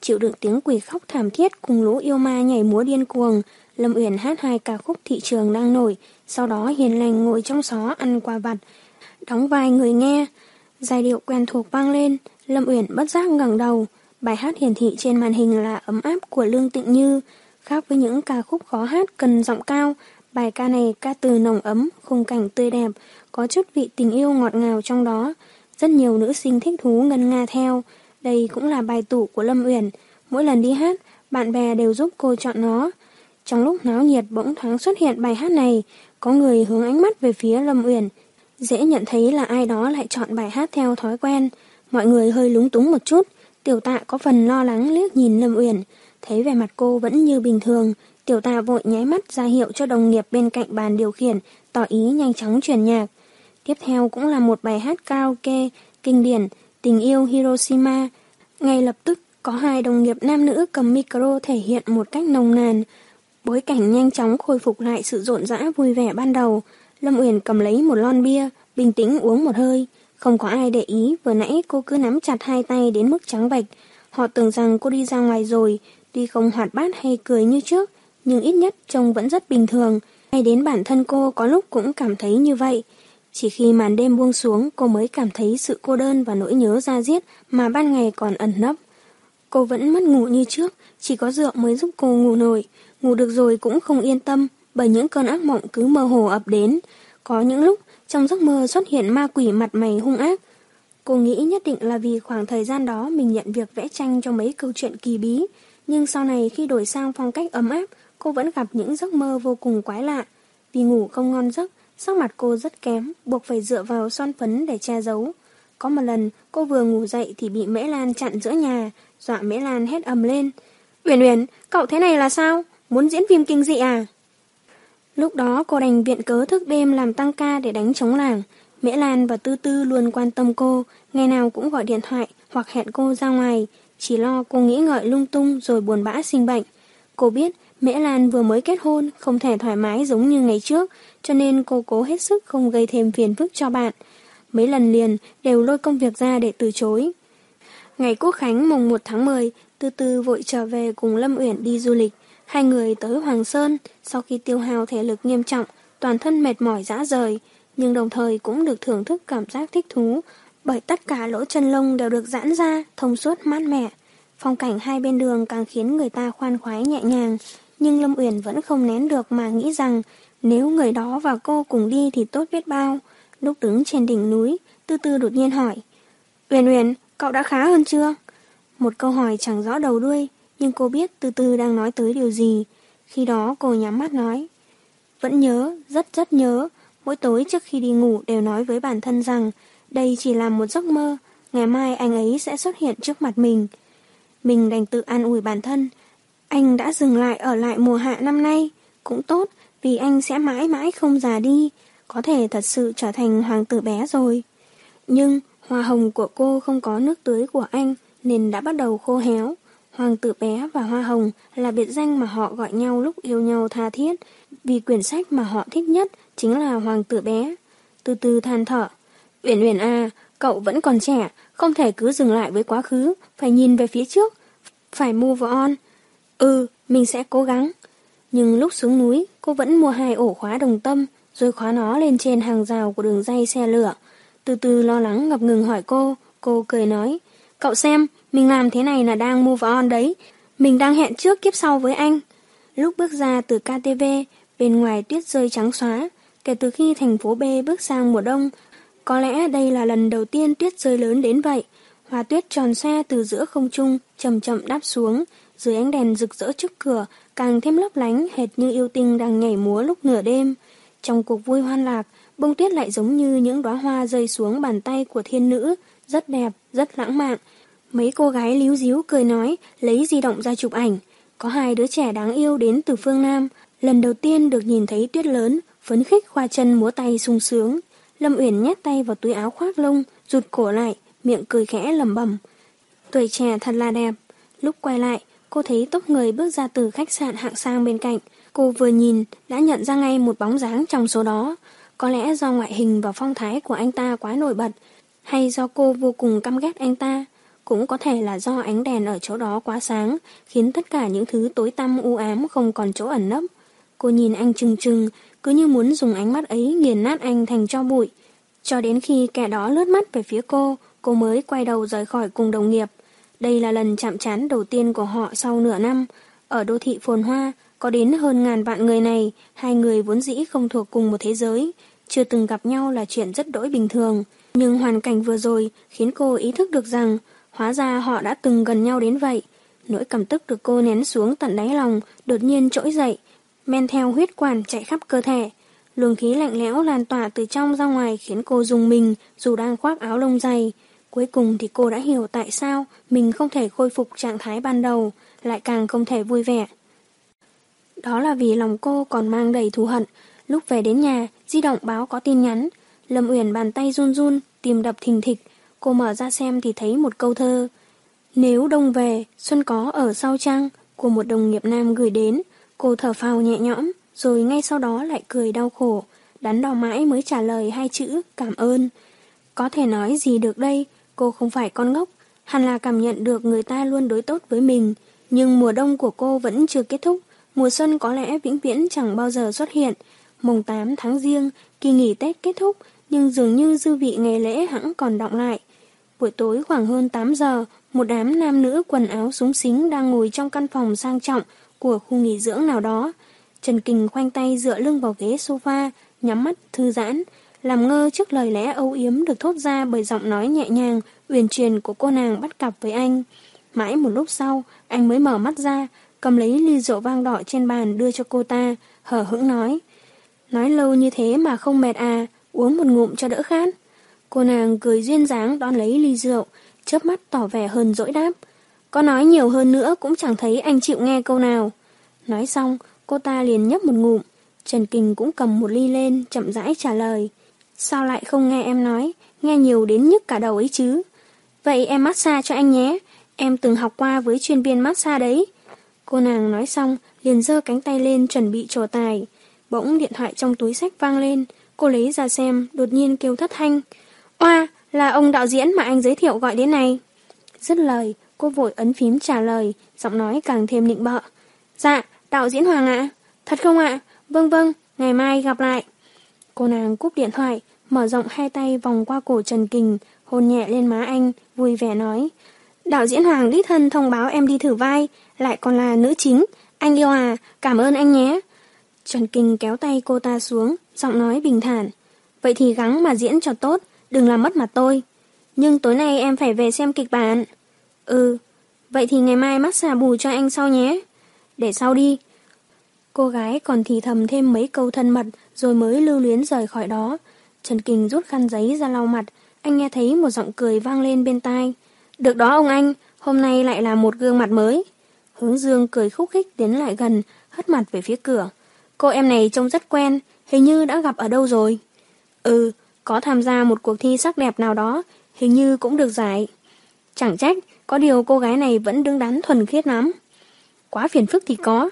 B: Chịu đựng tiếng quỷ khóc thảm thiết cùng lũ yêu ma nhảy múa điên cuồng, Lâm Uyển hát hai ca khúc thị trường đang nổi, sau đó hiền lành ngồi trong xó ăn quà vặt, đóng vai người nghe. Giai điệu quen thuộc vang lên, Lâm Uyển bất giác ngẩng đầu. Bài hát hiển thị trên màn hình là ấm áp của Lương Tịnh Như. Khác với những ca khúc khó hát cần giọng cao, bài ca này ca từ nồng ấm, khung cảnh tươi đẹp, có chút vị tình yêu ngọt ngào trong đó. Rất nhiều nữ sinh thích thú ngân nga theo. Đây cũng là bài tủ của Lâm Uyển. Mỗi lần đi hát, bạn bè đều giúp cô chọn nó. Trong lúc náo nhiệt bỗng thoáng xuất hiện bài hát này, có người hướng ánh mắt về phía Lâm Uyển. Dễ nhận thấy là ai đó lại chọn bài hát theo thói quen. Mọi người hơi lúng túng một chút. Tiểu tạ có phần lo lắng liếc nhìn Lâm Uyển. Thấy vẻ mặt cô vẫn như bình thường. Tiểu tạ vội nháy mắt ra hiệu cho đồng nghiệp bên cạnh bàn điều khiển, tỏ ý nhanh chóng chuyển nhạc. Tiếp theo cũng là một bài hát karaoke, kinh điển, tình yêu Hiroshima. Ngay lập tức, có hai đồng nghiệp nam nữ cầm micro thể hiện một cách nồng nàn. Bối cảnh nhanh chóng khôi phục lại sự rộn rã vui vẻ ban đầu. Lâm Uyển cầm lấy một lon bia, bình tĩnh uống một hơi. Không có ai để ý, vừa nãy cô cứ nắm chặt hai tay đến mức trắng bệch. Họ tưởng rằng cô đi ra ngoài rồi, tuy không hoạt bát hay cười như trước, nhưng ít nhất trông vẫn rất bình thường. Ngay đến bản thân cô có lúc cũng cảm thấy như vậy. Chỉ khi màn đêm buông xuống cô mới cảm thấy sự cô đơn và nỗi nhớ ra giết mà ban ngày còn ẩn nấp. Cô vẫn mất ngủ như trước, chỉ có rượu mới giúp cô ngủ nổi. Ngủ được rồi cũng không yên tâm bởi những cơn ác mộng cứ mơ hồ ập đến. Có những lúc trong giấc mơ xuất hiện ma quỷ mặt mày hung ác. Cô nghĩ nhất định là vì khoảng thời gian đó mình nhận việc vẽ tranh cho mấy câu chuyện kỳ bí. Nhưng sau này khi đổi sang phong cách ấm áp, cô vẫn gặp những giấc mơ vô cùng quái lạ. Vì ngủ không ngon giấc, sắc mặt cô rất kém, buộc phải dựa vào son phấn để che giấu. Có một lần, cô vừa ngủ dậy thì bị Mễ Lan chặn giữa nhà, dọa Mễ Lan hét ầm lên. Uyển Uyển, cậu thế này là sao? Muốn diễn phim kinh dị à? Lúc đó cô đành viện cớ thức đêm làm tăng ca để đánh chống làng. Mễ Lan và Tư Tư luôn quan tâm cô, ngày nào cũng gọi điện thoại hoặc hẹn cô ra ngoài, chỉ lo cô nghĩ ngợi lung tung rồi buồn bã sinh bệnh. Cô biết Mễ Lan vừa mới kết hôn, không thể thoải mái giống như ngày trước, cho nên cô cố hết sức không gây thêm phiền phức cho bạn. Mấy lần liền đều lôi công việc ra để từ chối. Ngày Quốc Khánh mùng 1 tháng 10, Tư Tư vội trở về cùng Lâm Uyển đi du lịch. Hai người tới Hoàng Sơn, sau khi tiêu hao thể lực nghiêm trọng, toàn thân mệt mỏi dã rời, nhưng đồng thời cũng được thưởng thức cảm giác thích thú, bởi tất cả lỗ chân lông đều được giãn ra, thông suốt mát mẻ. Phong cảnh hai bên đường càng khiến người ta khoan khoái nhẹ nhàng, nhưng Lâm Uyển vẫn không nén được mà nghĩ rằng nếu người đó và cô cùng đi thì tốt biết bao. Lúc đứng trên đỉnh núi, Tư Tư đột nhiên hỏi, Uyển Uyển, cậu đã khá hơn chưa? Một câu hỏi chẳng rõ đầu đuôi, nhưng cô biết từ từ đang nói tới điều gì. Khi đó cô nhắm mắt nói. Vẫn nhớ, rất rất nhớ, mỗi tối trước khi đi ngủ đều nói với bản thân rằng đây chỉ là một giấc mơ, ngày mai anh ấy sẽ xuất hiện trước mặt mình. Mình đành tự an ủi bản thân. Anh đã dừng lại ở lại mùa hạ năm nay. Cũng tốt, vì anh sẽ mãi mãi không già đi. Có thể thật sự trở thành hoàng tử bé rồi. Nhưng hoa hồng của cô không có nước tưới của anh nên đã bắt đầu khô héo. Hoàng tử bé và hoa hồng là biệt danh mà họ gọi nhau lúc yêu nhau tha thiết, vì quyển sách mà họ thích nhất chính là Hoàng tử bé. Từ từ than thở, Uyển Uyển à, cậu vẫn còn trẻ, không thể cứ dừng lại với quá khứ, phải nhìn về phía trước, phải move on. Ừ, mình sẽ cố gắng. Nhưng lúc xuống núi, cô vẫn mua hai ổ khóa đồng tâm, rồi khóa nó lên trên hàng rào của đường dây xe lửa. Từ từ lo lắng ngập ngừng hỏi cô, cô cười nói, cậu xem, mình làm thế này là đang move on đấy, mình đang hẹn trước kiếp sau với anh. Lúc bước ra từ KTV, bên ngoài tuyết rơi trắng xóa, kể từ khi thành phố B bước sang mùa đông, có lẽ đây là lần đầu tiên tuyết rơi lớn đến vậy. hòa tuyết tròn xe từ giữa không trung, chậm chậm đáp xuống, dưới ánh đèn rực rỡ trước cửa, càng thêm lấp lánh hệt như yêu tinh đang nhảy múa lúc nửa đêm. Trong cuộc vui hoan lạc, bông tuyết lại giống như những đóa hoa rơi xuống bàn tay của thiên nữ, rất đẹp, rất lãng mạn. Mấy cô gái líu díu cười nói, lấy di động ra chụp ảnh. Có hai đứa trẻ đáng yêu đến từ phương Nam, lần đầu tiên được nhìn thấy tuyết lớn, phấn khích khoa chân múa tay sung sướng. Lâm Uyển nhét tay vào túi áo khoác lông, rụt cổ lại, miệng cười khẽ lẩm bẩm. Tuổi trẻ thật là đẹp. Lúc quay lại, cô thấy tốc người bước ra từ khách sạn hạng sang bên cạnh. Cô vừa nhìn, đã nhận ra ngay một bóng dáng trong số đó. Có lẽ do ngoại hình và phong thái của anh ta quá nổi bật, hay do cô vô cùng căm ghét anh ta. Cũng có thể là do ánh đèn ở chỗ đó quá sáng, khiến tất cả những thứ tối tăm u ám không còn chỗ ẩn nấp. Cô nhìn anh chừng chừng, cứ như muốn dùng ánh mắt ấy nghiền nát anh thành cho bụi. Cho đến khi kẻ đó lướt mắt về phía cô, cô mới quay đầu rời khỏi cùng đồng nghiệp. Đây là lần chạm trán đầu tiên của họ sau nửa năm. Ở đô thị phồn hoa, có đến hơn ngàn vạn người này, hai người vốn dĩ không thuộc cùng một thế giới. Chưa từng gặp nhau là chuyện rất đỗi bình thường. Nhưng hoàn cảnh vừa rồi khiến cô ý thức được rằng hóa ra họ đã từng gần nhau đến vậy. Nỗi cảm tức được cô nén xuống tận đáy lòng, đột nhiên trỗi dậy, men theo huyết quản chạy khắp cơ thể. Luồng khí lạnh lẽo lan tỏa từ trong ra ngoài khiến cô dùng mình dù đang khoác áo lông dày. Cuối cùng thì cô đã hiểu tại sao mình không thể khôi phục trạng thái ban đầu, lại càng không thể vui vẻ. Đó là vì lòng cô còn mang đầy thù hận. Lúc về đến nhà, di động báo có tin nhắn. Lâm Uyển bàn tay run run, tìm đập thình thịch. Cô mở ra xem thì thấy một câu thơ. Nếu đông về, xuân có ở sau trăng, của một đồng nghiệp nam gửi đến. Cô thở phào nhẹ nhõm, rồi ngay sau đó lại cười đau khổ, đắn đo mãi mới trả lời hai chữ cảm ơn. Có thể nói gì được đây, cô không phải con ngốc, hẳn là cảm nhận được người ta luôn đối tốt với mình, nhưng mùa đông của cô vẫn chưa kết thúc, mùa xuân có lẽ vĩnh viễn chẳng bao giờ xuất hiện. Mùng 8 tháng riêng, kỳ nghỉ Tết kết thúc, nhưng dường như dư vị ngày lễ hẳn còn động lại. Buổi tối khoảng hơn 8 giờ, một đám nam nữ quần áo súng xính đang ngồi trong căn phòng sang trọng của khu nghỉ dưỡng nào đó. Trần Kình khoanh tay dựa lưng vào ghế sofa, nhắm mắt, thư giãn, làm ngơ trước lời lẽ âu yếm được thốt ra bởi giọng nói nhẹ nhàng, uyển truyền của cô nàng bắt cặp với anh. Mãi một lúc sau, anh mới mở mắt ra, cầm lấy ly rượu vang đỏ trên bàn đưa cho cô ta, hở hững nói. Nói lâu như thế mà không mệt à, uống một ngụm cho đỡ khát. Cô nàng cười duyên dáng đón lấy ly rượu, chớp mắt tỏ vẻ hơn dỗi đáp. Có nói nhiều hơn nữa cũng chẳng thấy anh chịu nghe câu nào. Nói xong, cô ta liền nhấp một ngụm. Trần Kình cũng cầm một ly lên, chậm rãi trả lời. Sao lại không nghe em nói, nghe nhiều đến nhức cả đầu ấy chứ. Vậy em massage cho anh nhé, em từng học qua với chuyên viên massage đấy. Cô nàng nói xong, liền giơ cánh tay lên chuẩn bị trổ tài. Bỗng điện thoại trong túi sách vang lên, cô lấy ra xem, đột nhiên kêu thất thanh. Oa, là ông đạo diễn mà anh giới thiệu gọi đến này. Dứt lời, cô vội ấn phím trả lời, giọng nói càng thêm nịnh bợ. Dạ, đạo diễn Hoàng ạ. Thật không ạ? Vâng vâng, ngày mai gặp lại. Cô nàng cúp điện thoại, mở rộng hai tay vòng qua cổ Trần Kình, hôn nhẹ lên má anh, vui vẻ nói. Đạo diễn Hoàng đích thân thông báo em đi thử vai, lại còn là nữ chính. Anh yêu à, cảm ơn anh nhé. Trần Kinh kéo tay cô ta xuống, giọng nói bình thản. Vậy thì gắng mà diễn cho tốt, đừng làm mất mặt tôi. Nhưng tối nay em phải về xem kịch bản. Ừ, vậy thì ngày mai massage bù cho anh sau nhé. Để sau đi. Cô gái còn thì thầm thêm mấy câu thân mật rồi mới lưu luyến rời khỏi đó. Trần Kinh rút khăn giấy ra lau mặt, anh nghe thấy một giọng cười vang lên bên tai. Được đó ông anh, hôm nay lại là một gương mặt mới. Hướng dương cười khúc khích tiến lại gần, hất mặt về phía cửa. Cô em này trông rất quen, hình như đã gặp ở đâu rồi. Ừ, có tham gia một cuộc thi sắc đẹp nào đó, hình như cũng được giải. Chẳng trách, có điều cô gái này vẫn đứng đắn thuần khiết lắm. Quá phiền phức thì có.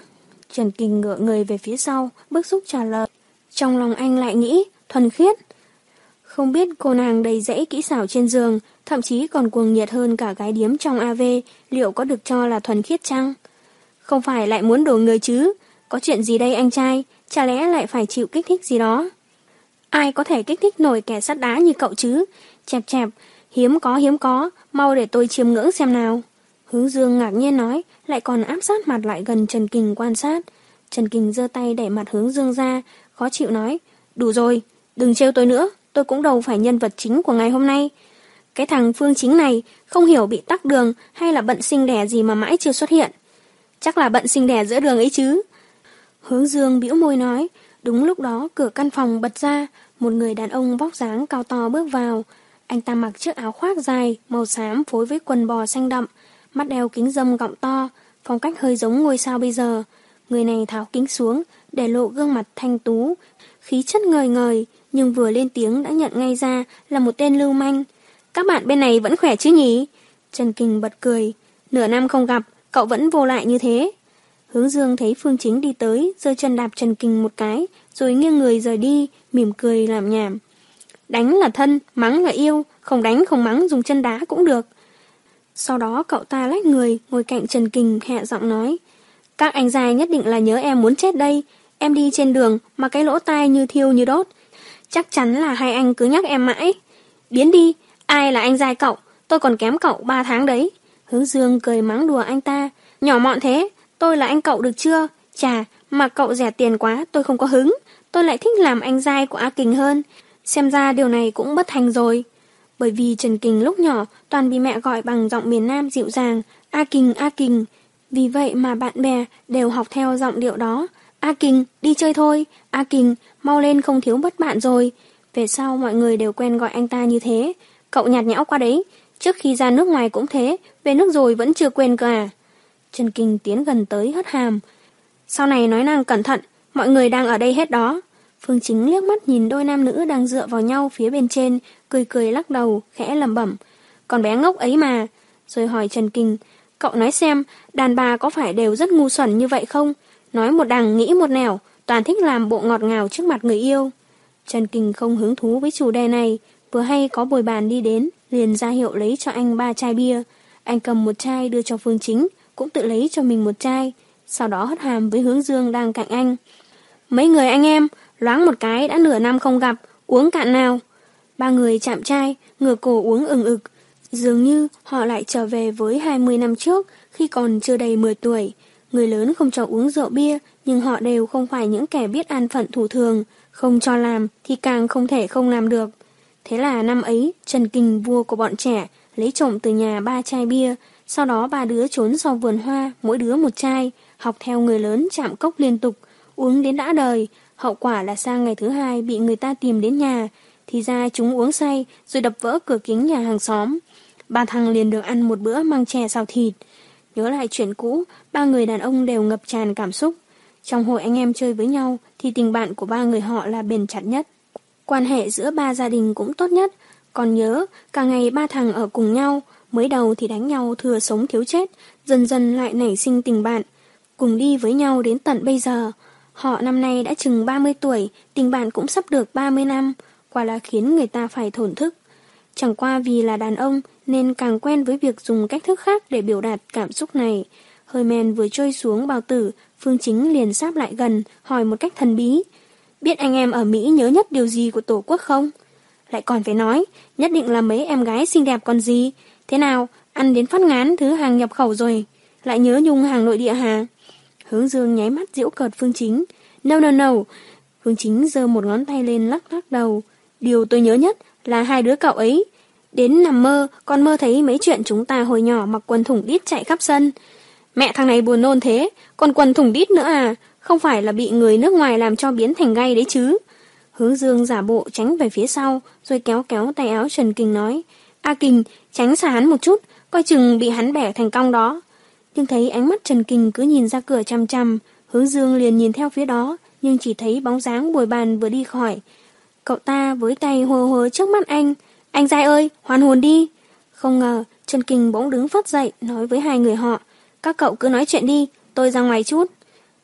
B: Trần Kinh ngựa người về phía sau, bức xúc trả lời. Trong lòng anh lại nghĩ, thuần khiết. Không biết cô nàng đầy dãy kỹ xảo trên giường, thậm chí còn cuồng nhiệt hơn cả gái điếm trong AV, liệu có được cho là thuần khiết chăng? Không phải lại muốn đổ người chứ? Có chuyện gì đây anh trai? Chả lẽ lại phải chịu kích thích gì đó? Ai có thể kích thích nổi kẻ sắt đá như cậu chứ? Chẹp chẹp, hiếm có hiếm có, mau để tôi chiêm ngưỡng xem nào. Hướng Dương ngạc nhiên nói, lại còn áp sát mặt lại gần Trần Kình quan sát. Trần Kình giơ tay đẩy mặt hướng Dương ra, khó chịu nói, đủ rồi, đừng trêu tôi nữa, tôi cũng đâu phải nhân vật chính của ngày hôm nay. Cái thằng Phương Chính này không hiểu bị tắc đường hay là bận sinh đẻ gì mà mãi chưa xuất hiện. Chắc là bận sinh đẻ giữa đường ấy chứ. Hướng Dương bĩu môi nói, đúng lúc đó cửa căn phòng bật ra, một người đàn ông vóc dáng cao to bước vào. Anh ta mặc chiếc áo khoác dài, màu xám phối với quần bò xanh đậm, mắt đeo kính dâm gọng to, phong cách hơi giống ngôi sao bây giờ. Người này tháo kính xuống, để lộ gương mặt thanh tú, khí chất ngời ngời, nhưng vừa lên tiếng đã nhận ngay ra là một tên lưu manh. Các bạn bên này vẫn khỏe chứ nhỉ? Trần Kinh bật cười. Nửa năm không gặp, cậu vẫn vô lại như thế. Hướng Dương thấy Phương Chính đi tới, giơ chân đạp Trần Kinh một cái, rồi nghiêng người rời đi, mỉm cười làm nhảm. Đánh là thân, mắng là yêu, không đánh không mắng dùng chân đá cũng được. Sau đó cậu ta lách người, ngồi cạnh Trần Kình hẹ giọng nói. Các anh dài nhất định là nhớ em muốn chết đây. Em đi trên đường mà cái lỗ tai như thiêu như đốt. Chắc chắn là hai anh cứ nhắc em mãi. Biến đi, ai là anh dài cậu, tôi còn kém cậu ba tháng đấy. Hướng Dương cười mắng đùa anh ta. Nhỏ mọn thế, tôi là anh cậu được chưa? Chà, mà cậu rẻ tiền quá, tôi không có hứng. Tôi lại thích làm anh dai của A Kình hơn. Xem ra điều này cũng bất thành rồi. Bởi vì Trần Kình lúc nhỏ toàn bị mẹ gọi bằng giọng miền Nam dịu dàng, A Kình, A Kình. Vì vậy mà bạn bè đều học theo giọng điệu đó. A Kình, đi chơi thôi. A Kình, mau lên không thiếu bất bạn rồi. Về sau mọi người đều quen gọi anh ta như thế. Cậu nhạt nhẽo qua đấy. Trước khi ra nước ngoài cũng thế, về nước rồi vẫn chưa quên cơ à. Trần Kinh tiến gần tới hất hàm. Sau này nói năng cẩn thận, mọi người đang ở đây hết đó. Phương Chính liếc mắt nhìn đôi nam nữ đang dựa vào nhau phía bên trên, cười cười lắc đầu, khẽ lẩm bẩm. Còn bé ngốc ấy mà. Rồi hỏi Trần Kinh, cậu nói xem, đàn bà có phải đều rất ngu xuẩn như vậy không? Nói một đằng nghĩ một nẻo, toàn thích làm bộ ngọt ngào trước mặt người yêu. Trần Kinh không hứng thú với chủ đề này, vừa hay có bồi bàn đi đến, liền ra hiệu lấy cho anh ba chai bia. Anh cầm một chai đưa cho Phương Chính, cũng tự lấy cho mình một chai, sau đó hất hàm với hướng dương đang cạnh anh. Mấy người anh em, loáng một cái đã nửa năm không gặp, uống cạn nào. Ba người chạm chai, ngửa cổ uống ừng ực. Dường như họ lại trở về với 20 năm trước, khi còn chưa đầy 10 tuổi. Người lớn không cho uống rượu bia, nhưng họ đều không phải những kẻ biết an phận thủ thường. Không cho làm thì càng không thể không làm được. Thế là năm ấy, Trần Kinh vua của bọn trẻ, lấy trộm từ nhà ba chai bia, sau đó ba đứa trốn sau vườn hoa, mỗi đứa một chai, học theo người lớn chạm cốc liên tục, uống đến đã đời. Hậu quả là sang ngày thứ hai bị người ta tìm đến nhà, thì ra chúng uống say rồi đập vỡ cửa kính nhà hàng xóm. Ba thằng liền được ăn một bữa mang chè xào thịt. Nhớ lại chuyện cũ, ba người đàn ông đều ngập tràn cảm xúc. Trong hội anh em chơi với nhau thì tình bạn của ba người họ là bền chặt nhất. Quan hệ giữa ba gia đình cũng tốt nhất. Còn nhớ, cả ngày ba thằng ở cùng nhau, mới đầu thì đánh nhau thừa sống thiếu chết, dần dần lại nảy sinh tình bạn. Cùng đi với nhau đến tận bây giờ. Họ năm nay đã chừng 30 tuổi, tình bạn cũng sắp được 30 năm, quả là khiến người ta phải thổn thức. Chẳng qua vì là đàn ông nên càng quen với việc dùng cách thức khác để biểu đạt cảm xúc này. Hơi men vừa trôi xuống bào tử, Phương Chính liền sáp lại gần, hỏi một cách thần bí. Biết anh em ở Mỹ nhớ nhất điều gì của Tổ quốc không? Lại còn phải nói, nhất định là mấy em gái xinh đẹp còn gì. Thế nào, ăn đến phát ngán thứ hàng nhập khẩu rồi, lại nhớ nhung hàng nội địa hà? Hướng Dương nháy mắt diễu cợt Phương Chính. No no no. Phương Chính giơ một ngón tay lên lắc lắc đầu. Điều tôi nhớ nhất là hai đứa cậu ấy. Đến nằm mơ, con mơ thấy mấy chuyện chúng ta hồi nhỏ mặc quần thủng đít chạy khắp sân. Mẹ thằng này buồn nôn thế, còn quần thủng đít nữa à? Không phải là bị người nước ngoài làm cho biến thành gay đấy chứ? Hướng Dương giả bộ tránh về phía sau, rồi kéo kéo tay áo Trần Kinh nói. A Kình tránh xa hắn một chút, coi chừng bị hắn bẻ thành cong đó. nhưng thấy ánh mắt Trần Kình cứ nhìn ra cửa chăm chăm, hướng dương liền nhìn theo phía đó, nhưng chỉ thấy bóng dáng bồi bàn vừa đi khỏi. Cậu ta với tay hồ hồ trước mắt anh, anh dai ơi, hoàn hồn đi. Không ngờ, Trần Kình bỗng đứng phát dậy, nói với hai người họ, các cậu cứ nói chuyện đi, tôi ra ngoài chút.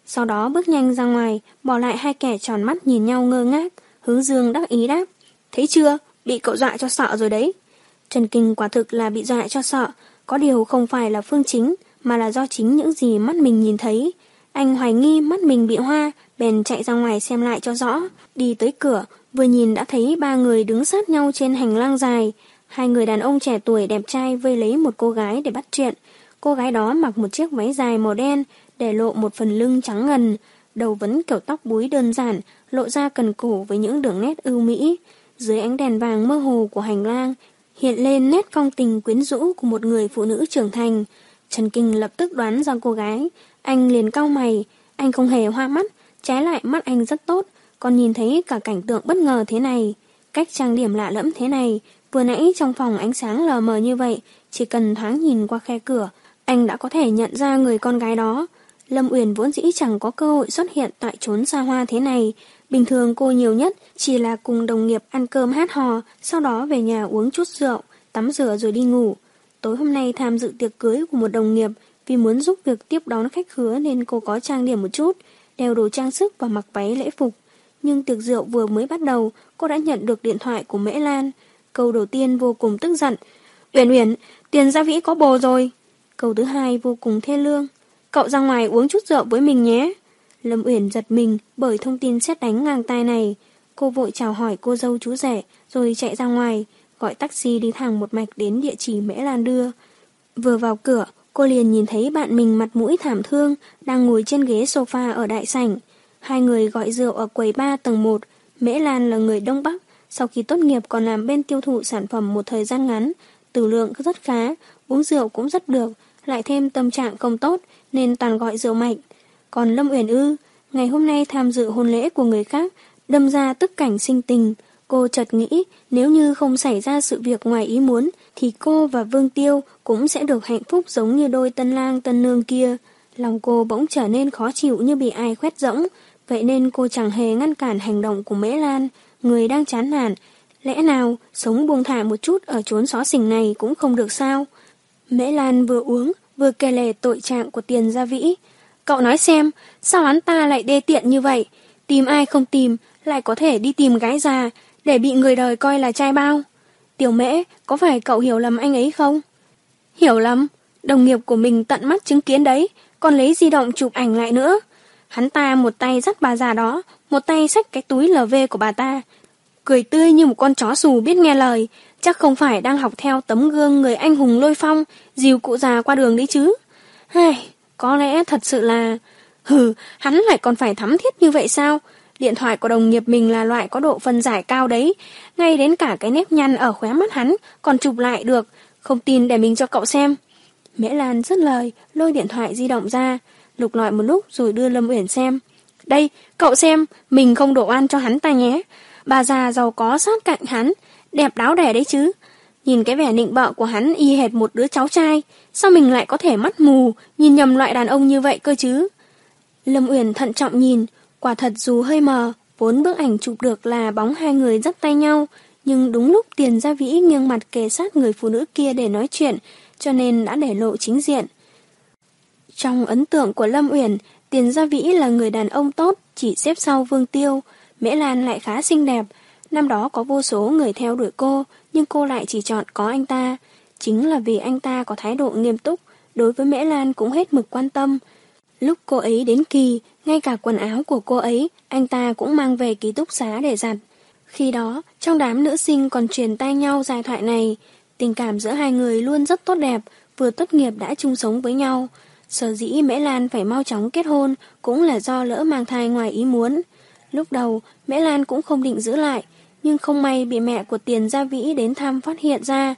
B: Sau đó bước nhanh ra ngoài, bỏ lại hai kẻ tròn mắt nhìn nhau ngơ ngác, hướng dương đắc ý đáp. Thấy chưa, bị cậu dọa cho sợ rồi đấy. Trần Kinh quả thực là bị dọa cho sợ, có điều không phải là phương chính, mà là do chính những gì mắt mình nhìn thấy. Anh hoài nghi mắt mình bị hoa, bèn chạy ra ngoài xem lại cho rõ. Đi tới cửa, vừa nhìn đã thấy ba người đứng sát nhau trên hành lang dài. Hai người đàn ông trẻ tuổi đẹp trai vây lấy một cô gái để bắt chuyện. Cô gái đó mặc một chiếc váy dài màu đen, để lộ một phần lưng trắng ngần, đầu vấn kiểu tóc búi đơn giản, lộ ra cần cổ với những đường nét ưu mỹ. Dưới ánh đèn vàng mơ hồ của hành lang, hiện lên nét phong tình quyến rũ của một người phụ nữ trưởng thành. Trần Kinh lập tức đoán ra cô gái, anh liền cau mày, anh không hề hoa mắt, trái lại mắt anh rất tốt, còn nhìn thấy cả cảnh tượng bất ngờ thế này. Cách trang điểm lạ lẫm thế này, vừa nãy trong phòng ánh sáng lờ mờ như vậy, chỉ cần thoáng nhìn qua khe cửa, anh đã có thể nhận ra người con gái đó. Lâm Uyển vốn dĩ chẳng có cơ hội xuất hiện tại chốn xa hoa thế này. Bình thường cô nhiều nhất chỉ là cùng đồng nghiệp ăn cơm hát hò, sau đó về nhà uống chút rượu, tắm rửa rồi đi ngủ. Tối hôm nay tham dự tiệc cưới của một đồng nghiệp, vì muốn giúp việc tiếp đón khách khứa nên cô có trang điểm một chút, đeo đồ trang sức và mặc váy lễ phục. Nhưng tiệc rượu vừa mới bắt đầu, cô đã nhận được điện thoại của Mễ Lan. Câu đầu tiên vô cùng tức giận. Uyển Uyển, tiền gia vĩ có bồ rồi. Câu thứ hai vô cùng thê lương. Cậu ra ngoài uống chút rượu với mình nhé. Lâm Uyển giật mình bởi thông tin xét đánh ngang tai này. Cô vội chào hỏi cô dâu chú rể rồi chạy ra ngoài, gọi taxi đi thẳng một mạch đến địa chỉ Mễ Lan đưa. Vừa vào cửa, cô liền nhìn thấy bạn mình mặt mũi thảm thương đang ngồi trên ghế sofa ở đại sảnh. Hai người gọi rượu ở quầy ba tầng 1. Mễ Lan là người Đông Bắc, sau khi tốt nghiệp còn làm bên tiêu thụ sản phẩm một thời gian ngắn, tử lượng rất khá, uống rượu cũng rất được, lại thêm tâm trạng không tốt nên toàn gọi rượu mạnh. Còn Lâm Uyển Ư, ngày hôm nay tham dự hôn lễ của người khác, đâm ra tức cảnh sinh tình. Cô chợt nghĩ nếu như không xảy ra sự việc ngoài ý muốn thì cô và Vương Tiêu cũng sẽ được hạnh phúc giống như đôi tân lang tân nương kia. Lòng cô bỗng trở nên khó chịu như bị ai khoét rỗng, vậy nên cô chẳng hề ngăn cản hành động của Mễ Lan, người đang chán nản. Lẽ nào sống buông thả một chút ở chốn xó xỉnh này cũng không được sao? Mễ Lan vừa uống, vừa kể lể tội trạng của tiền gia vĩ. Cậu nói xem, sao hắn ta lại đê tiện như vậy? Tìm ai không tìm, lại có thể đi tìm gái già, để bị người đời coi là trai bao. Tiểu mễ, có phải cậu hiểu lầm anh ấy không? Hiểu lầm, đồng nghiệp của mình tận mắt chứng kiến đấy, còn lấy di động chụp ảnh lại nữa. Hắn ta một tay dắt bà già đó, một tay xách cái túi LV của bà ta. Cười tươi như một con chó xù biết nghe lời, chắc không phải đang học theo tấm gương người anh hùng lôi phong, dìu cụ già qua đường đấy chứ. Ai, có lẽ thật sự là... Hừ, hắn lại còn phải thắm thiết như vậy sao? Điện thoại của đồng nghiệp mình là loại có độ phân giải cao đấy. Ngay đến cả cái nếp nhăn ở khóe mắt hắn còn chụp lại được. Không tin để mình cho cậu xem. Mễ Lan rất lời, lôi điện thoại di động ra, lục lọi một lúc rồi đưa Lâm Uyển xem. Đây, cậu xem, mình không đổ ăn cho hắn ta nhé. Bà già giàu có sát cạnh hắn, đẹp đáo đẻ đấy chứ. Nhìn cái vẻ nịnh bợ của hắn y hệt một đứa cháu trai, sao mình lại có thể mắt mù, nhìn nhầm loại đàn ông như vậy cơ chứ? Lâm Uyển thận trọng nhìn, quả thật dù hơi mờ, vốn bức ảnh chụp được là bóng hai người dắt tay nhau, nhưng đúng lúc tiền gia vĩ nghiêng mặt kề sát người phụ nữ kia để nói chuyện, cho nên đã để lộ chính diện. Trong ấn tượng của Lâm Uyển, tiền gia vĩ là người đàn ông tốt, chỉ xếp sau Vương Tiêu, Mễ Lan lại khá xinh đẹp, Năm đó có vô số người theo đuổi cô, nhưng cô lại chỉ chọn có anh ta. Chính là vì anh ta có thái độ nghiêm túc, đối với Mễ Lan cũng hết mực quan tâm. Lúc cô ấy đến kỳ, ngay cả quần áo của cô ấy, anh ta cũng mang về ký túc xá để giặt. Khi đó, trong đám nữ sinh còn truyền tay nhau dài thoại này, tình cảm giữa hai người luôn rất tốt đẹp, vừa tốt nghiệp đã chung sống với nhau. Sở dĩ Mễ Lan phải mau chóng kết hôn cũng là do lỡ mang thai ngoài ý muốn. Lúc đầu, Mễ Lan cũng không định giữ lại, nhưng không may bị mẹ của tiền gia vĩ đến thăm phát hiện ra.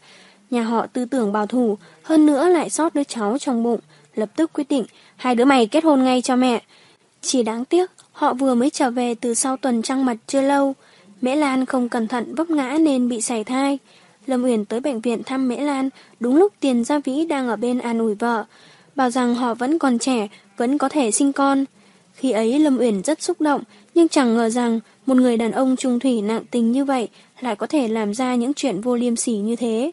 B: Nhà họ tư tưởng bảo thủ, hơn nữa lại sót đứa cháu trong bụng, lập tức quyết định hai đứa mày kết hôn ngay cho mẹ. Chỉ đáng tiếc, họ vừa mới trở về từ sau tuần trăng mật chưa lâu. Mễ Lan không cẩn thận vấp ngã nên bị sảy thai. Lâm Uyển tới bệnh viện thăm Mễ Lan đúng lúc tiền gia vĩ đang ở bên an ủi vợ. bảo rằng họ vẫn còn trẻ, vẫn có thể sinh con. Khi ấy Lâm Uyển rất xúc động, nhưng chẳng ngờ rằng một người đàn ông trung thủy nặng tình như vậy lại có thể làm ra những chuyện vô liêm sỉ như thế.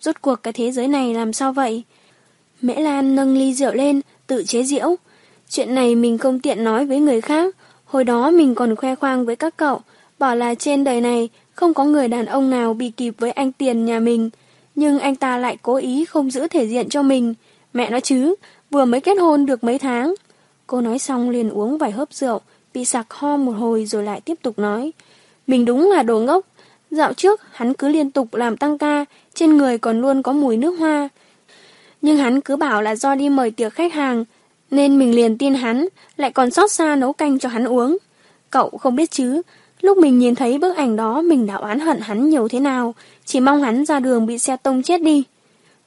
B: Rốt cuộc cái thế giới này làm sao vậy? Mễ Lan nâng ly rượu lên, tự chế diễu. Chuyện này mình không tiện nói với người khác. Hồi đó mình còn khoe khoang với các cậu, bảo là trên đời này không có người đàn ông nào bị kịp với anh tiền nhà mình. Nhưng anh ta lại cố ý không giữ thể diện cho mình. Mẹ nói chứ, vừa mới kết hôn được mấy tháng. Cô nói xong liền uống vài hớp rượu, bị sặc ho một hồi rồi lại tiếp tục nói. Mình đúng là đồ ngốc. Dạo trước, hắn cứ liên tục làm tăng ca, trên người còn luôn có mùi nước hoa. Nhưng hắn cứ bảo là do đi mời tiệc khách hàng, nên mình liền tin hắn, lại còn xót xa nấu canh cho hắn uống. Cậu không biết chứ, lúc mình nhìn thấy bức ảnh đó mình đã oán hận hắn nhiều thế nào, chỉ mong hắn ra đường bị xe tông chết đi.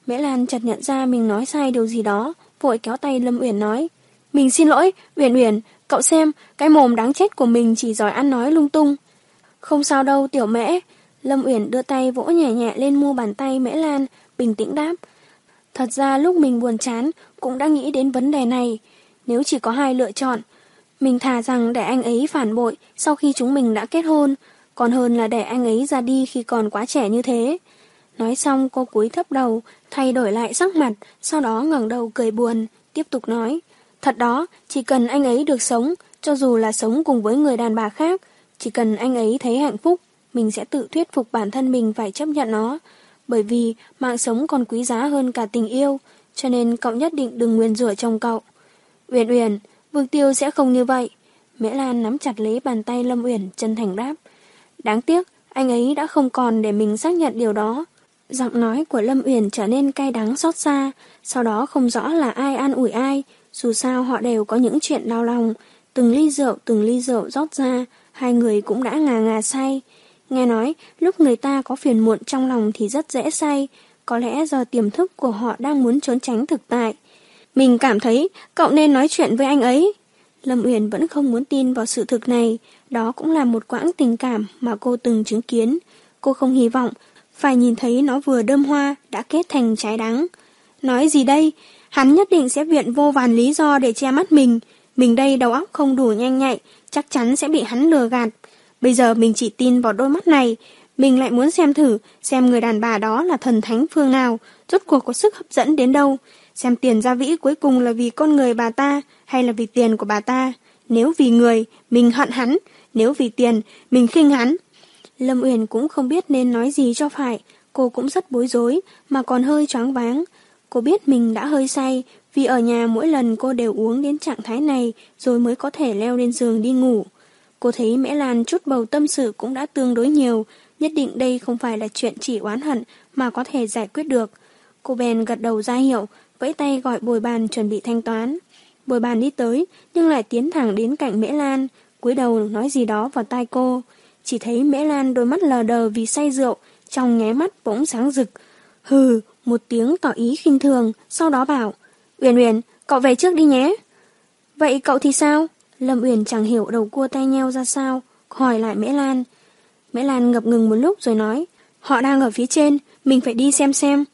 B: Mễ Lan chợt nhận ra mình nói sai điều gì đó, vội kéo tay Lâm Uyển nói. Mình xin lỗi, Uyển Uyển, cậu xem, cái mồm đáng chết của mình chỉ giỏi ăn nói lung tung. Không sao đâu, tiểu mễ. Lâm Uyển đưa tay vỗ nhẹ nhẹ lên mu bàn tay Mễ Lan, bình tĩnh đáp. Thật ra lúc mình buồn chán, cũng đã nghĩ đến vấn đề này. Nếu chỉ có hai lựa chọn, mình thà rằng để anh ấy phản bội sau khi chúng mình đã kết hôn, còn hơn là để anh ấy ra đi khi còn quá trẻ như thế. Nói xong cô cúi thấp đầu, thay đổi lại sắc mặt, sau đó ngẩng đầu cười buồn, tiếp tục nói. Thật đó, chỉ cần anh ấy được sống, cho dù là sống cùng với người đàn bà khác, chỉ cần anh ấy thấy hạnh phúc, mình sẽ tự thuyết phục bản thân mình phải chấp nhận nó. Bởi vì mạng sống còn quý giá hơn cả tình yêu, cho nên cậu nhất định đừng nguyên rủa chồng cậu. Uyển Uyển, Vương Tiêu sẽ không như vậy. Mễ Lan nắm chặt lấy bàn tay Lâm Uyển chân thành đáp. Đáng tiếc, anh ấy đã không còn để mình xác nhận điều đó. Giọng nói của Lâm Uyển trở nên cay đắng xót xa, sau đó không rõ là ai an ủi ai, dù sao họ đều có những chuyện đau lòng. Từng ly rượu, từng ly rượu rót ra, hai người cũng đã ngà ngà say. Nghe nói, lúc người ta có phiền muộn trong lòng thì rất dễ say, có lẽ do tiềm thức của họ đang muốn trốn tránh thực tại. Mình cảm thấy cậu nên nói chuyện với anh ấy. Lâm Uyển vẫn không muốn tin vào sự thực này, đó cũng là một quãng tình cảm mà cô từng chứng kiến. Cô không hy vọng phải nhìn thấy nó vừa đơm hoa đã kết thành trái đắng. Nói gì đây? Hắn nhất định sẽ viện vô vàn lý do để che mắt mình. Mình đây đầu óc không đủ nhanh nhạy, chắc chắn sẽ bị hắn lừa gạt. Bây giờ mình chỉ tin vào đôi mắt này, mình lại muốn xem thử xem người đàn bà đó là thần thánh phương nào, rốt cuộc có sức hấp dẫn đến đâu. Xem tiền gia vĩ cuối cùng là vì con người bà ta hay là vì tiền của bà ta. Nếu vì người, mình hận hắn. Nếu vì tiền, mình khinh hắn. Lâm Uyển cũng không biết nên nói gì cho phải. Cô cũng rất bối rối, mà còn hơi choáng váng. Cô biết mình đã hơi say, vì ở nhà mỗi lần cô đều uống đến trạng thái này rồi mới có thể leo lên giường đi ngủ. Cô thấy Mễ Lan chút bầu tâm sự cũng đã tương đối nhiều, nhất định đây không phải là chuyện chỉ oán hận mà có thể giải quyết được. Cô bèn gật đầu ra hiệu, vẫy tay gọi bồi bàn chuẩn bị thanh toán. Bồi bàn đi tới, nhưng lại tiến thẳng đến cạnh Mễ Lan, cúi đầu nói gì đó vào tai cô. Chỉ thấy Mễ Lan đôi mắt lờ đờ vì say rượu, trong nhé mắt bỗng sáng rực. Hừ, một tiếng tỏ ý khinh thường, sau đó bảo, Uyển Uyển, cậu về trước đi nhé. Vậy cậu thì sao? Lâm Uyển chẳng hiểu đầu cua tay nhau ra sao, hỏi lại Mễ Lan. Mễ Lan ngập ngừng một lúc rồi nói, họ đang ở phía trên, mình phải đi xem xem.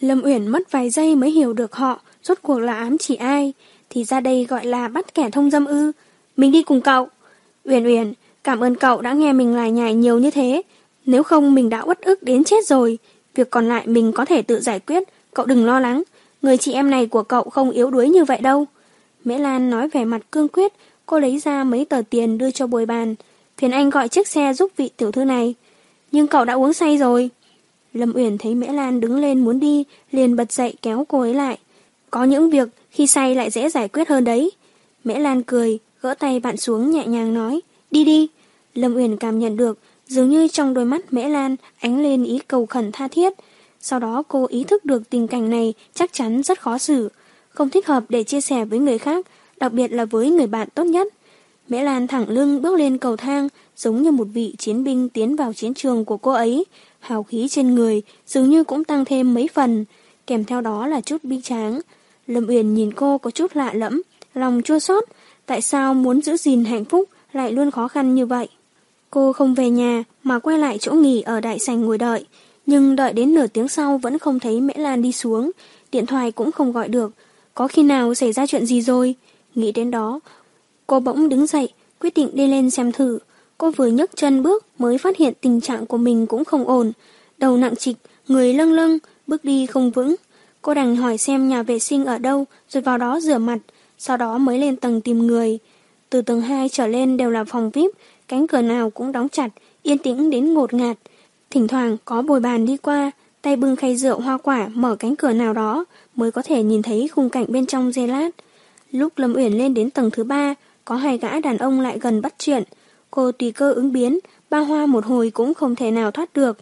B: Lâm Uyển mất vài giây mới hiểu được họ, rốt cuộc là ám chỉ ai, thì ra đây gọi là bắt kẻ thông dâm ư. Mình đi cùng cậu. Uyển Uyển, cảm ơn cậu đã nghe mình lại nhải nhiều như thế, nếu không mình đã uất ức đến chết rồi. Việc còn lại mình có thể tự giải quyết, cậu đừng lo lắng. Người chị em này của cậu không yếu đuối như vậy đâu. Mễ Lan nói vẻ mặt cương quyết, cô lấy ra mấy tờ tiền đưa cho bồi bàn. Phiền anh gọi chiếc xe giúp vị tiểu thư này. Nhưng cậu đã uống say rồi. Lâm Uyển thấy Mễ Lan đứng lên muốn đi, liền bật dậy kéo cô ấy lại. Có những việc khi say lại dễ giải quyết hơn đấy. Mễ Lan cười, gỡ tay bạn xuống nhẹ nhàng nói, đi đi. Lâm Uyển cảm nhận được, dường như trong đôi mắt Mễ Lan ánh lên ý cầu khẩn tha thiết. Sau đó cô ý thức được tình cảnh này chắc chắn rất khó xử, không thích hợp để chia sẻ với người khác, đặc biệt là với người bạn tốt nhất. Mễ Lan thẳng lưng bước lên cầu thang, giống như một vị chiến binh tiến vào chiến trường của cô ấy. Hào khí trên người dường như cũng tăng thêm mấy phần, kèm theo đó là chút bi tráng. Lâm Uyển nhìn cô có chút lạ lẫm, lòng chua xót, tại sao muốn giữ gìn hạnh phúc lại luôn khó khăn như vậy. Cô không về nhà mà quay lại chỗ nghỉ ở đại sành ngồi đợi, nhưng đợi đến nửa tiếng sau vẫn không thấy Mễ Lan đi xuống, điện thoại cũng không gọi được. có khi nào xảy ra chuyện gì rồi? Nghĩ đến đó, cô bỗng đứng dậy, quyết định đi lên xem thử. Cô vừa nhấc chân bước mới phát hiện tình trạng của mình cũng không ổn. Đầu nặng trịch, người lâng lâng, bước đi không vững. Cô đành hỏi xem nhà vệ sinh ở đâu rồi vào đó rửa mặt, sau đó mới lên tầng tìm người. Từ tầng 2 trở lên đều là phòng VIP, cánh cửa nào cũng đóng chặt, yên tĩnh đến ngột ngạt. Thỉnh thoảng có bồi bàn đi qua, tay bưng khay rượu hoa quả mở cánh cửa nào đó mới có thể nhìn thấy khung cảnh bên trong dây lát. Lúc Lâm Uyển lên đến tầng thứ ba, có hai gã đàn ông lại gần bắt chuyện. Cô tùy cơ ứng biến, ba hoa một hồi cũng không thể nào thoát được.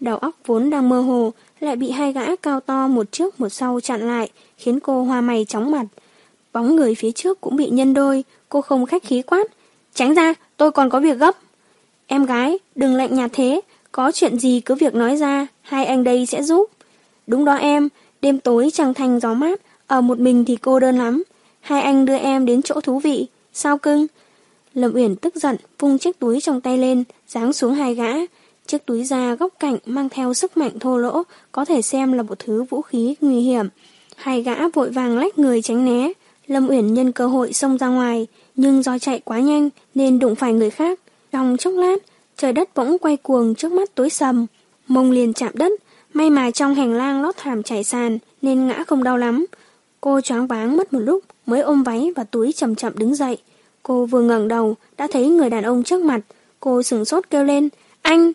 B: Đầu óc vốn đang mơ hồ, lại bị hai gã cao to một trước một sau chặn lại, khiến cô hoa mày chóng mặt. Bóng người phía trước cũng bị nhân đôi, cô không khách khí quát. Tránh ra, tôi còn có việc gấp. Em gái, đừng lạnh nhạt thế, có chuyện gì cứ việc nói ra, hai anh đây sẽ giúp. Đúng đó em, đêm tối trăng thanh gió mát, ở một mình thì cô đơn lắm. Hai anh đưa em đến chỗ thú vị, sao cưng? Lâm Uyển tức giận, vung chiếc túi trong tay lên, giáng xuống hai gã. Chiếc túi da góc cạnh mang theo sức mạnh thô lỗ, có thể xem là một thứ vũ khí nguy hiểm. Hai gã vội vàng lách người tránh né. Lâm Uyển nhân cơ hội xông ra ngoài, nhưng do chạy quá nhanh nên đụng phải người khác. Trong chốc lát, trời đất bỗng quay cuồng trước mắt tối sầm. Mông liền chạm đất, may mà trong hành lang lót thảm trải sàn nên ngã không đau lắm. Cô choáng váng mất một lúc mới ôm váy và túi chậm chậm đứng dậy. Cô vừa ngẩng đầu đã thấy người đàn ông trước mặt. Cô sừng sốt kêu lên, anh!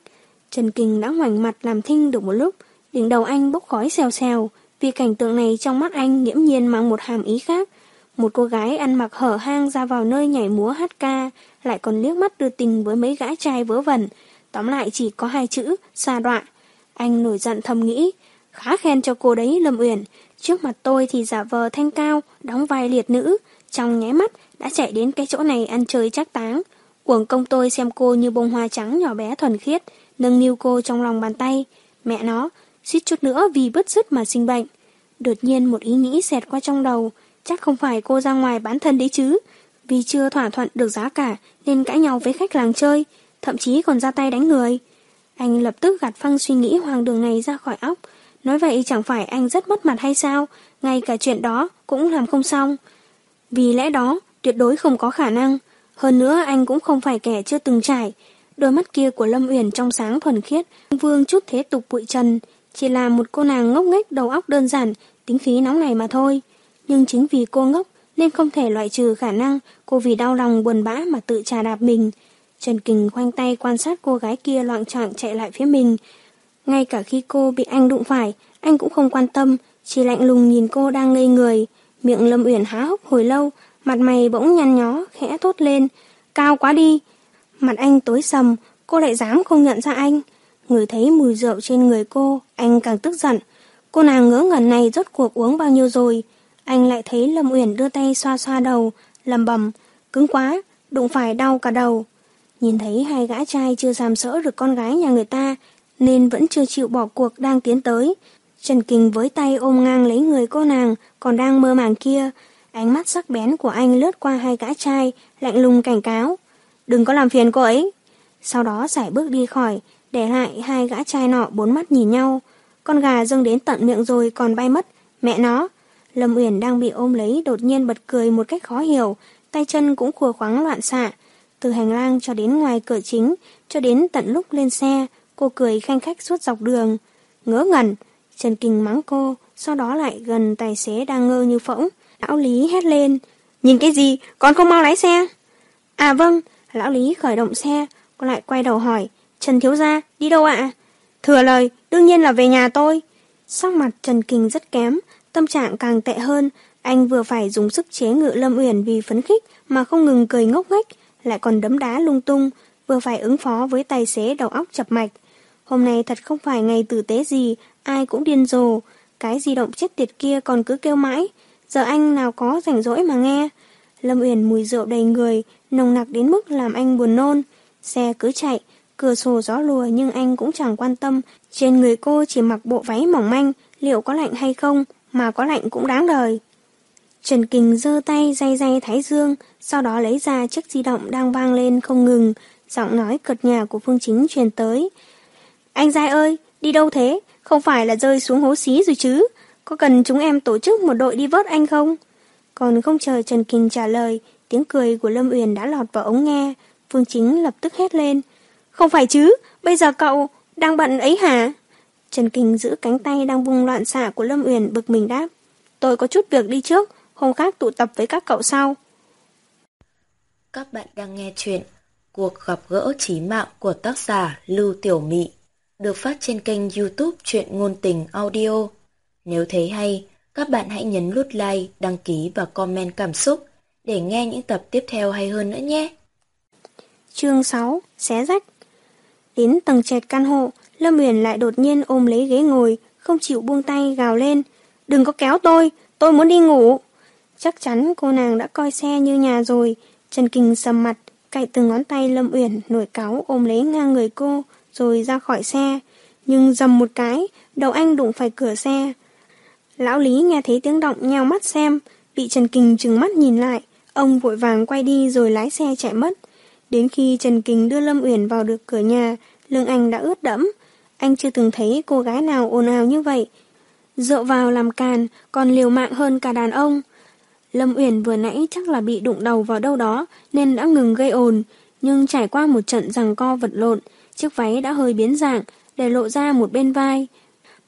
B: Trần Kình đã ngoảnh mặt làm thinh được một lúc, đỉnh đầu anh bốc khói xèo xèo, vì cảnh tượng này trong mắt anh nghiễm nhiên mang một hàm ý khác. Một cô gái ăn mặc hở hang ra vào nơi nhảy múa hát ca, lại còn liếc mắt đưa tình với mấy gã trai vớ vẩn. Tóm lại chỉ có hai chữ, xa đoạn. Anh nổi giận thầm nghĩ, khá khen cho cô đấy Lâm Uyển. Trước mặt tôi thì giả vờ thanh cao, đóng vai liệt nữ, trong nháy mắt đã chạy đến cái chỗ này ăn chơi chắc táng. Uổng công tôi xem cô như bông hoa trắng nhỏ bé thuần khiết, nâng niu cô trong lòng bàn tay. Mẹ nó, suýt chút nữa vì bứt rứt mà sinh bệnh. Đột nhiên một ý nghĩ xẹt qua trong đầu, chắc không phải cô ra ngoài bán thân đấy chứ. Vì chưa thỏa thuận được giá cả nên cãi nhau với khách làng chơi, thậm chí còn ra tay đánh người. Anh lập tức gạt phăng suy nghĩ hoàng đường này ra khỏi óc. Nói vậy chẳng phải anh rất mất mặt hay sao, ngay cả chuyện đó cũng làm không xong. Vì lẽ đó, tuyệt đối không có khả năng. Hơn nữa anh cũng không phải kẻ chưa từng trải, Đôi mắt kia của Lâm Uyển trong sáng thuần khiết, vương chút thế tục bụi trần, chỉ là một cô nàng ngốc nghếch đầu óc đơn giản, tính khí nóng này mà thôi. Nhưng chính vì cô ngốc nên không thể loại trừ khả năng cô vì đau lòng buồn bã mà tự trà đạp mình. Trần Kình khoanh tay quan sát cô gái kia loạn trọng chạy lại phía mình. Ngay cả khi cô bị anh đụng phải, anh cũng không quan tâm, chỉ lạnh lùng nhìn cô đang ngây người. Miệng Lâm Uyển há hốc hồi lâu, mặt mày bỗng nhăn nhó, khẽ thốt lên. Cao quá đi! Mặt anh tối sầm, cô lại dám không nhận ra anh. Người thấy mùi rượu trên người cô, anh càng tức giận. Cô nàng ngỡ ngẩn này rốt cuộc uống bao nhiêu rồi. Anh lại thấy Lâm Uyển đưa tay xoa xoa đầu, lầm bầm, cứng quá, đụng phải đau cả đầu. Nhìn thấy hai gã trai chưa giảm sỡ được con gái nhà người ta, nên vẫn chưa chịu bỏ cuộc đang tiến tới. Trần Kình với tay ôm ngang lấy người cô nàng còn đang mơ màng kia. Ánh mắt sắc bén của anh lướt qua hai gã trai, lạnh lùng cảnh cáo đừng có làm phiền cô ấy. Sau đó giải bước đi khỏi, để lại hai gã trai nọ bốn mắt nhìn nhau. Con gà dâng đến tận miệng rồi còn bay mất, mẹ nó. Lâm Uyển đang bị ôm lấy đột nhiên bật cười một cách khó hiểu, tay chân cũng khua khoáng loạn xạ. Từ hành lang cho đến ngoài cửa chính, cho đến tận lúc lên xe, cô cười khanh khách suốt dọc đường. Ngỡ ngẩn, Trần Kinh mắng cô, sau đó lại gần tài xế đang ngơ như phỗng. Lão Lý hét lên, nhìn cái gì, con không mau lái xe. À vâng, Lão Lý khởi động xe, cô lại quay đầu hỏi, Trần Thiếu Gia, đi đâu ạ? Thừa lời, đương nhiên là về nhà tôi. Sắc mặt Trần Kình rất kém, tâm trạng càng tệ hơn, anh vừa phải dùng sức chế ngự Lâm Uyển vì phấn khích mà không ngừng cười ngốc nghếch, lại còn đấm đá lung tung, vừa phải ứng phó với tài xế đầu óc chập mạch. Hôm nay thật không phải ngày tử tế gì, ai cũng điên rồ, cái di động chết tiệt kia còn cứ kêu mãi, giờ anh nào có rảnh rỗi mà nghe. Lâm Uyển mùi rượu đầy người, nồng nặc đến mức làm anh buồn nôn. Xe cứ chạy, cửa sổ gió lùa nhưng anh cũng chẳng quan tâm. Trên người cô chỉ mặc bộ váy mỏng manh, liệu có lạnh hay không, mà có lạnh cũng đáng đời. Trần Kình giơ tay day day Thái Dương, sau đó lấy ra chiếc di động đang vang lên không ngừng, giọng nói cật nhà của Phương Chính truyền tới. Anh Giai ơi, đi đâu thế? Không phải là rơi xuống hố xí rồi chứ? có cần chúng em tổ chức một đội đi vớt anh không? Còn không chờ Trần Kình trả lời, tiếng cười của Lâm Uyển đã lọt vào ống nghe. Phương Chính lập tức hét lên. Không phải chứ, bây giờ cậu đang bận ấy hả? Trần Kinh giữ cánh tay đang bung loạn xạ của Lâm Uyển bực mình đáp. Tôi có chút việc đi trước, hôm khác tụ tập với các cậu sau.
A: Các bạn đang nghe chuyện Cuộc gặp gỡ trí mạng của tác giả Lưu Tiểu Mị được phát trên kênh youtube Chuyện Ngôn Tình Audio. Nếu thấy hay, các bạn hãy nhấn nút like, đăng ký và comment cảm xúc để nghe những tập tiếp theo hay hơn nữa nhé.
B: Chương 6 Xé rách Đến tầng trệt căn hộ, Lâm Huyền lại đột nhiên ôm lấy ghế ngồi, không chịu buông tay gào lên. Đừng có kéo tôi, tôi muốn đi ngủ. Chắc chắn cô nàng đã coi xe như nhà rồi. Trần Kinh sầm mặt, cạy từng ngón tay Lâm Uyển nổi cáo ôm lấy ngang người cô, rồi ra khỏi xe. Nhưng dầm một cái, đầu anh đụng phải cửa xe. Lão Lý nghe thấy tiếng động nheo mắt xem, bị Trần Kình trừng mắt nhìn lại, ông vội vàng quay đi rồi lái xe chạy mất. Đến khi Trần Kình đưa Lâm Uyển vào được cửa nhà, lưng anh đã ướt đẫm. Anh chưa từng thấy cô gái nào ồn ào như vậy. Dựa vào làm càn, còn liều mạng hơn cả đàn ông. Lâm Uyển vừa nãy chắc là bị đụng đầu vào đâu đó nên đã ngừng gây ồn, nhưng trải qua một trận rằng co vật lộn, chiếc váy đã hơi biến dạng, để lộ ra một bên vai.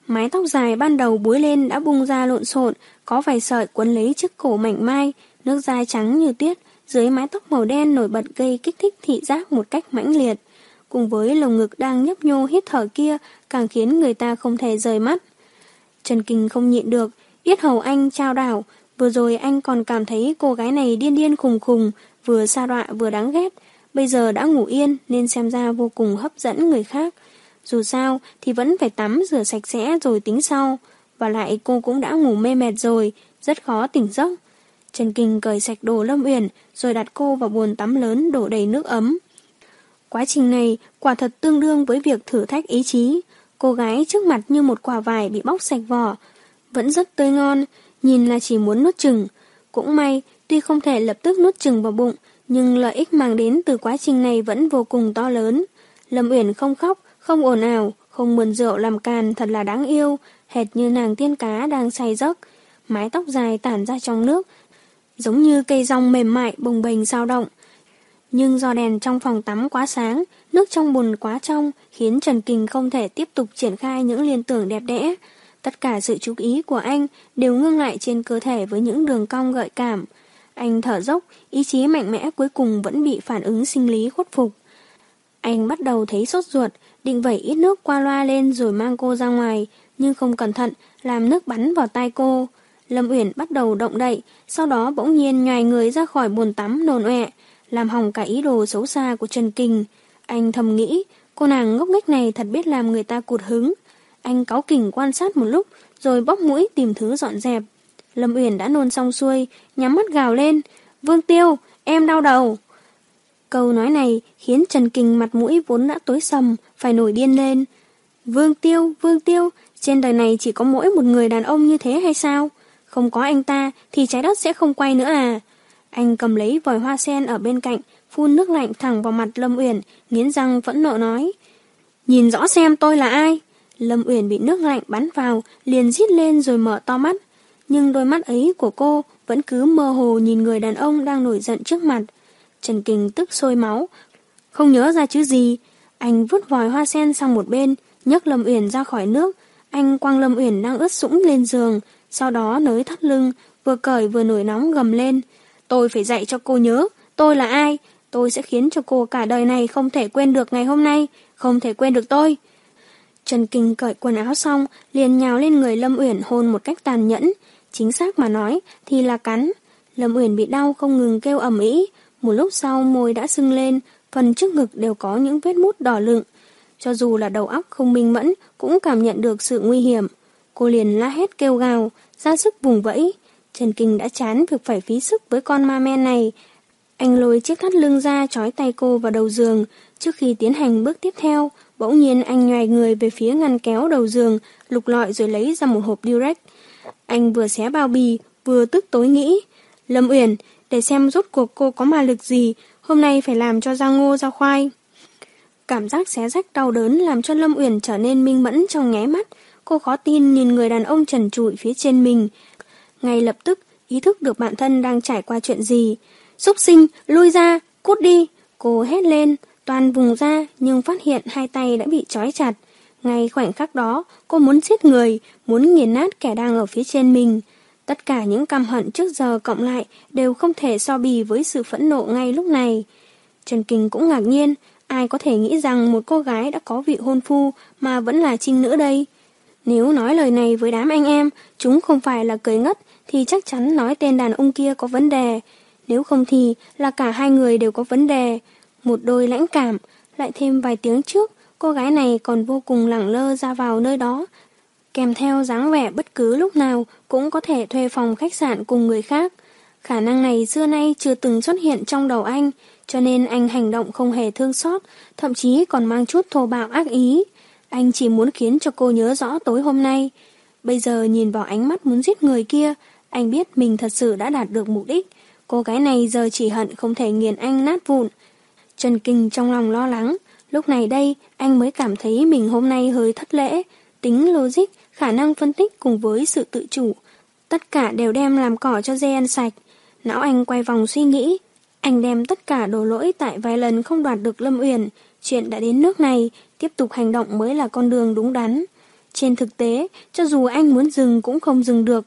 B: Mái tóc dài ban đầu búi lên đã bung ra lộn xộn, có vài sợi quấn lấy chiếc cổ mảnh mai, nước da trắng như tuyết, dưới mái tóc màu đen nổi bật gây kích thích thị giác một cách mãnh liệt. Cùng với lồng ngực đang nhấp nhô hít thở kia càng khiến người ta không thể rời mắt. Trần Kinh không nhịn được, yết hầu anh trao đảo, vừa rồi anh còn cảm thấy cô gái này điên điên khùng khùng, vừa xa đọa vừa đáng ghét, bây giờ đã ngủ yên nên xem ra vô cùng hấp dẫn người khác. Dù sao thì vẫn phải tắm rửa sạch sẽ rồi tính sau, và lại cô cũng đã ngủ mê mệt rồi, rất khó tỉnh giấc. Trần Kinh cởi sạch đồ Lâm Uyển rồi đặt cô vào bồn tắm lớn đổ đầy nước ấm. Quá trình này quả thật tương đương với việc thử thách ý chí. Cô gái trước mặt như một quả vải bị bóc sạch vỏ, vẫn rất tươi ngon, nhìn là chỉ muốn nuốt chừng. Cũng may, tuy không thể lập tức nuốt chừng vào bụng, nhưng lợi ích mang đến từ quá trình này vẫn vô cùng to lớn. Lâm Uyển không khóc, không ồn ào, không mượn rượu làm càn thật là đáng yêu, hệt như nàng tiên cá đang say giấc. Mái tóc dài tản ra trong nước, giống như cây rong mềm mại bồng bềnh sao động. Nhưng do đèn trong phòng tắm quá sáng, nước trong bùn quá trong, khiến Trần Kình không thể tiếp tục triển khai những liên tưởng đẹp đẽ. Tất cả sự chú ý của anh đều ngưng lại trên cơ thể với những đường cong gợi cảm. Anh thở dốc, ý chí mạnh mẽ cuối cùng vẫn bị phản ứng sinh lý khuất phục. Anh bắt đầu thấy sốt ruột, định vẩy ít nước qua loa lên rồi mang cô ra ngoài, nhưng không cẩn thận, làm nước bắn vào tay cô. Lâm Uyển bắt đầu động đậy, sau đó bỗng nhiên nhòi người ra khỏi bồn tắm nồn ọe, làm hỏng cả ý đồ xấu xa của Trần Kinh. Anh thầm nghĩ, cô nàng ngốc nghếch này thật biết làm người ta cụt hứng. Anh cáu kỉnh quan sát một lúc, rồi bóc mũi tìm thứ dọn dẹp. Lâm Uyển đã nôn xong xuôi, nhắm mắt gào lên. Vương Tiêu, em đau đầu. Câu nói này khiến Trần Kinh mặt mũi vốn đã tối sầm, phải nổi điên lên. Vương Tiêu, Vương Tiêu, trên đời này chỉ có mỗi một người đàn ông như thế hay sao? Không có anh ta thì trái đất sẽ không quay nữa à? Anh cầm lấy vòi hoa sen ở bên cạnh, phun nước lạnh thẳng vào mặt Lâm Uyển, nghiến răng vẫn nộ nói. Nhìn rõ xem tôi là ai? Lâm Uyển bị nước lạnh bắn vào, liền rít lên rồi mở to mắt. Nhưng đôi mắt ấy của cô vẫn cứ mơ hồ nhìn người đàn ông đang nổi giận trước mặt. Trần Kình tức sôi máu, không nhớ ra chứ gì. Anh vứt vòi hoa sen sang một bên, nhấc Lâm Uyển ra khỏi nước. Anh quăng Lâm Uyển đang ướt sũng lên giường, sau đó nới thắt lưng, vừa cởi vừa nổi nóng gầm lên. Tôi phải dạy cho cô nhớ, tôi là ai? Tôi sẽ khiến cho cô cả đời này không thể quên được ngày hôm nay, không thể quên được tôi. Trần Kinh cởi quần áo xong, liền nhào lên người Lâm Uyển hôn một cách tàn nhẫn. Chính xác mà nói, thì là cắn. Lâm Uyển bị đau không ngừng kêu ầm ĩ. Một lúc sau môi đã sưng lên, phần trước ngực đều có những vết mút đỏ lựng. Cho dù là đầu óc không minh mẫn, cũng cảm nhận được sự nguy hiểm. Cô liền la hét kêu gào, ra sức vùng vẫy. Trần Kinh đã chán việc phải phí sức với con ma men này. Anh lôi chiếc thắt lưng ra trói tay cô vào đầu giường. Trước khi tiến hành bước tiếp theo, bỗng nhiên anh nhòi người về phía ngăn kéo đầu giường, lục lọi rồi lấy ra một hộp direct. Anh vừa xé bao bì, vừa tức tối nghĩ. Lâm Uyển, để xem rốt cuộc cô có ma lực gì, hôm nay phải làm cho ra ngô ra khoai. Cảm giác xé rách đau đớn làm cho Lâm Uyển trở nên minh mẫn trong nháy mắt. Cô khó tin nhìn người đàn ông trần trụi phía trên mình. Ngay lập tức, ý thức được bản thân đang trải qua chuyện gì. Xúc sinh, lui ra, cút đi. Cô hét lên, toàn vùng ra nhưng phát hiện hai tay đã bị trói chặt. Ngay khoảnh khắc đó, cô muốn giết người, muốn nghiền nát kẻ đang ở phía trên mình. Tất cả những căm hận trước giờ cộng lại đều không thể so bì với sự phẫn nộ ngay lúc này. Trần Kinh cũng ngạc nhiên, ai có thể nghĩ rằng một cô gái đã có vị hôn phu mà vẫn là trinh nữ đây. Nếu nói lời này với đám anh em, chúng không phải là cười ngất, thì chắc chắn nói tên đàn ông kia có vấn đề. Nếu không thì là cả hai người đều có vấn đề. Một đôi lãnh cảm, lại thêm vài tiếng trước, cô gái này còn vô cùng lẳng lơ ra vào nơi đó, kèm theo dáng vẻ bất cứ lúc nào cũng có thể thuê phòng khách sạn cùng người khác. Khả năng này xưa nay chưa từng xuất hiện trong đầu anh, cho nên anh hành động không hề thương xót, thậm chí còn mang chút thô bạo ác ý. Anh chỉ muốn khiến cho cô nhớ rõ tối hôm nay. Bây giờ nhìn vào ánh mắt muốn giết người kia, anh biết mình thật sự đã đạt được mục đích. Cô gái này giờ chỉ hận không thể nghiền anh nát vụn. Trần Kinh trong lòng lo lắng, lúc này đây anh mới cảm thấy mình hôm nay hơi thất lễ. Tính logic, khả năng phân tích cùng với sự tự chủ, tất cả đều đem làm cỏ cho dê ăn sạch. Não anh quay vòng suy nghĩ, anh đem tất cả đổ lỗi tại vài lần không đoạt được Lâm Uyển, chuyện đã đến nước này, tiếp tục hành động mới là con đường đúng đắn. Trên thực tế, cho dù anh muốn dừng cũng không dừng được,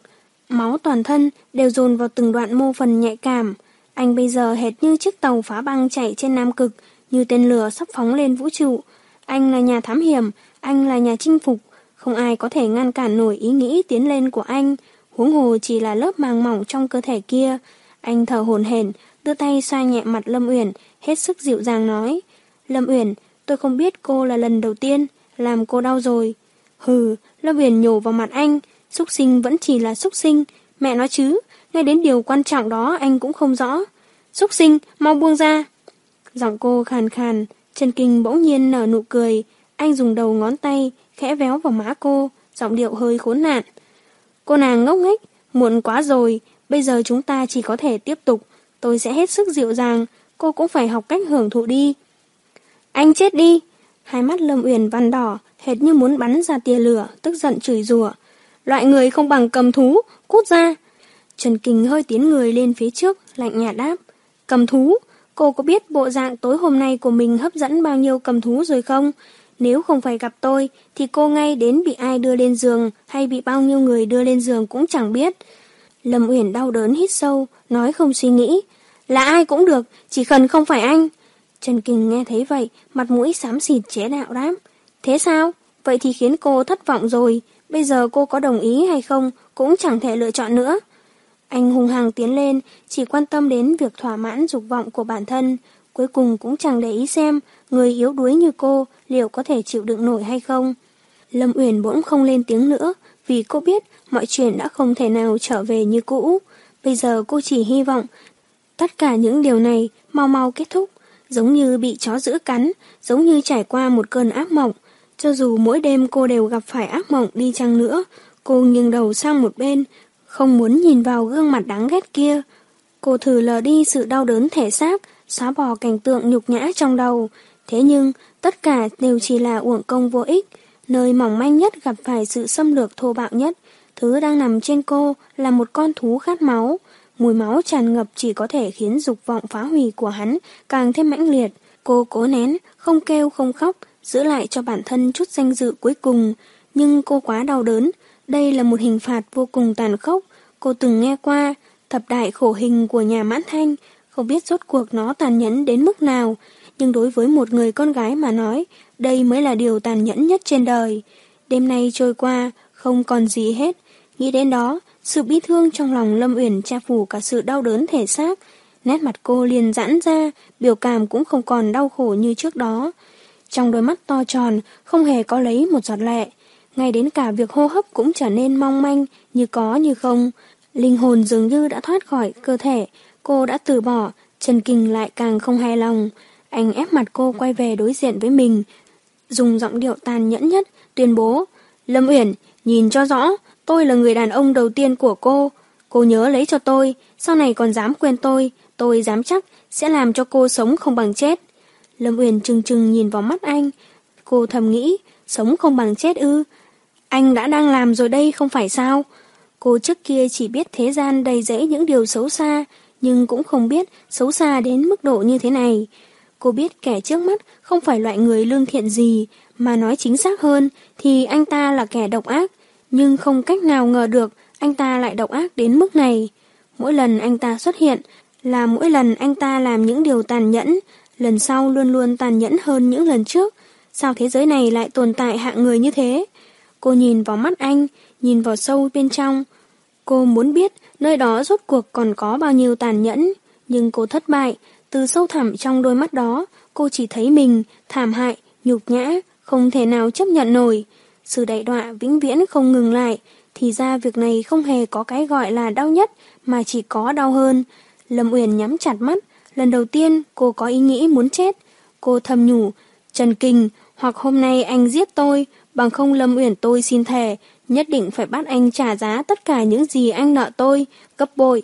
B: máu toàn thân đều dồn vào từng đoạn mô phần nhạy cảm. Anh bây giờ hệt như chiếc tàu phá băng chạy trên Nam Cực, như tên lửa sắp phóng lên vũ trụ. Anh là nhà thám hiểm, anh là nhà chinh phục, không ai có thể ngăn cản nổi ý nghĩ tiến lên của anh, huống hồ chỉ là lớp màng mỏng trong cơ thể kia. Anh thở hổn hển, đưa tay xoa nhẹ mặt Lâm Uyển, hết sức dịu dàng nói. Lâm Uyển, tôi không biết cô là lần đầu tiên, làm cô đau rồi. Hừ, Lâm Uyển nhổ vào mặt anh, xúc sinh vẫn chỉ là xúc sinh, mẹ nói chứ, ngay đến điều quan trọng đó anh cũng không rõ. Xúc sinh, mau buông ra. Giọng cô khàn khàn, Trần Kinh bỗng nhiên nở nụ cười, anh dùng đầu ngón tay khẽ véo vào má cô, giọng điệu hơi khốn nạn. Cô nàng ngốc nghếch, muộn quá rồi, bây giờ chúng ta chỉ có thể tiếp tục. Tôi sẽ hết sức dịu dàng, cô cũng phải học cách hưởng thụ đi. Anh chết đi! Hai mắt Lâm Uyển văn đỏ, hệt như muốn bắn ra tia lửa, tức giận chửi rủa. Loại người không bằng cầm thú, cút ra! Trần Kình hơi tiến người lên phía trước, lạnh nhạt đáp. Cầm thú? Cô có biết bộ dạng tối hôm nay của mình hấp dẫn bao nhiêu cầm thú rồi không? Nếu không phải gặp tôi, thì cô ngay đến bị ai đưa lên giường hay bị bao nhiêu người đưa lên giường cũng chẳng biết. Lâm Uyển đau đớn hít sâu, nói không suy nghĩ. Là ai cũng được, chỉ cần không phải anh. Trần Kình nghe thấy vậy, mặt mũi xám xịt chế đạo đáp. Thế sao? Vậy thì khiến cô thất vọng rồi. Bây giờ cô có đồng ý hay không, cũng chẳng thể lựa chọn nữa. Anh hùng hăng tiến lên, chỉ quan tâm đến việc thỏa mãn dục vọng của bản thân. Cuối cùng cũng chẳng để ý xem, người yếu đuối như cô liệu có thể chịu đựng nổi hay không. Lâm Uyển bỗng không lên tiếng nữa, vì cô biết mọi chuyện đã không thể nào trở về như cũ. Bây giờ cô chỉ hy vọng tất cả những điều này mau mau kết thúc, giống như bị chó giữ cắn, giống như trải qua một cơn ác mộng. Cho dù mỗi đêm cô đều gặp phải ác mộng đi chăng nữa, cô nghiêng đầu sang một bên, không muốn nhìn vào gương mặt đáng ghét kia. Cô thử lờ đi sự đau đớn thể xác, xóa bỏ cảnh tượng nhục nhã trong đầu. Thế nhưng, tất cả đều chỉ là uổng công vô ích. Nơi mỏng manh nhất gặp phải sự xâm lược thô bạo nhất. Thứ đang nằm trên cô là một con thú khát máu. Mùi máu tràn ngập chỉ có thể khiến dục vọng phá hủy của hắn càng thêm mãnh liệt. Cô cố nén, không kêu không khóc, giữ lại cho bản thân chút danh dự cuối cùng. Nhưng cô quá đau đớn. Đây là một hình phạt vô cùng tàn khốc. Cô từng nghe qua thập đại khổ hình của nhà mãn thanh, không biết rốt cuộc nó tàn nhẫn đến mức nào, nhưng đối với một người con gái mà nói, đây mới là điều tàn nhẫn nhất trên đời. Đêm nay trôi qua, không còn gì hết. Nghĩ đến đó, sự bi thương trong lòng Lâm Uyển cha phủ cả sự đau đớn thể xác. Nét mặt cô liền giãn ra, biểu cảm cũng không còn đau khổ như trước đó. Trong đôi mắt to tròn, không hề có lấy một giọt lệ. Ngay đến cả việc hô hấp cũng trở nên mong manh, như có như không. Linh hồn dường như đã thoát khỏi cơ thể, cô đã từ bỏ, Trần Kinh lại càng không hài lòng. Anh ép mặt cô quay về đối diện với mình, dùng giọng điệu tàn nhẫn nhất, tuyên bố, Lâm Uyển, nhìn cho rõ, tôi là người đàn ông đầu tiên của cô. Cô nhớ lấy cho tôi, sau này còn dám quên tôi, tôi dám chắc sẽ làm cho cô sống không bằng chết. Lâm Uyển trừng trừng nhìn vào mắt anh, cô thầm nghĩ, sống không bằng chết ư. Anh đã đang làm rồi đây không phải sao? Cô trước kia chỉ biết thế gian đầy rẫy những điều xấu xa, nhưng cũng không biết xấu xa đến mức độ như thế này. Cô biết kẻ trước mắt không phải loại người lương thiện gì, mà nói chính xác hơn thì anh ta là kẻ độc ác, nhưng không cách nào ngờ được anh ta lại độc ác đến mức này. Mỗi lần anh ta xuất hiện là mỗi lần anh ta làm những điều tàn nhẫn, lần sau luôn luôn tàn nhẫn hơn những lần trước. Sao thế giới này lại tồn tại hạng người như thế? Cô nhìn vào mắt anh, nhìn vào sâu bên trong. Cô muốn biết nơi đó rốt cuộc còn có bao nhiêu tàn nhẫn, nhưng cô thất bại. Từ sâu thẳm trong đôi mắt đó, cô chỉ thấy mình thảm hại, nhục nhã, không thể nào chấp nhận nổi. Sự đại đọa vĩnh viễn không ngừng lại, thì ra việc này không hề có cái gọi là đau nhất, mà chỉ có đau hơn. Lâm Uyển nhắm chặt mắt, lần đầu tiên cô có ý nghĩ muốn chết. Cô thầm nhủ, Trần Kinh, hoặc hôm nay anh giết tôi, bằng không Lâm Uyển tôi xin thề, nhất định phải bắt anh trả giá tất cả những gì anh nợ tôi, gấp bội.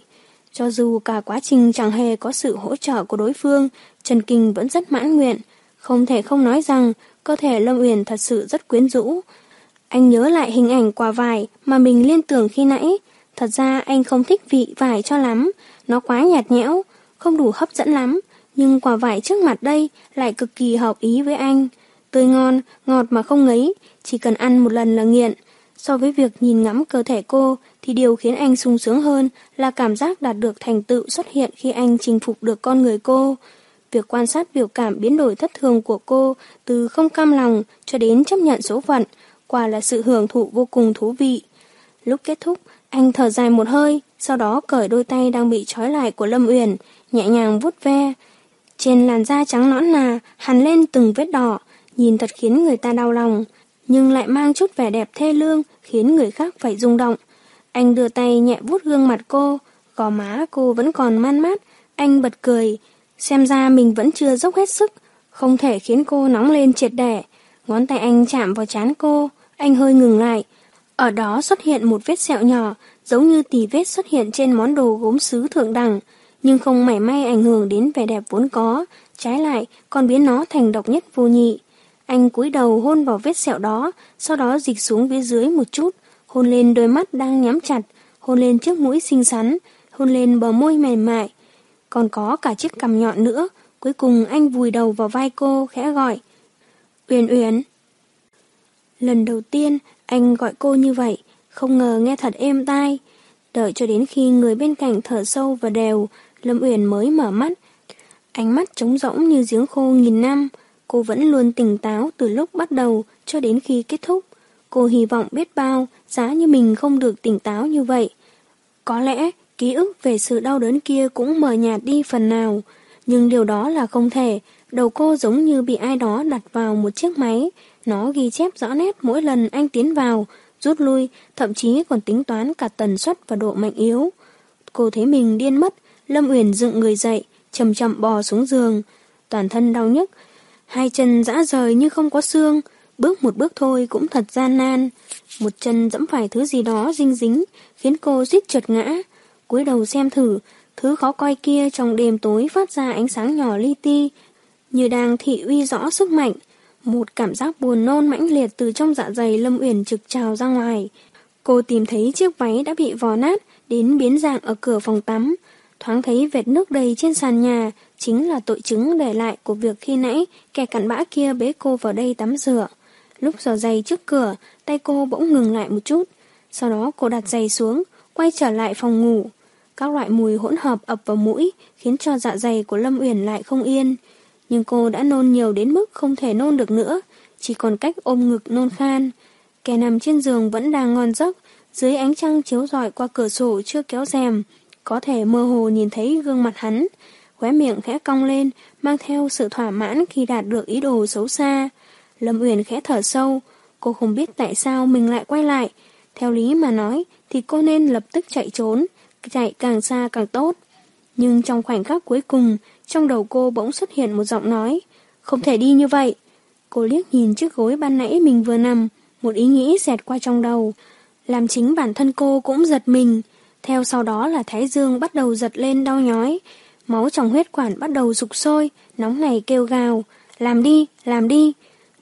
B: Cho dù cả quá trình chẳng hề có sự hỗ trợ của đối phương, Trần Kinh vẫn rất mãn nguyện. Không thể không nói rằng cơ thể Lâm Uyển thật sự rất quyến rũ. Anh nhớ lại hình ảnh quả vải mà mình liên tưởng khi nãy. Thật ra anh không thích vị vải cho lắm, nó quá nhạt nhẽo, không đủ hấp dẫn lắm. Nhưng quả vải trước mặt đây lại cực kỳ hợp ý với anh. Tươi ngon, ngọt mà không ngấy, chỉ cần ăn một lần là nghiện. So với việc nhìn ngắm cơ thể cô, thì điều khiến anh sung sướng hơn là cảm giác đạt được thành tựu xuất hiện khi anh chinh phục được con người cô. Việc quan sát biểu cảm biến đổi thất thường của cô từ không cam lòng cho đến chấp nhận số phận, quả là sự hưởng thụ vô cùng thú vị. Lúc kết thúc, anh thở dài một hơi, sau đó cởi đôi tay đang bị trói lại của Lâm Uyển, nhẹ nhàng vuốt ve. Trên làn da trắng nõn nà, hằn lên từng vết đỏ, nhìn thật khiến người ta đau lòng, nhưng lại mang chút vẻ đẹp thê lương, khiến người khác phải rung động. Anh đưa tay nhẹ vuốt gương mặt cô, gò má cô vẫn còn man mát, anh bật cười, xem ra mình vẫn chưa dốc hết sức, không thể khiến cô nóng lên triệt đẻ. Ngón tay anh chạm vào trán cô, anh hơi ngừng lại. Ở đó xuất hiện một vết sẹo nhỏ, giống như tỉ vết xuất hiện trên món đồ gốm sứ thượng đẳng, nhưng không mảy may ảnh hưởng đến vẻ đẹp vốn có, trái lại còn biến nó thành độc nhất vô nhị. Anh cúi đầu hôn vào vết sẹo đó, sau đó dịch xuống phía dưới một chút, hôn lên đôi mắt đang nhắm chặt, hôn lên chiếc mũi xinh xắn, hôn lên bờ môi mềm mại. Còn có cả chiếc cằm nhọn nữa, cuối cùng anh vùi đầu vào vai cô, khẽ gọi. Uyển Uyển. Lần đầu tiên, anh gọi cô như vậy, không ngờ nghe thật êm tai. Đợi cho đến khi người bên cạnh thở sâu và đều, Lâm Uyển mới mở mắt. Ánh mắt trống rỗng như giếng khô nghìn năm, cô vẫn luôn tỉnh táo từ lúc bắt đầu cho đến khi kết thúc. Cô hy vọng biết bao, giá như mình không được tỉnh táo như vậy. Có lẽ, ký ức về sự đau đớn kia cũng mờ nhạt đi phần nào, nhưng điều đó là không thể. Đầu cô giống như bị ai đó đặt vào một chiếc máy, nó ghi chép rõ nét mỗi lần anh tiến vào, rút lui, thậm chí còn tính toán cả tần suất và độ mạnh yếu. Cô thấy mình điên mất, Lâm Uyển dựng người dậy, chậm chậm bò xuống giường, toàn thân đau nhức, hai chân dã rời như không có xương, bước một bước thôi cũng thật gian nan. Một chân dẫm phải thứ gì đó dinh dính, khiến cô suýt trượt ngã. cúi đầu xem thử, thứ khó coi kia trong đêm tối phát ra ánh sáng nhỏ li ti, như đang thị uy rõ sức mạnh. Một cảm giác buồn nôn mãnh liệt từ trong dạ dày Lâm Uyển trực trào ra ngoài. Cô tìm thấy chiếc váy đã bị vò nát, đến biến dạng ở cửa phòng tắm. Thoáng thấy vệt nước đầy trên sàn nhà, chính là tội chứng để lại của việc khi nãy kẻ cặn bã kia bế cô vào đây tắm rửa. Lúc giò giày trước cửa, tay cô bỗng ngừng lại một chút. Sau đó cô đặt giày xuống, quay trở lại phòng ngủ. Các loại mùi hỗn hợp ập vào mũi, khiến cho dạ dày của Lâm Uyển lại không yên. Nhưng cô đã nôn nhiều đến mức không thể nôn được nữa, chỉ còn cách ôm ngực nôn khan. Kẻ nằm trên giường vẫn đang ngon giấc, dưới ánh trăng chiếu rọi qua cửa sổ chưa kéo rèm, có thể mơ hồ nhìn thấy gương mặt hắn, khóe miệng khẽ cong lên, mang theo sự thỏa mãn khi đạt được ý đồ xấu xa. Lâm Uyển khẽ thở sâu, cô không biết tại sao mình lại quay lại. Theo lý mà nói thì cô nên lập tức chạy trốn, chạy càng xa càng tốt. Nhưng trong khoảnh khắc cuối cùng, trong đầu cô bỗng xuất hiện một giọng nói, không thể đi như vậy. Cô liếc nhìn chiếc gối ban nãy mình vừa nằm, một ý nghĩ xẹt qua trong đầu. Làm chính bản thân cô cũng giật mình, theo sau đó là thái dương bắt đầu giật lên đau nhói, máu trong huyết quản bắt đầu sục sôi, nóng này kêu gào, làm đi, làm đi.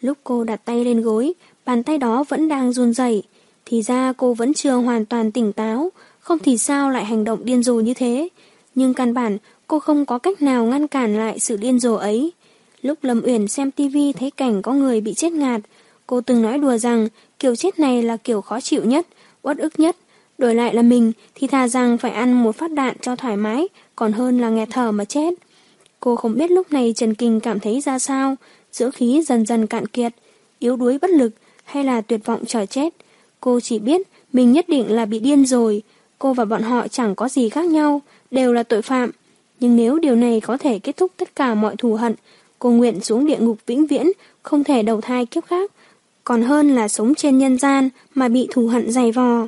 B: Lúc cô đặt tay lên gối, bàn tay đó vẫn đang run rẩy, Thì ra cô vẫn chưa hoàn toàn tỉnh táo, không thì sao lại hành động điên rồ như thế. Nhưng căn bản cô không có cách nào ngăn cản lại sự điên rồ ấy. Lúc Lâm Uyển xem tivi thấy cảnh có người bị chết ngạt, cô từng nói đùa rằng kiểu chết này là kiểu khó chịu nhất, uất ức nhất. Đổi lại là mình thì thà rằng phải ăn một phát đạn cho thoải mái, còn hơn là nghẹt thở mà chết. Cô không biết lúc này Trần Kinh cảm thấy ra sao, giữa khí dần dần cạn kiệt, yếu đuối bất lực hay là tuyệt vọng chờ chết. Cô chỉ biết mình nhất định là bị điên rồi, cô và bọn họ chẳng có gì khác nhau, đều là tội phạm. Nhưng nếu điều này có thể kết thúc tất cả mọi thù hận, cô nguyện xuống địa ngục vĩnh viễn, không thể đầu thai kiếp khác. Còn hơn là sống trên nhân gian mà bị thù hận dày vò.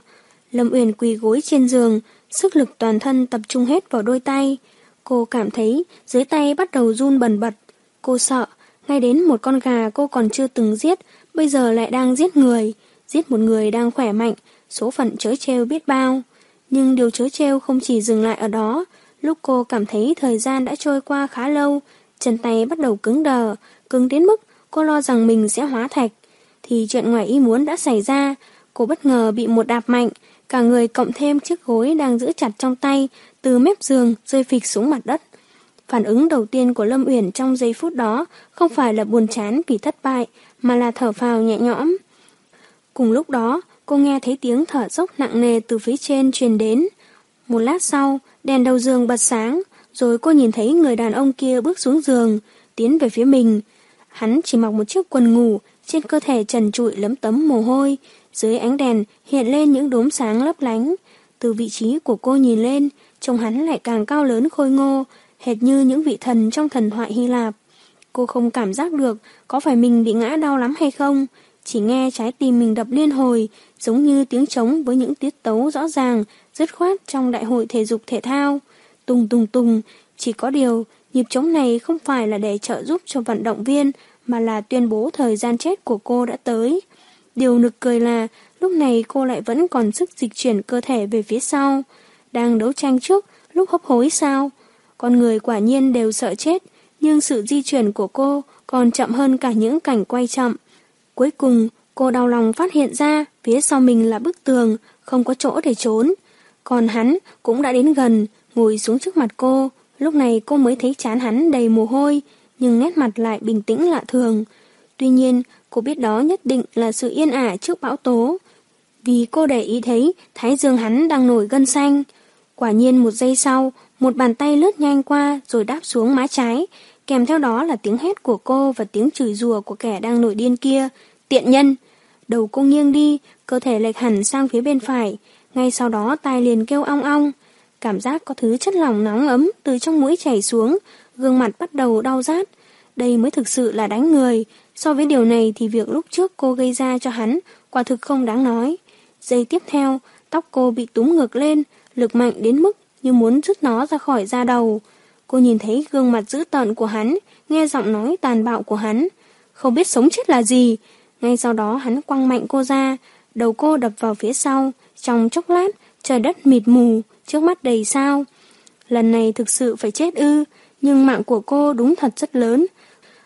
B: Lâm Uyển quỳ gối trên giường, sức lực toàn thân tập trung hết vào đôi tay. Cô cảm thấy dưới tay bắt đầu run bần bật. Cô sợ, ngay đến một con gà cô còn chưa từng giết, bây giờ lại đang giết người. Giết một người đang khỏe mạnh, số phận chớ treo biết bao. Nhưng điều chớ treo không chỉ dừng lại ở đó. Lúc cô cảm thấy thời gian đã trôi qua khá lâu, chân tay bắt đầu cứng đờ, cứng đến mức cô lo rằng mình sẽ hóa thạch. Thì chuyện ngoài ý muốn đã xảy ra, cô bất ngờ bị một đạp mạnh, cả người cộng thêm chiếc gối đang giữ chặt trong tay, từ mép giường rơi phịch xuống mặt đất. Phản ứng đầu tiên của Lâm Uyển trong giây phút đó không phải là buồn chán vì thất bại, mà là thở phào nhẹ nhõm. Cùng lúc đó, cô nghe thấy tiếng thở dốc nặng nề từ phía trên truyền đến. Một lát sau, đèn đầu giường bật sáng, rồi cô nhìn thấy người đàn ông kia bước xuống giường, tiến về phía mình. Hắn chỉ mặc một chiếc quần ngủ, trên cơ thể trần trụi lấm tấm mồ hôi, dưới ánh đèn hiện lên những đốm sáng lấp lánh. Từ vị trí của cô nhìn lên, trông hắn lại càng cao lớn khôi ngô, hệt như những vị thần trong thần thoại Hy Lạp. Cô không cảm giác được có phải mình bị ngã đau lắm hay không, chỉ nghe trái tim mình đập liên hồi, giống như tiếng trống với những tiết tấu rõ ràng, dứt khoát trong đại hội thể dục thể thao. Tùng tùng tùng, chỉ có điều, nhịp trống này không phải là để trợ giúp cho vận động viên, mà là tuyên bố thời gian chết của cô đã tới. Điều nực cười là, lúc này cô lại vẫn còn sức dịch chuyển cơ thể về phía sau. Đang đấu tranh trước, lúc hấp hối sao? Con người quả nhiên đều sợ chết, nhưng sự di chuyển của cô còn chậm hơn cả những cảnh quay chậm. Cuối cùng, cô đau lòng phát hiện ra phía sau mình là bức tường, không có chỗ để trốn. Còn hắn cũng đã đến gần, ngồi xuống trước mặt cô. Lúc này cô mới thấy chán hắn đầy mồ hôi, nhưng nét mặt lại bình tĩnh lạ thường. Tuy nhiên, cô biết đó nhất định là sự yên ả trước bão tố. Vì cô để ý thấy thái dương hắn đang nổi gân xanh. Quả nhiên một giây sau, một bàn tay lướt nhanh qua rồi đáp xuống má trái, kèm theo đó là tiếng hét của cô và tiếng chửi rủa của kẻ đang nổi điên kia. Tiện nhân! Đầu cô nghiêng đi, cơ thể lệch hẳn sang phía bên phải, ngay sau đó tai liền kêu ong ong. Cảm giác có thứ chất lỏng nóng ấm từ trong mũi chảy xuống, gương mặt bắt đầu đau rát. Đây mới thực sự là đánh người, so với điều này thì việc lúc trước cô gây ra cho hắn quả thực không đáng nói. Giây tiếp theo, tóc cô bị túm ngược lên, lực mạnh đến mức như muốn rút nó ra khỏi da đầu. Cô nhìn thấy gương mặt dữ tợn của hắn, nghe giọng nói tàn bạo của hắn. Không biết sống chết là gì. Ngay sau đó hắn quăng mạnh cô ra, đầu cô đập vào phía sau. Trong chốc lát, trời đất mịt mù, trước mắt đầy sao. Lần này thực sự phải chết ư, nhưng mạng của cô đúng thật rất lớn.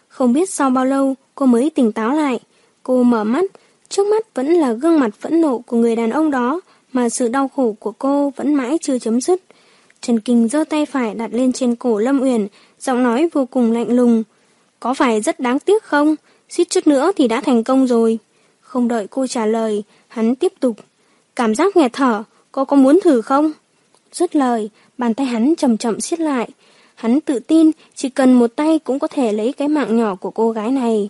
B: Không biết sau bao lâu cô mới tỉnh táo lại. Cô mở mắt, trước mắt vẫn là gương mặt phẫn nộ của người đàn ông đó, mà sự đau khổ của cô vẫn mãi chưa chấm dứt. Trần Kinh giơ tay phải đặt lên trên cổ Lâm Uyển, giọng nói vô cùng lạnh lùng. Có phải rất đáng tiếc không? Suýt chút nữa thì đã thành công rồi. Không đợi cô trả lời, hắn tiếp tục. Cảm giác nghẹt thở, cô có muốn thử không? Dứt lời, bàn tay hắn chậm chậm siết lại. Hắn tự tin chỉ cần một tay cũng có thể lấy cái mạng nhỏ của cô gái này.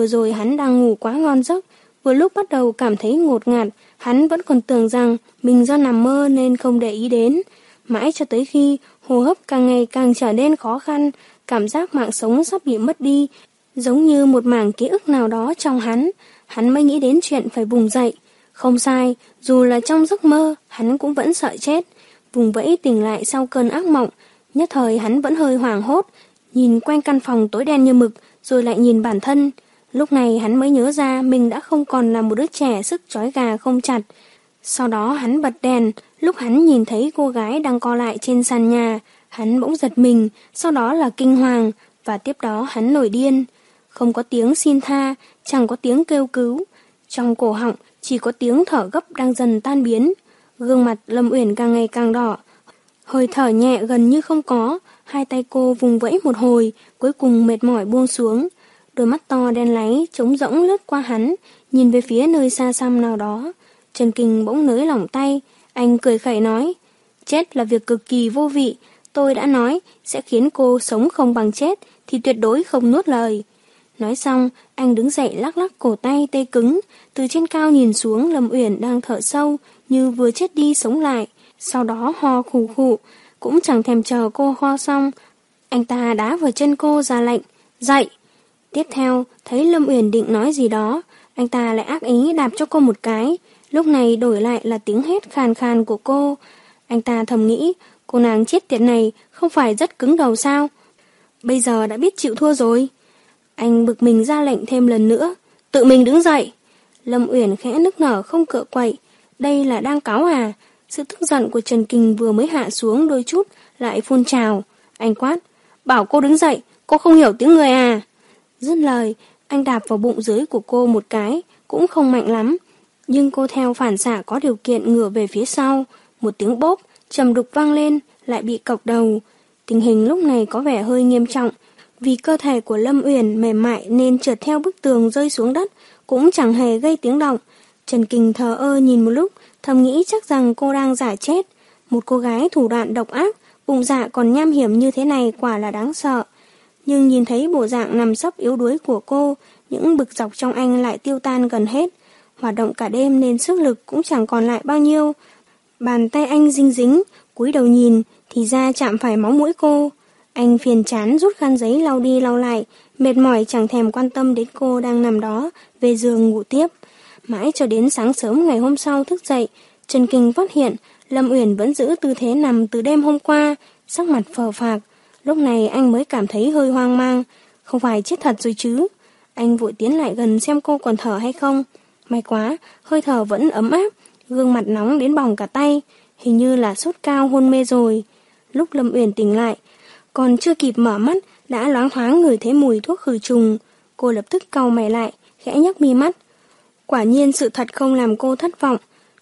B: Vừa rồi hắn đang ngủ quá ngon giấc, vừa lúc bắt đầu cảm thấy ngột ngạt, hắn vẫn còn tưởng rằng mình do nằm mơ nên không để ý đến. Mãi cho tới khi hô hấp càng ngày càng trở nên khó khăn, cảm giác mạng sống sắp bị mất đi, giống như một mảng ký ức nào đó trong hắn, hắn mới nghĩ đến chuyện phải vùng dậy. Không sai, dù là trong giấc mơ, hắn cũng vẫn sợ chết. Vùng vẫy tỉnh lại sau cơn ác mộng, nhất thời hắn vẫn hơi hoảng hốt, nhìn quanh căn phòng tối đen như mực, rồi lại nhìn bản thân. Lúc này hắn mới nhớ ra mình đã không còn là một đứa trẻ sức trói gà không chặt. Sau đó hắn bật đèn, lúc hắn nhìn thấy cô gái đang co lại trên sàn nhà, hắn bỗng giật mình, sau đó là kinh hoàng, và tiếp đó hắn nổi điên. Không có tiếng xin tha, chẳng có tiếng kêu cứu. Trong cổ họng chỉ có tiếng thở gấp đang dần tan biến. Gương mặt Lâm Uyển càng ngày càng đỏ, hơi thở nhẹ gần như không có, hai tay cô vùng vẫy một hồi, cuối cùng mệt mỏi buông xuống. Đôi mắt to đen láy, trống rỗng lướt qua hắn, nhìn về phía nơi xa xăm nào đó. Trần Kinh bỗng nới lỏng tay, anh cười khẩy nói, chết là việc cực kỳ vô vị, tôi đã nói sẽ khiến cô sống không bằng chết thì tuyệt đối không nuốt lời. Nói xong, anh đứng dậy lắc lắc cổ tay tê cứng, từ trên cao nhìn xuống Lâm Uyển đang thở sâu như vừa chết đi sống lại, sau đó ho khủ khụ, cũng chẳng thèm chờ cô ho xong. Anh ta đá vào chân cô ra lệnh, dậy. Tiếp theo, thấy Lâm Uyển định nói gì đó, anh ta lại ác ý đạp cho cô một cái, lúc này đổi lại là tiếng hét khàn khàn của cô. Anh ta thầm nghĩ, cô nàng chết tiệt này không phải rất cứng đầu sao? Bây giờ đã biết chịu thua rồi. Anh bực mình ra lệnh thêm lần nữa, tự mình đứng dậy. Lâm Uyển khẽ nức nở không cựa quậy, đây là đang cáo à? Sự tức giận của Trần Kinh vừa mới hạ xuống đôi chút, lại phun trào. Anh quát, bảo cô đứng dậy, cô không hiểu tiếng người à? Dứt lời, anh đạp vào bụng dưới của cô một cái, cũng không mạnh lắm. Nhưng cô theo phản xạ có điều kiện ngửa về phía sau, một tiếng bốp, trầm đục vang lên, lại bị cọc đầu. Tình hình lúc này có vẻ hơi nghiêm trọng, vì cơ thể của Lâm Uyển mềm mại nên trượt theo bức tường rơi xuống đất, cũng chẳng hề gây tiếng động. Trần Kinh thờ ơ nhìn một lúc, thầm nghĩ chắc rằng cô đang giả chết. Một cô gái thủ đoạn độc ác, bụng dạ còn nham hiểm như thế này quả là đáng sợ. Nhưng nhìn thấy bộ dạng nằm sấp yếu đuối của cô, những bực dọc trong anh lại tiêu tan gần hết. Hoạt động cả đêm nên sức lực cũng chẳng còn lại bao nhiêu. Bàn tay anh dinh dính, cúi đầu nhìn, thì ra chạm phải máu mũi cô. Anh phiền chán rút khăn giấy lau đi lau lại, mệt mỏi chẳng thèm quan tâm đến cô đang nằm đó, về giường ngủ tiếp. Mãi cho đến sáng sớm ngày hôm sau thức dậy, Trần Kinh phát hiện Lâm Uyển vẫn giữ tư thế nằm từ đêm hôm qua, sắc mặt phờ phạc. Lúc này anh mới cảm thấy hơi hoang mang, không phải chết thật rồi chứ. Anh vội tiến lại gần xem cô còn thở hay không. May quá, hơi thở vẫn ấm áp, gương mặt nóng đến bỏng cả tay, hình như là sốt cao hôn mê rồi. Lúc Lâm Uyển tỉnh lại, còn chưa kịp mở mắt, đã loáng thoáng ngửi thấy mùi thuốc khử trùng. Cô lập tức cau mày lại, khẽ nhắc mi mắt. Quả nhiên sự thật không làm cô thất vọng.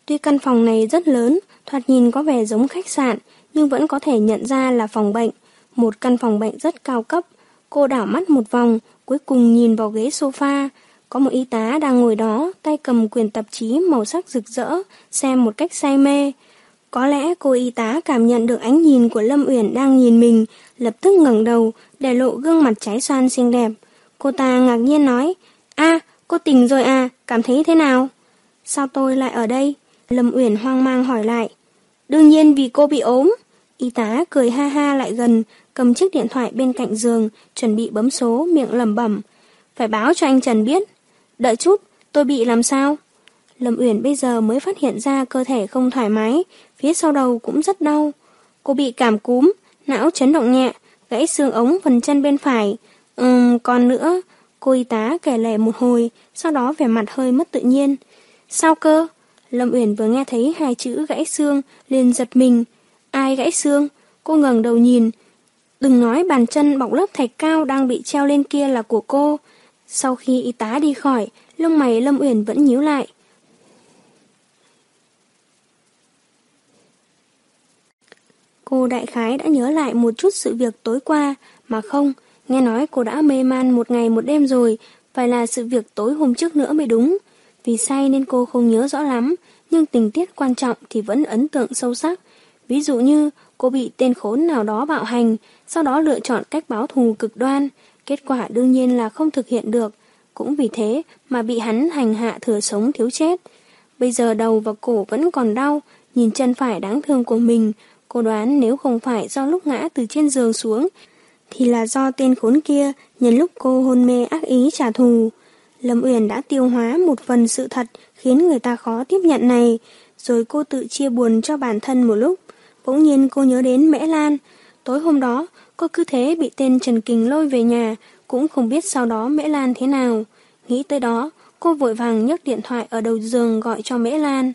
B: Tuy căn phòng này rất lớn, thoạt nhìn có vẻ giống khách sạn, nhưng vẫn có thể nhận ra là phòng bệnh. Một căn phòng bệnh rất cao cấp. Cô đảo mắt một vòng, cuối cùng nhìn vào ghế sofa. Có một y tá đang ngồi đó, tay cầm quyền tạp chí màu sắc rực rỡ, xem một cách say mê. Có lẽ cô y tá cảm nhận được ánh nhìn của Lâm Uyển đang nhìn mình, lập tức ngẩng đầu, để lộ gương mặt trái xoan xinh đẹp. Cô ta ngạc nhiên nói, a cô tỉnh rồi à, cảm thấy thế nào? Sao tôi lại ở đây? Lâm Uyển hoang mang hỏi lại. Đương nhiên vì cô bị ốm. Y tá cười ha ha lại gần, cầm chiếc điện thoại bên cạnh giường, chuẩn bị bấm số, miệng lẩm bẩm. Phải báo cho anh Trần biết. Đợi chút, tôi bị làm sao? Lâm Uyển bây giờ mới phát hiện ra cơ thể không thoải mái, phía sau đầu cũng rất đau. Cô bị cảm cúm, não chấn động nhẹ, gãy xương ống phần chân bên phải. Ừm, còn nữa, cô y tá kể lể một hồi, sau đó vẻ mặt hơi mất tự nhiên. Sao cơ? Lâm Uyển vừa nghe thấy hai chữ gãy xương, liền giật mình. Ai gãy xương? Cô ngẩng đầu nhìn. Đừng nói bàn chân bọc lớp thạch cao đang bị treo lên kia là của cô. Sau khi y tá đi khỏi, lông mày Lâm Uyển vẫn nhíu lại. Cô đại khái đã nhớ lại một chút sự việc tối qua, mà không, nghe nói cô đã mê man một ngày một đêm rồi, phải là sự việc tối hôm trước nữa mới đúng. Vì say nên cô không nhớ rõ lắm, nhưng tình tiết quan trọng thì vẫn ấn tượng sâu sắc. Ví dụ như cô bị tên khốn nào đó bạo hành, sau đó lựa chọn cách báo thù cực đoan, kết quả đương nhiên là không thực hiện được. Cũng vì thế mà bị hắn hành hạ thừa sống thiếu chết. Bây giờ đầu và cổ vẫn còn đau, nhìn chân phải đáng thương của mình, Cô đoán nếu không phải do lúc ngã từ trên giường xuống, thì là do tên khốn kia nhân lúc cô hôn mê ác ý trả thù. Lâm Uyển đã tiêu hóa một phần sự thật khiến người ta khó tiếp nhận này, rồi cô tự chia buồn cho bản thân một lúc. Bỗng nhiên cô nhớ đến Mễ Lan. Tối hôm đó, cô cứ thế bị tên Trần Kình lôi về nhà, cũng không biết sau đó Mễ Lan thế nào. Nghĩ tới đó, cô vội vàng nhấc điện thoại ở đầu giường gọi cho Mễ Lan.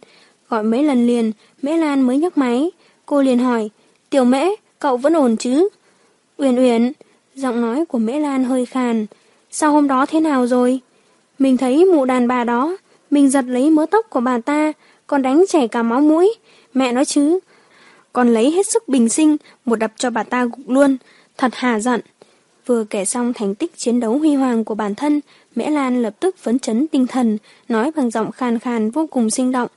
B: Gọi mấy lần liền, Mễ Lan mới nhấc máy. Cô liền hỏi, tiểu mễ, cậu vẫn ổn chứ? Uyển Uyển, giọng nói của Mễ Lan hơi khàn. Sao hôm đó thế nào rồi? Mình thấy mụ đàn bà đó, mình giật lấy mớ tóc của bà ta, còn đánh chảy cả máu mũi. Mẹ nói chứ. Còn lấy hết sức bình sinh, một đập cho bà ta gục luôn. Thật hà giận. Vừa kể xong thành tích chiến đấu huy hoàng của bản thân, Mễ Lan lập tức phấn chấn tinh thần, nói bằng giọng khàn khàn vô cùng sinh động.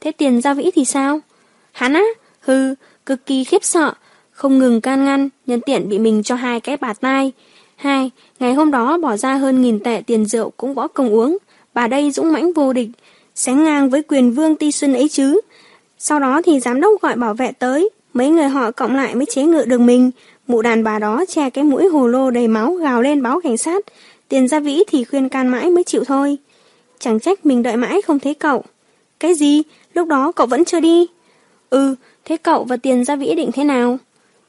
B: Thế tiền gia vĩ thì sao? Hắn á? Hừ, cực kỳ khiếp sợ, không ngừng can ngăn, nhân tiện bị mình cho hai cái bạt tai. Hai, ngày hôm đó bỏ ra hơn nghìn tệ tiền rượu cũng võ công uống, bà đây dũng mãnh vô địch, sánh ngang với quyền vương ti xuân ấy chứ. Sau đó thì giám đốc gọi bảo vệ tới, mấy người họ cộng lại mới chế ngự được mình. Mụ đàn bà đó che cái mũi hồ lô đầy máu gào lên báo cảnh sát, tiền gia vĩ thì khuyên can mãi mới chịu thôi. Chẳng trách mình đợi mãi không thấy cậu. Cái gì? Lúc đó cậu vẫn chưa đi? Ừ, thế cậu và tiền gia vĩ định thế nào?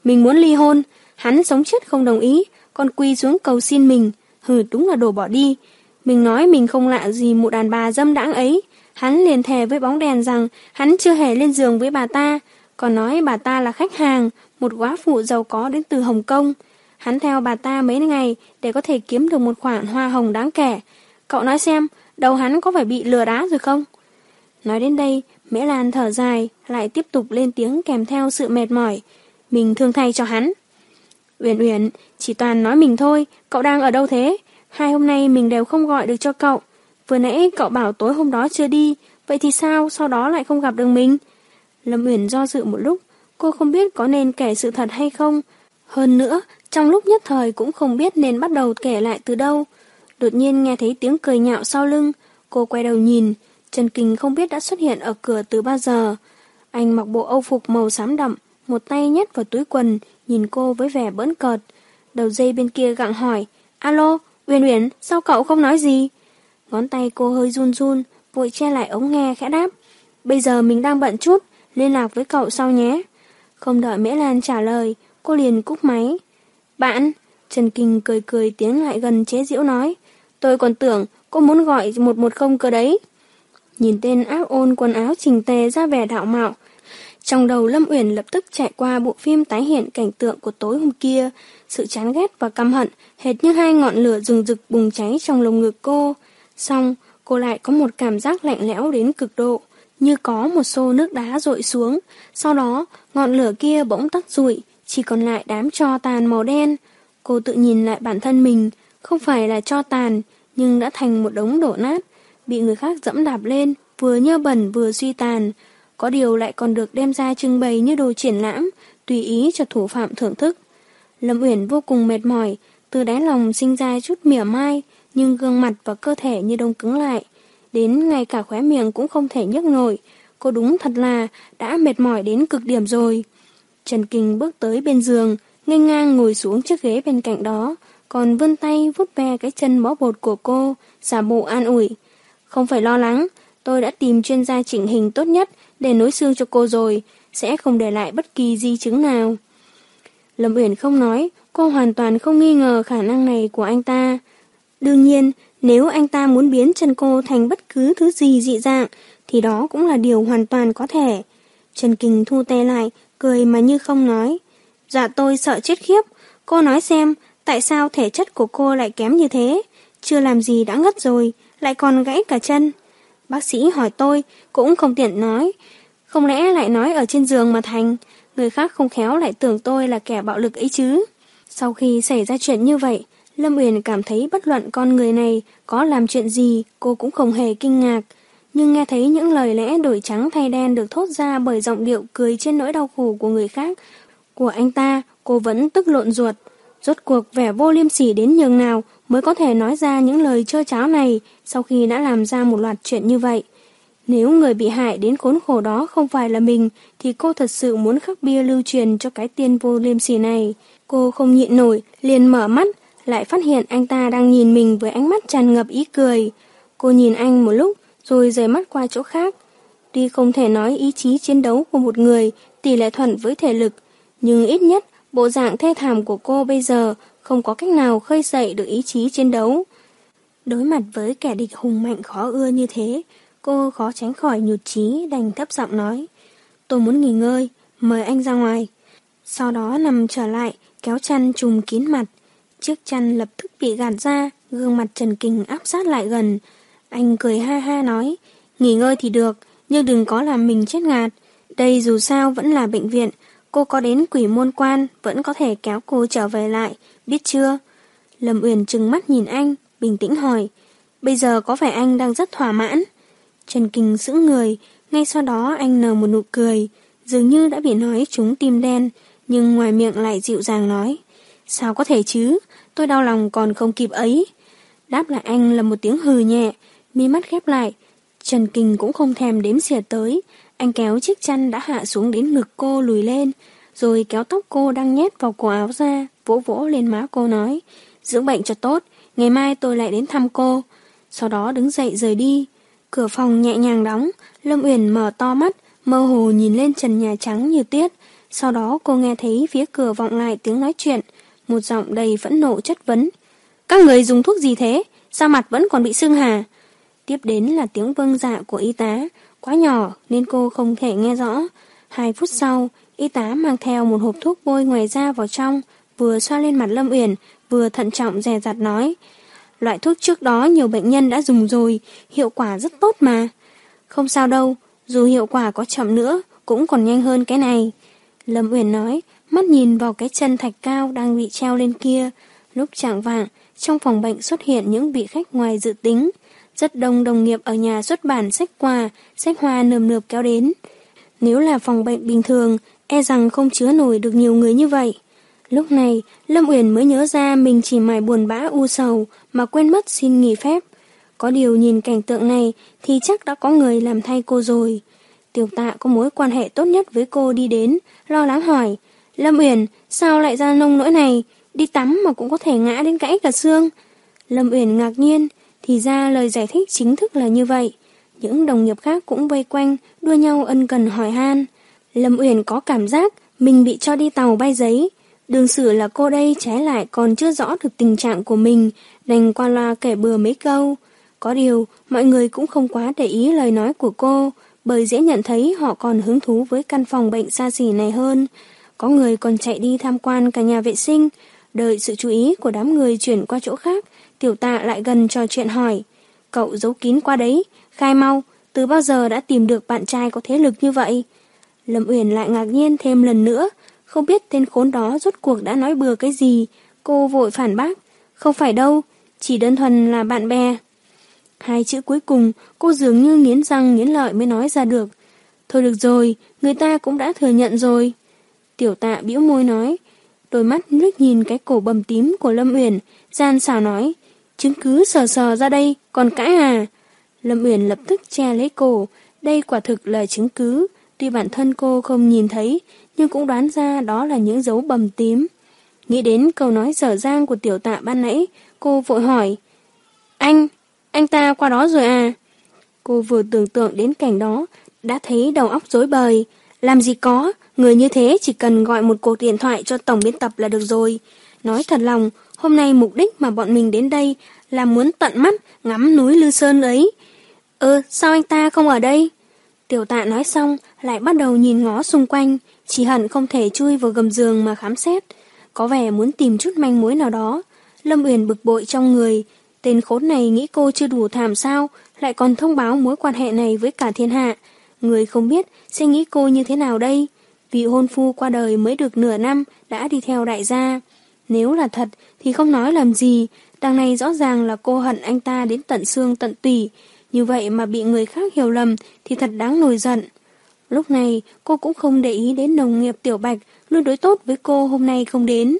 B: Mình muốn ly hôn, hắn sống chết không đồng ý, còn quy xuống cầu xin mình. Hừ, đúng là đồ bỏ đi. Mình nói mình không lạ gì mụ đàn bà dâm đãng ấy. Hắn liền thề với bóng đèn rằng hắn chưa hề lên giường với bà ta, còn nói bà ta là khách hàng, một quá phụ giàu có đến từ Hồng Kông. Hắn theo bà ta mấy ngày để có thể kiếm được một khoản hoa hồng đáng kể. Cậu nói xem, đầu hắn có phải bị lừa đá rồi không? Nói đến đây, Mễ Lan thở dài, lại tiếp tục lên tiếng kèm theo sự mệt mỏi. Mình thương thay cho hắn. Uyển Uyển, chỉ toàn nói mình thôi, cậu đang ở đâu thế? Hai hôm nay mình đều không gọi được cho cậu. Vừa nãy cậu bảo tối hôm đó chưa đi, vậy thì sao sau đó lại không gặp được mình? Lâm Uyển do dự một lúc, cô không biết có nên kể sự thật hay không. Hơn nữa, trong lúc nhất thời cũng không biết nên bắt đầu kể lại từ đâu. Đột nhiên nghe thấy tiếng cười nhạo sau lưng, cô quay đầu nhìn, Trần Kinh không biết đã xuất hiện ở cửa từ bao giờ. Anh mặc bộ âu phục màu xám đậm, một tay nhét vào túi quần, nhìn cô với vẻ bỡn cợt. Đầu dây bên kia gặng hỏi, Alo, Uyển Uyển, sao cậu không nói gì? Ngón tay cô hơi run run, vội che lại ống nghe khẽ đáp. Bây giờ mình đang bận chút, liên lạc với cậu sau nhé. Không đợi Mễ Lan trả lời, cô liền cúp máy. Bạn, Trần Kinh cười cười tiến lại gần chế diễu nói. Tôi còn tưởng cô muốn gọi 110 cơ đấy. Nhìn tên ác ôn quần áo trình tề ra vẻ đạo mạo, trong đầu Lâm Uyển lập tức chạy qua bộ phim tái hiện cảnh tượng của tối hôm kia, sự chán ghét và căm hận, hệt như hai ngọn lửa rừng rực bùng cháy trong lồng ngực cô. Xong, cô lại có một cảm giác lạnh lẽo đến cực độ, như có một xô nước đá rội xuống. Sau đó, ngọn lửa kia bỗng tắt rụi, chỉ còn lại đám cho tàn màu đen. Cô tự nhìn lại bản thân mình, không phải là cho tàn, nhưng đã thành một đống đổ nát, bị người khác dẫm đạp lên, vừa nhơ bẩn vừa suy tàn, có điều lại còn được đem ra trưng bày như đồ triển lãm, tùy ý cho thủ phạm thưởng thức. Lâm Uyển vô cùng mệt mỏi, từ đáy lòng sinh ra chút mỉa mai, nhưng gương mặt và cơ thể như đông cứng lại. Đến ngay cả khóe miệng cũng không thể nhấc nổi, cô đúng thật là đã mệt mỏi đến cực điểm rồi. Trần Kinh bước tới bên giường, nghênh ngang ngồi xuống chiếc ghế bên cạnh đó, còn vươn tay vút ve cái chân bó bột của cô, giả bộ an ủi. Không phải lo lắng, tôi đã tìm chuyên gia chỉnh hình tốt nhất để nối xương cho cô rồi, sẽ không để lại bất kỳ di chứng nào. Lâm Uyển không nói, cô hoàn toàn không nghi ngờ khả năng này của anh ta. Đương nhiên, nếu anh ta muốn biến chân cô thành bất cứ thứ gì dị dạng, thì đó cũng là điều hoàn toàn có thể. Trần Kình thu tay lại, cười mà như không nói. Dạ tôi sợ chết khiếp. Cô nói xem, tại sao thể chất của cô lại kém như thế? Chưa làm gì đã ngất rồi, lại còn gãy cả chân. Bác sĩ hỏi tôi, cũng không tiện nói. Không lẽ lại nói ở trên giường mà thành, người khác không khéo lại tưởng tôi là kẻ bạo lực ấy chứ. Sau khi xảy ra chuyện như vậy, Lâm Uyển cảm thấy bất luận con người này có làm chuyện gì, cô cũng không hề kinh ngạc. Nhưng nghe thấy những lời lẽ đổi trắng thay đen được thốt ra bởi giọng điệu cười trên nỗi đau khổ của người khác, của anh ta, cô vẫn tức lộn ruột. Rốt cuộc vẻ vô liêm sỉ đến nhường nào mới có thể nói ra những lời trơ cháo này sau khi đã làm ra một loạt chuyện như vậy. Nếu người bị hại đến khốn khổ đó không phải là mình, thì cô thật sự muốn khắc bia lưu truyền cho cái tiên vô liêm sỉ này. Cô không nhịn nổi, liền mở mắt, lại phát hiện anh ta đang nhìn mình với ánh mắt tràn ngập ý cười. Cô nhìn anh một lúc, rồi rời mắt qua chỗ khác. Tuy không thể nói ý chí chiến đấu của một người tỷ lệ thuận với thể lực, nhưng ít nhất bộ dạng thê thảm của cô bây giờ không có cách nào khơi dậy được ý chí chiến đấu. Đối mặt với kẻ địch hùng mạnh khó ưa như thế, cô khó tránh khỏi nhụt chí đành thấp giọng nói. Tôi muốn nghỉ ngơi, mời anh ra ngoài. Sau đó nằm trở lại, kéo chăn trùm kín mặt. Chiếc chăn lập tức bị gạt ra, gương mặt Trần Kình áp sát lại gần. Anh cười ha ha nói, nghỉ ngơi thì được, nhưng đừng có làm mình chết ngạt. Đây dù sao vẫn là bệnh viện, cô có đến quỷ môn quan vẫn có thể kéo cô trở về lại, biết chưa? Lâm Uyển trừng mắt nhìn anh, bình tĩnh hỏi, bây giờ có phải anh đang rất thỏa mãn? Trần Kình sững người, ngay sau đó anh nở một nụ cười, dường như đã bị nói trúng tim đen, nhưng ngoài miệng lại dịu dàng nói, sao có thể chứ, tôi đau lòng còn không kịp ấy. Đáp lại anh là một tiếng hừ nhẹ, mi mắt khép lại, Trần Kinh cũng không thèm đếm xỉa tới, anh kéo chiếc chăn đã hạ xuống đến ngực cô lùi lên, rồi kéo tóc cô đang nhét vào cổ áo ra, vỗ vỗ lên má cô nói, dưỡng bệnh cho tốt, ngày mai tôi lại đến thăm cô. Sau đó đứng dậy rời đi, cửa phòng nhẹ nhàng đóng, Lâm Uyển mở to mắt, mơ hồ nhìn lên trần nhà trắng như tuyết. Sau đó cô nghe thấy phía cửa vọng lại tiếng nói chuyện, một giọng đầy phẫn nộ chất vấn. Các người dùng thuốc gì thế? Sao mặt vẫn còn bị sưng hà? Tiếp đến là tiếng vâng dạ của y tá, quá nhỏ nên cô không thể nghe rõ. Hai phút sau, y tá mang theo một hộp thuốc bôi ngoài da vào trong, vừa xoa lên mặt Lâm Uyển, vừa thận trọng dè dặt nói. Loại thuốc trước đó nhiều bệnh nhân đã dùng rồi, hiệu quả rất tốt mà. Không sao đâu, dù hiệu quả có chậm nữa, cũng còn nhanh hơn cái này. Lâm Uyển nói, mắt nhìn vào cái chân thạch cao đang bị treo lên kia. Lúc trạng vạng, trong phòng bệnh xuất hiện những vị khách ngoài dự tính. Rất đông đồng nghiệp ở nhà xuất bản sách quà, sách hoa nườm nượp kéo đến. Nếu là phòng bệnh bình thường, e rằng không chứa nổi được nhiều người như vậy. Lúc này, Lâm Uyển mới nhớ ra mình chỉ mải buồn bã u sầu mà quên mất xin nghỉ phép. Có điều nhìn cảnh tượng này thì chắc đã có người làm thay cô rồi. Tiểu tạ có mối quan hệ tốt nhất với cô đi đến, lo lắng hỏi. Lâm Uyển, sao lại ra nông nỗi này? Đi tắm mà cũng có thể ngã đến gãy cả xương. Lâm Uyển ngạc nhiên, thì ra lời giải thích chính thức là như vậy. Những đồng nghiệp khác cũng vây quanh, đua nhau ân cần hỏi han. Lâm Uyển có cảm giác mình bị cho đi tàu bay giấy. Đường sử là cô đây trái lại còn chưa rõ được tình trạng của mình, đành qua loa kể bừa mấy câu. Có điều, mọi người cũng không quá để ý lời nói của cô, bởi dễ nhận thấy họ còn hứng thú với căn phòng bệnh xa xỉ này hơn. Có người còn chạy đi tham quan cả nhà vệ sinh, đợi sự chú ý của đám người chuyển qua chỗ khác, tiểu tạ lại gần trò chuyện hỏi. Cậu giấu kín qua đấy, khai mau, từ bao giờ đã tìm được bạn trai có thế lực như vậy? Lâm Uyển lại ngạc nhiên thêm lần nữa, không biết tên khốn đó rốt cuộc đã nói bừa cái gì, cô vội phản bác. Không phải đâu, chỉ đơn thuần là bạn bè. Hai chữ cuối cùng, cô dường như nghiến răng nghiến lợi mới nói ra được. Thôi được rồi, người ta cũng đã thừa nhận rồi. Tiểu tạ bĩu môi nói, đôi mắt nước nhìn cái cổ bầm tím của Lâm Uyển, gian xảo nói, chứng cứ sờ sờ ra đây, còn cãi à? Lâm Uyển lập tức che lấy cổ, đây quả thực là chứng cứ, tuy bản thân cô không nhìn thấy, nhưng cũng đoán ra đó là những dấu bầm tím. Nghĩ đến câu nói dở dang của tiểu tạ ban nãy, cô vội hỏi, Anh, anh ta qua đó rồi à? Cô vừa tưởng tượng đến cảnh đó, đã thấy đầu óc rối bời. Làm gì có, người như thế chỉ cần gọi một cuộc điện thoại cho tổng biên tập là được rồi. Nói thật lòng, hôm nay mục đích mà bọn mình đến đây là muốn tận mắt ngắm núi Lư Sơn ấy. Ơ, sao anh ta không ở đây? Tiểu tạ nói xong, lại bắt đầu nhìn ngó xung quanh, chỉ hận không thể chui vào gầm giường mà khám xét. Có vẻ muốn tìm chút manh mối nào đó. Lâm Uyển bực bội trong người, tên khốn này nghĩ cô chưa đủ thảm sao, lại còn thông báo mối quan hệ này với cả thiên hạ. Người không biết sẽ nghĩ cô như thế nào đây? Vị hôn phu qua đời mới được nửa năm đã đi theo đại gia. Nếu là thật thì không nói làm gì, đằng này rõ ràng là cô hận anh ta đến tận xương tận tủy. Như vậy mà bị người khác hiểu lầm thì thật đáng nổi giận. Lúc này cô cũng không để ý đến đồng nghiệp tiểu bạch luôn đối tốt với cô hôm nay không đến.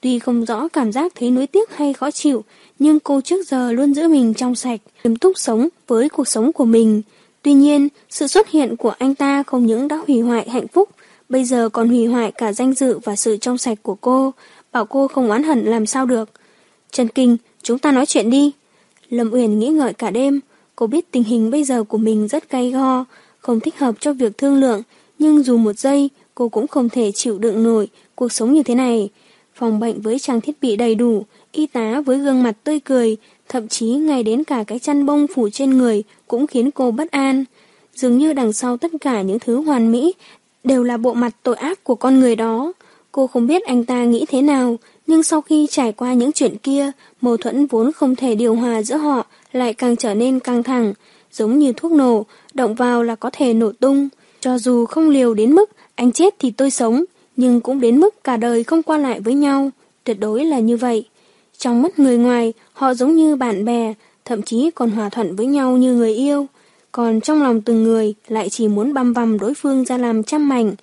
B: Tuy không rõ cảm giác thấy nuối tiếc hay khó chịu, nhưng cô trước giờ luôn giữ mình trong sạch, nghiêm túc sống với cuộc sống của mình. Tuy nhiên, sự xuất hiện của anh ta không những đã hủy hoại hạnh phúc, bây giờ còn hủy hoại cả danh dự và sự trong sạch của cô, bảo cô không oán hận làm sao được. Trần Kinh, chúng ta nói chuyện đi. Lâm Uyển nghĩ ngợi cả đêm, cô biết tình hình bây giờ của mình rất gay go, không thích hợp cho việc thương lượng, nhưng dù một giây, cô cũng không thể chịu đựng nổi cuộc sống như thế này. Phòng bệnh với trang thiết bị đầy đủ, y tá với gương mặt tươi cười, thậm chí ngay đến cả cái chăn bông phủ trên người cũng khiến cô bất an. Dường như đằng sau tất cả những thứ hoàn mỹ đều là bộ mặt tội ác của con người đó. Cô không biết anh ta nghĩ thế nào, nhưng sau khi trải qua những chuyện kia, mâu thuẫn vốn không thể điều hòa giữa họ lại càng trở nên căng thẳng, giống như thuốc nổ, động vào là có thể nổ tung. Cho dù không liều đến mức anh chết thì tôi sống, nhưng cũng đến mức cả đời không qua lại với nhau, tuyệt đối là như vậy. Trong mắt người ngoài, họ giống như bạn bè, thậm chí còn hòa thuận với nhau như người yêu. Còn trong lòng từng người lại chỉ muốn băm vằm đối phương ra làm trăm mảnh.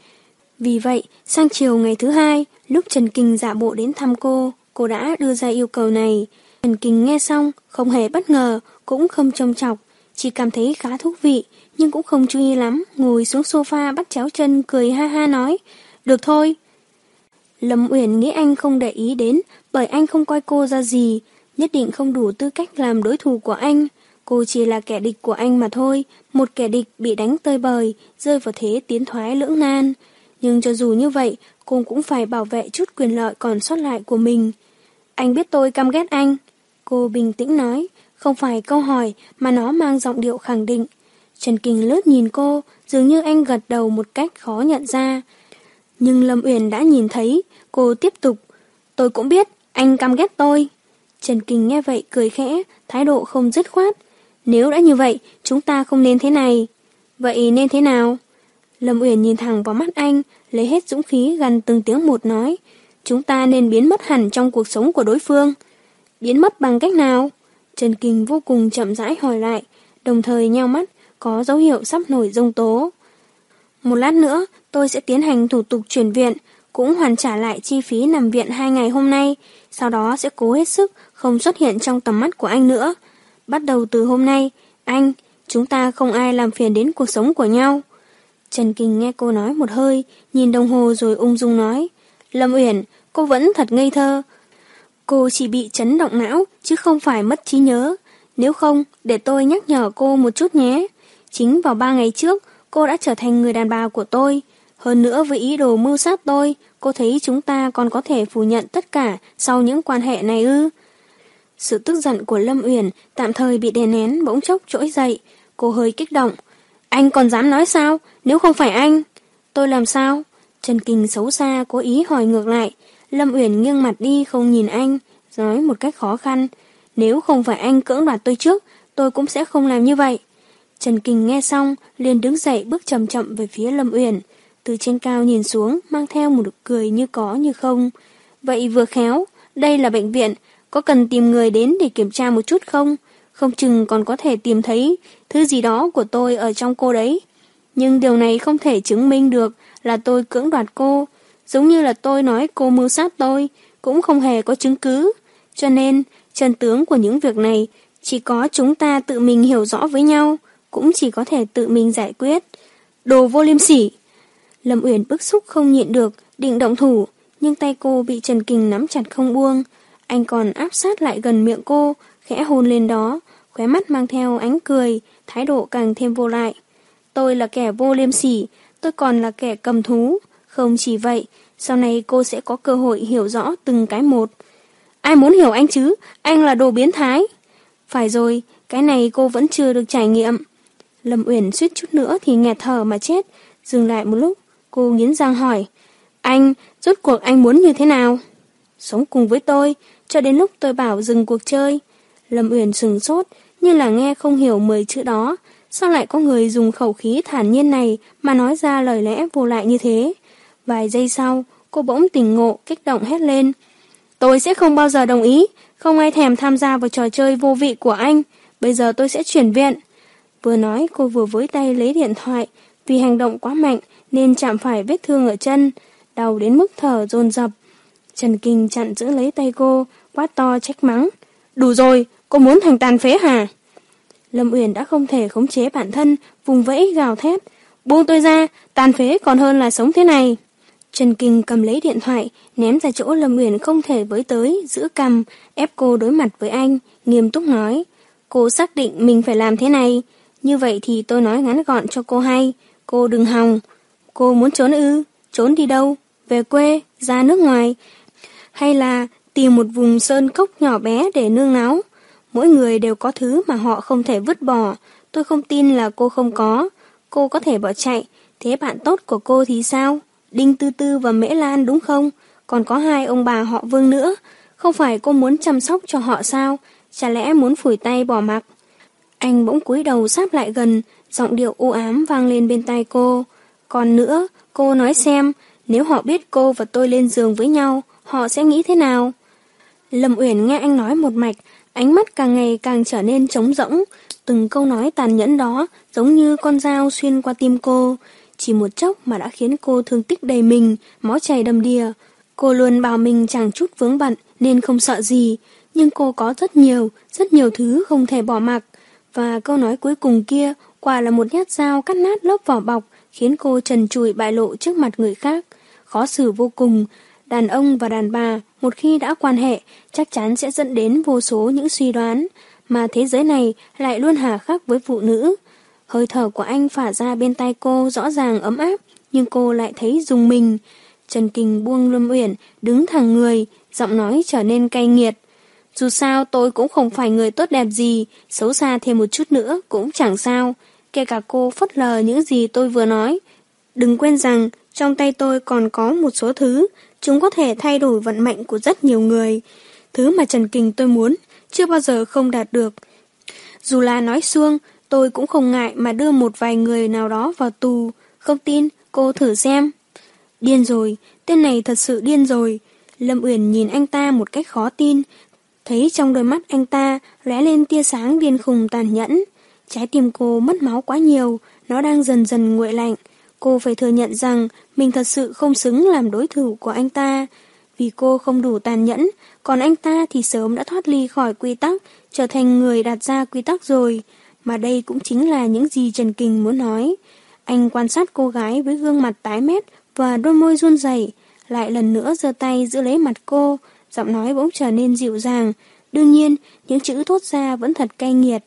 B: Vì vậy, sang chiều ngày thứ hai, lúc Trần Kinh dạ bộ đến thăm cô, cô đã đưa ra yêu cầu này. Trần Kinh nghe xong, không hề bất ngờ, cũng không trông chọc, chỉ cảm thấy khá thú vị, nhưng cũng không chú ý lắm, ngồi xuống sofa bắt chéo chân cười ha ha nói, được thôi. Lâm Uyển nghĩ anh không để ý đến, bởi anh không coi cô ra gì, nhất định không đủ tư cách làm đối thủ của anh. Cô chỉ là kẻ địch của anh mà thôi, một kẻ địch bị đánh tơi bời, rơi vào thế tiến thoái lưỡng nan. Nhưng cho dù như vậy, cô cũng phải bảo vệ chút quyền lợi còn sót lại của mình. Anh biết tôi căm ghét anh. Cô bình tĩnh nói, không phải câu hỏi mà nó mang giọng điệu khẳng định. Trần Kinh lướt nhìn cô, dường như anh gật đầu một cách khó nhận ra. Nhưng Lâm Uyển đã nhìn thấy, cô tiếp tục. Tôi cũng biết, anh căm ghét tôi. Trần Kinh nghe vậy cười khẽ, thái độ không dứt khoát. Nếu đã như vậy, chúng ta không nên thế này. Vậy nên thế nào? Lâm Uyển nhìn thẳng vào mắt anh, lấy hết dũng khí gần từng tiếng một nói. Chúng ta nên biến mất hẳn trong cuộc sống của đối phương. Biến mất bằng cách nào? Trần Kinh vô cùng chậm rãi hỏi lại, đồng thời nheo mắt, có dấu hiệu sắp nổi rông tố. Một lát nữa, tôi sẽ tiến hành thủ tục chuyển viện, cũng hoàn trả lại chi phí nằm viện hai ngày hôm nay, sau đó sẽ cố hết sức không xuất hiện trong tầm mắt của anh nữa. Bắt đầu từ hôm nay, anh, chúng ta không ai làm phiền đến cuộc sống của nhau. Trần Kinh nghe cô nói một hơi, nhìn đồng hồ rồi ung dung nói. Lâm Uyển, cô vẫn thật ngây thơ. Cô chỉ bị chấn động não, chứ không phải mất trí nhớ. Nếu không, để tôi nhắc nhở cô một chút nhé. Chính vào ba ngày trước, cô đã trở thành người đàn bà của tôi. Hơn nữa với ý đồ mưu sát tôi, cô thấy chúng ta còn có thể phủ nhận tất cả sau những quan hệ này ư. Sự tức giận của Lâm Uyển tạm thời bị đè nén bỗng chốc trỗi dậy. Cô hơi kích động. Anh còn dám nói sao? Nếu không phải anh. Tôi làm sao? Trần Kinh xấu xa cố ý hỏi ngược lại. Lâm Uyển nghiêng mặt đi không nhìn anh, nói một cách khó khăn. Nếu không phải anh cưỡng đoạt tôi trước, tôi cũng sẽ không làm như vậy. Trần Kinh nghe xong, liền đứng dậy bước chậm chậm về phía Lâm Uyển, từ trên cao nhìn xuống, mang theo một nụ cười như có như không. Vậy vừa khéo, đây là bệnh viện, có cần tìm người đến để kiểm tra một chút không? Không chừng còn có thể tìm thấy thứ gì đó của tôi ở trong cô đấy. Nhưng điều này không thể chứng minh được là tôi cưỡng đoạt cô, giống như là tôi nói cô mưu sát tôi, cũng không hề có chứng cứ. Cho nên, chân tướng của những việc này chỉ có chúng ta tự mình hiểu rõ với nhau cũng chỉ có thể tự mình giải quyết. Đồ vô liêm sỉ! Lâm Uyển bức xúc không nhịn được, định động thủ, nhưng tay cô bị Trần Kình nắm chặt không buông. Anh còn áp sát lại gần miệng cô, khẽ hôn lên đó, khóe mắt mang theo ánh cười, thái độ càng thêm vô lại. Tôi là kẻ vô liêm sỉ, tôi còn là kẻ cầm thú. Không chỉ vậy, sau này cô sẽ có cơ hội hiểu rõ từng cái một. Ai muốn hiểu anh chứ? Anh là đồ biến thái. Phải rồi, cái này cô vẫn chưa được trải nghiệm. Lâm Uyển suýt chút nữa thì nghẹt thở mà chết. Dừng lại một lúc, cô nghiến răng hỏi. Anh, rốt cuộc anh muốn như thế nào? Sống cùng với tôi, cho đến lúc tôi bảo dừng cuộc chơi. Lâm Uyển sừng sốt, như là nghe không hiểu mười chữ đó. Sao lại có người dùng khẩu khí thản nhiên này mà nói ra lời lẽ vô lại như thế? Vài giây sau, cô bỗng tỉnh ngộ, kích động hét lên. Tôi sẽ không bao giờ đồng ý, không ai thèm tham gia vào trò chơi vô vị của anh. Bây giờ tôi sẽ chuyển viện. Vừa nói cô vừa với tay lấy điện thoại, vì hành động quá mạnh nên chạm phải vết thương ở chân, đau đến mức thở dồn dập. Trần Kinh chặn giữ lấy tay cô, quát to trách mắng. Đủ rồi, cô muốn thành tàn phế hả? Lâm Uyển đã không thể khống chế bản thân, vùng vẫy gào thét. Buông tôi ra, tàn phế còn hơn là sống thế này. Trần Kinh cầm lấy điện thoại, ném ra chỗ Lâm Uyển không thể với tới, giữ cầm, ép cô đối mặt với anh, nghiêm túc nói. Cô xác định mình phải làm thế này, như vậy thì tôi nói ngắn gọn cho cô hay, cô đừng hòng. Cô muốn trốn ư, trốn đi đâu, về quê, ra nước ngoài, hay là tìm một vùng sơn cốc nhỏ bé để nương náu. Mỗi người đều có thứ mà họ không thể vứt bỏ, tôi không tin là cô không có. Cô có thể bỏ chạy, thế bạn tốt của cô thì sao? Đinh Tư Tư và Mễ Lan đúng không? còn có hai ông bà họ Vương nữa. Không phải cô muốn chăm sóc cho họ sao? Chả lẽ muốn phủi tay bỏ mặc? Anh bỗng cúi đầu sáp lại gần, giọng điệu u ám vang lên bên tai cô. Còn nữa, cô nói xem, nếu họ biết cô và tôi lên giường với nhau, họ sẽ nghĩ thế nào? Lâm Uyển nghe anh nói một mạch, ánh mắt càng ngày càng trở nên trống rỗng. Từng câu nói tàn nhẫn đó giống như con dao xuyên qua tim cô. Chỉ một chốc mà đã khiến cô thương tích đầy mình, máu chảy đầm đìa. Cô luôn bảo mình chẳng chút vướng bận nên không sợ gì, nhưng cô có rất nhiều, rất nhiều thứ không thể bỏ mặc. Và câu nói cuối cùng kia quả là một nhát dao cắt nát lớp vỏ bọc, khiến cô trần trụi bại lộ trước mặt người khác. Khó xử vô cùng, đàn ông và đàn bà một khi đã quan hệ chắc chắn sẽ dẫn đến vô số những suy đoán, mà thế giới này lại luôn hà khắc với phụ nữ. Hơi thở của anh phả ra bên tay cô rõ ràng ấm áp, nhưng cô lại thấy dùng mình. Trần Kình buông Lâm Uyển, đứng thẳng người, giọng nói trở nên cay nghiệt. Dù sao tôi cũng không phải người tốt đẹp gì, xấu xa thêm một chút nữa cũng chẳng sao. Kể cả cô phất lờ những gì tôi vừa nói. Đừng quên rằng trong tay tôi còn có một số thứ, chúng có thể thay đổi vận mệnh của rất nhiều người. Thứ mà Trần Kình tôi muốn, chưa bao giờ không đạt được. Dù là nói xuông, tôi cũng không ngại mà đưa một vài người nào đó vào tù. Không tin, cô thử xem. Điên rồi, tên này thật sự điên rồi. Lâm Uyển nhìn anh ta một cách khó tin, thấy trong đôi mắt anh ta lóe lên tia sáng điên khùng tàn nhẫn. Trái tim cô mất máu quá nhiều, nó đang dần dần nguội lạnh. Cô phải thừa nhận rằng mình thật sự không xứng làm đối thủ của anh ta. Vì cô không đủ tàn nhẫn, còn anh ta thì sớm đã thoát ly khỏi quy tắc, trở thành người đặt ra quy tắc rồi. Mà đây cũng chính là những gì Trần Kình muốn nói. Anh quan sát cô gái với gương mặt tái mét và đôi môi run rẩy, lại lần nữa giơ tay giữ lấy mặt cô, giọng nói bỗng trở nên dịu dàng. Đương nhiên, những chữ thốt ra vẫn thật cay nghiệt.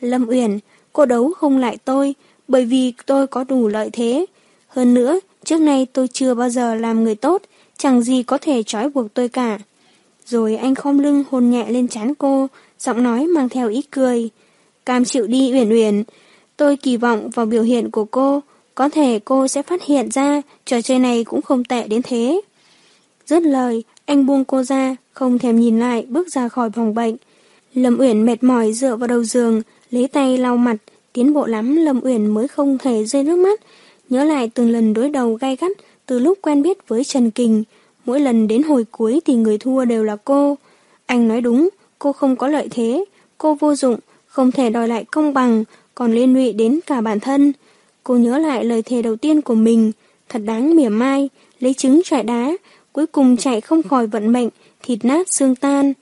B: Lâm Uyển, cô đấu không lại tôi, bởi vì tôi có đủ lợi thế. Hơn nữa, trước nay tôi chưa bao giờ làm người tốt, chẳng gì có thể trói buộc tôi cả. Rồi anh khom lưng hôn nhẹ lên chán cô, giọng nói mang theo ít cười. Cam chịu đi Uyển Uyển, tôi kỳ vọng vào biểu hiện của cô, có thể cô sẽ phát hiện ra trò chơi này cũng không tệ đến thế. Dứt lời, anh buông cô ra, không thèm nhìn lại, bước ra khỏi phòng bệnh. Lâm Uyển mệt mỏi dựa vào đầu giường, lấy tay lau mặt, tiến bộ lắm Lâm Uyển mới không thể rơi nước mắt. Nhớ lại từng lần đối đầu gai gắt từ lúc quen biết với Trần Kình, mỗi lần đến hồi cuối thì người thua đều là cô. Anh nói đúng, cô không có lợi thế, cô vô dụng, không thể đòi lại công bằng, còn liên lụy đến cả bản thân. Cô nhớ lại lời thề đầu tiên của mình, thật đáng mỉa mai, lấy trứng trọi đá, cuối cùng chạy không khỏi vận mệnh, thịt nát xương tan.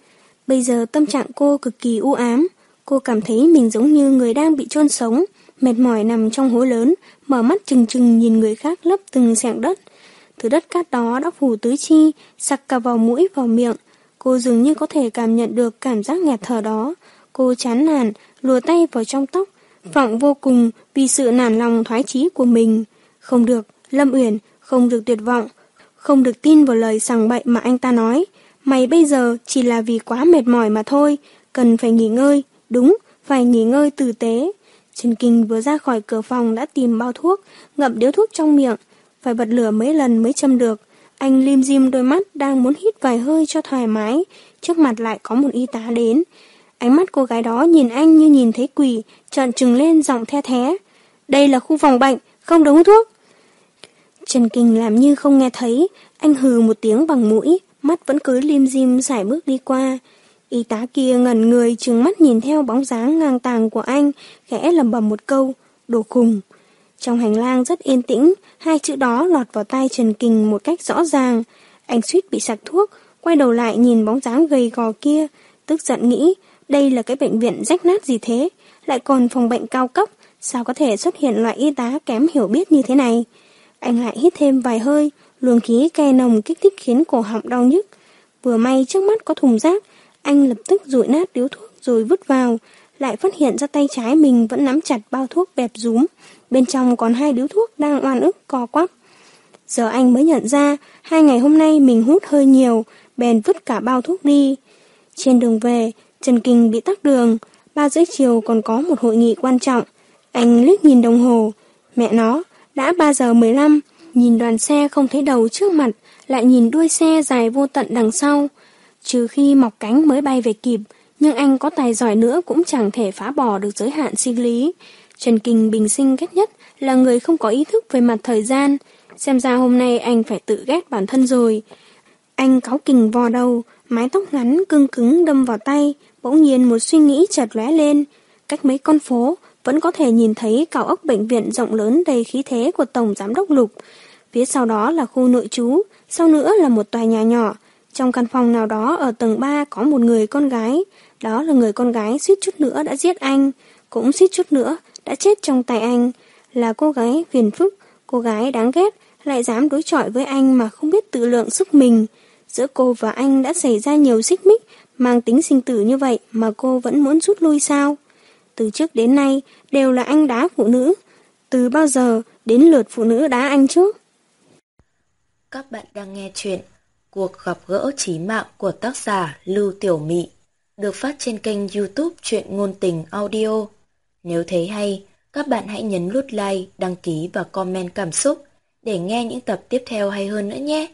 B: Bây giờ tâm trạng cô cực kỳ u ám, cô cảm thấy mình giống như người đang bị chôn sống, mệt mỏi nằm trong hố lớn, mở mắt trừng trừng nhìn người khác lấp từng sẹng đất. Thứ đất cát đó đã phủ tứ chi, sặc cả vào mũi vào miệng. Cô dường như có thể cảm nhận được cảm giác nghẹt thở đó. Cô chán nản, lùa tay vào trong tóc, vọng vô cùng vì sự nản lòng thoái chí của mình. Không được, Lâm Uyển, không được tuyệt vọng, không được tin vào lời sằng bậy mà anh ta nói. Mày bây giờ chỉ là vì quá mệt mỏi mà thôi, cần phải nghỉ ngơi, đúng, phải nghỉ ngơi tử tế. Trần Kinh vừa ra khỏi cửa phòng đã tìm bao thuốc, ngậm điếu thuốc trong miệng, phải bật lửa mấy lần mới châm được. Anh lim dim đôi mắt đang muốn hít vài hơi cho thoải mái, trước mặt lại có một y tá đến. Ánh mắt cô gái đó nhìn anh như nhìn thấy quỷ, trợn trừng lên giọng the thé. Đây là khu phòng bệnh, không đống thuốc. Trần Kinh làm như không nghe thấy, anh hừ một tiếng bằng mũi, mắt vẫn cứ lim dim giải bước đi qua. Y tá kia ngẩn người trừng mắt nhìn theo bóng dáng ngang tàng của anh, khẽ lầm bầm một câu, đồ khùng. Trong hành lang rất yên tĩnh, hai chữ đó lọt vào tay Trần Kình một cách rõ ràng. Anh suýt bị sặc thuốc, quay đầu lại nhìn bóng dáng gầy gò kia, tức giận nghĩ, đây là cái bệnh viện rách nát gì thế, lại còn phòng bệnh cao cấp, sao có thể xuất hiện loại y tá kém hiểu biết như thế này. Anh lại hít thêm vài hơi, luồng khí cay nồng kích thích khiến cổ họng đau nhức. Vừa may trước mắt có thùng rác, anh lập tức rụi nát điếu thuốc rồi vứt vào, lại phát hiện ra tay trái mình vẫn nắm chặt bao thuốc bẹp rúm, bên trong còn hai điếu thuốc đang oan ức co quắp. Giờ anh mới nhận ra, hai ngày hôm nay mình hút hơi nhiều, bèn vứt cả bao thuốc đi. Trên đường về, Trần Kinh bị tắc đường, ba rưỡi chiều còn có một hội nghị quan trọng. Anh liếc nhìn đồng hồ, mẹ nó, đã 3 giờ 15, nhìn đoàn xe không thấy đầu trước mặt, lại nhìn đuôi xe dài vô tận đằng sau. Trừ khi mọc cánh mới bay về kịp, nhưng anh có tài giỏi nữa cũng chẳng thể phá bỏ được giới hạn sinh lý. Trần Kinh bình sinh ghét nhất là người không có ý thức về mặt thời gian. Xem ra hôm nay anh phải tự ghét bản thân rồi. Anh cáu kình vò đầu, mái tóc ngắn cưng cứng đâm vào tay, bỗng nhiên một suy nghĩ chợt lóe lên. Cách mấy con phố, vẫn có thể nhìn thấy cao ốc bệnh viện rộng lớn đầy khí thế của Tổng Giám đốc Lục. Phía sau đó là khu nội trú, sau nữa là một tòa nhà nhỏ. Trong căn phòng nào đó ở tầng 3 có một người con gái. Đó là người con gái suýt chút nữa đã giết anh, cũng suýt chút nữa đã chết trong tay anh. Là cô gái phiền phức, cô gái đáng ghét, lại dám đối chọi với anh mà không biết tự lượng sức mình. Giữa cô và anh đã xảy ra nhiều xích mích, mang tính sinh tử như vậy mà cô vẫn muốn rút lui sao? Từ trước đến nay đều là anh đá phụ nữ. Từ bao giờ đến lượt phụ nữ đá anh trước?
A: Các bạn đang nghe chuyện Cuộc gặp gỡ trí mạng của tác giả Lưu Tiểu Mị được phát trên kênh youtube Chuyện Ngôn Tình Audio. Nếu thấy hay, các bạn hãy nhấn nút like, đăng ký và comment cảm xúc để nghe những tập tiếp theo hay hơn nữa nhé.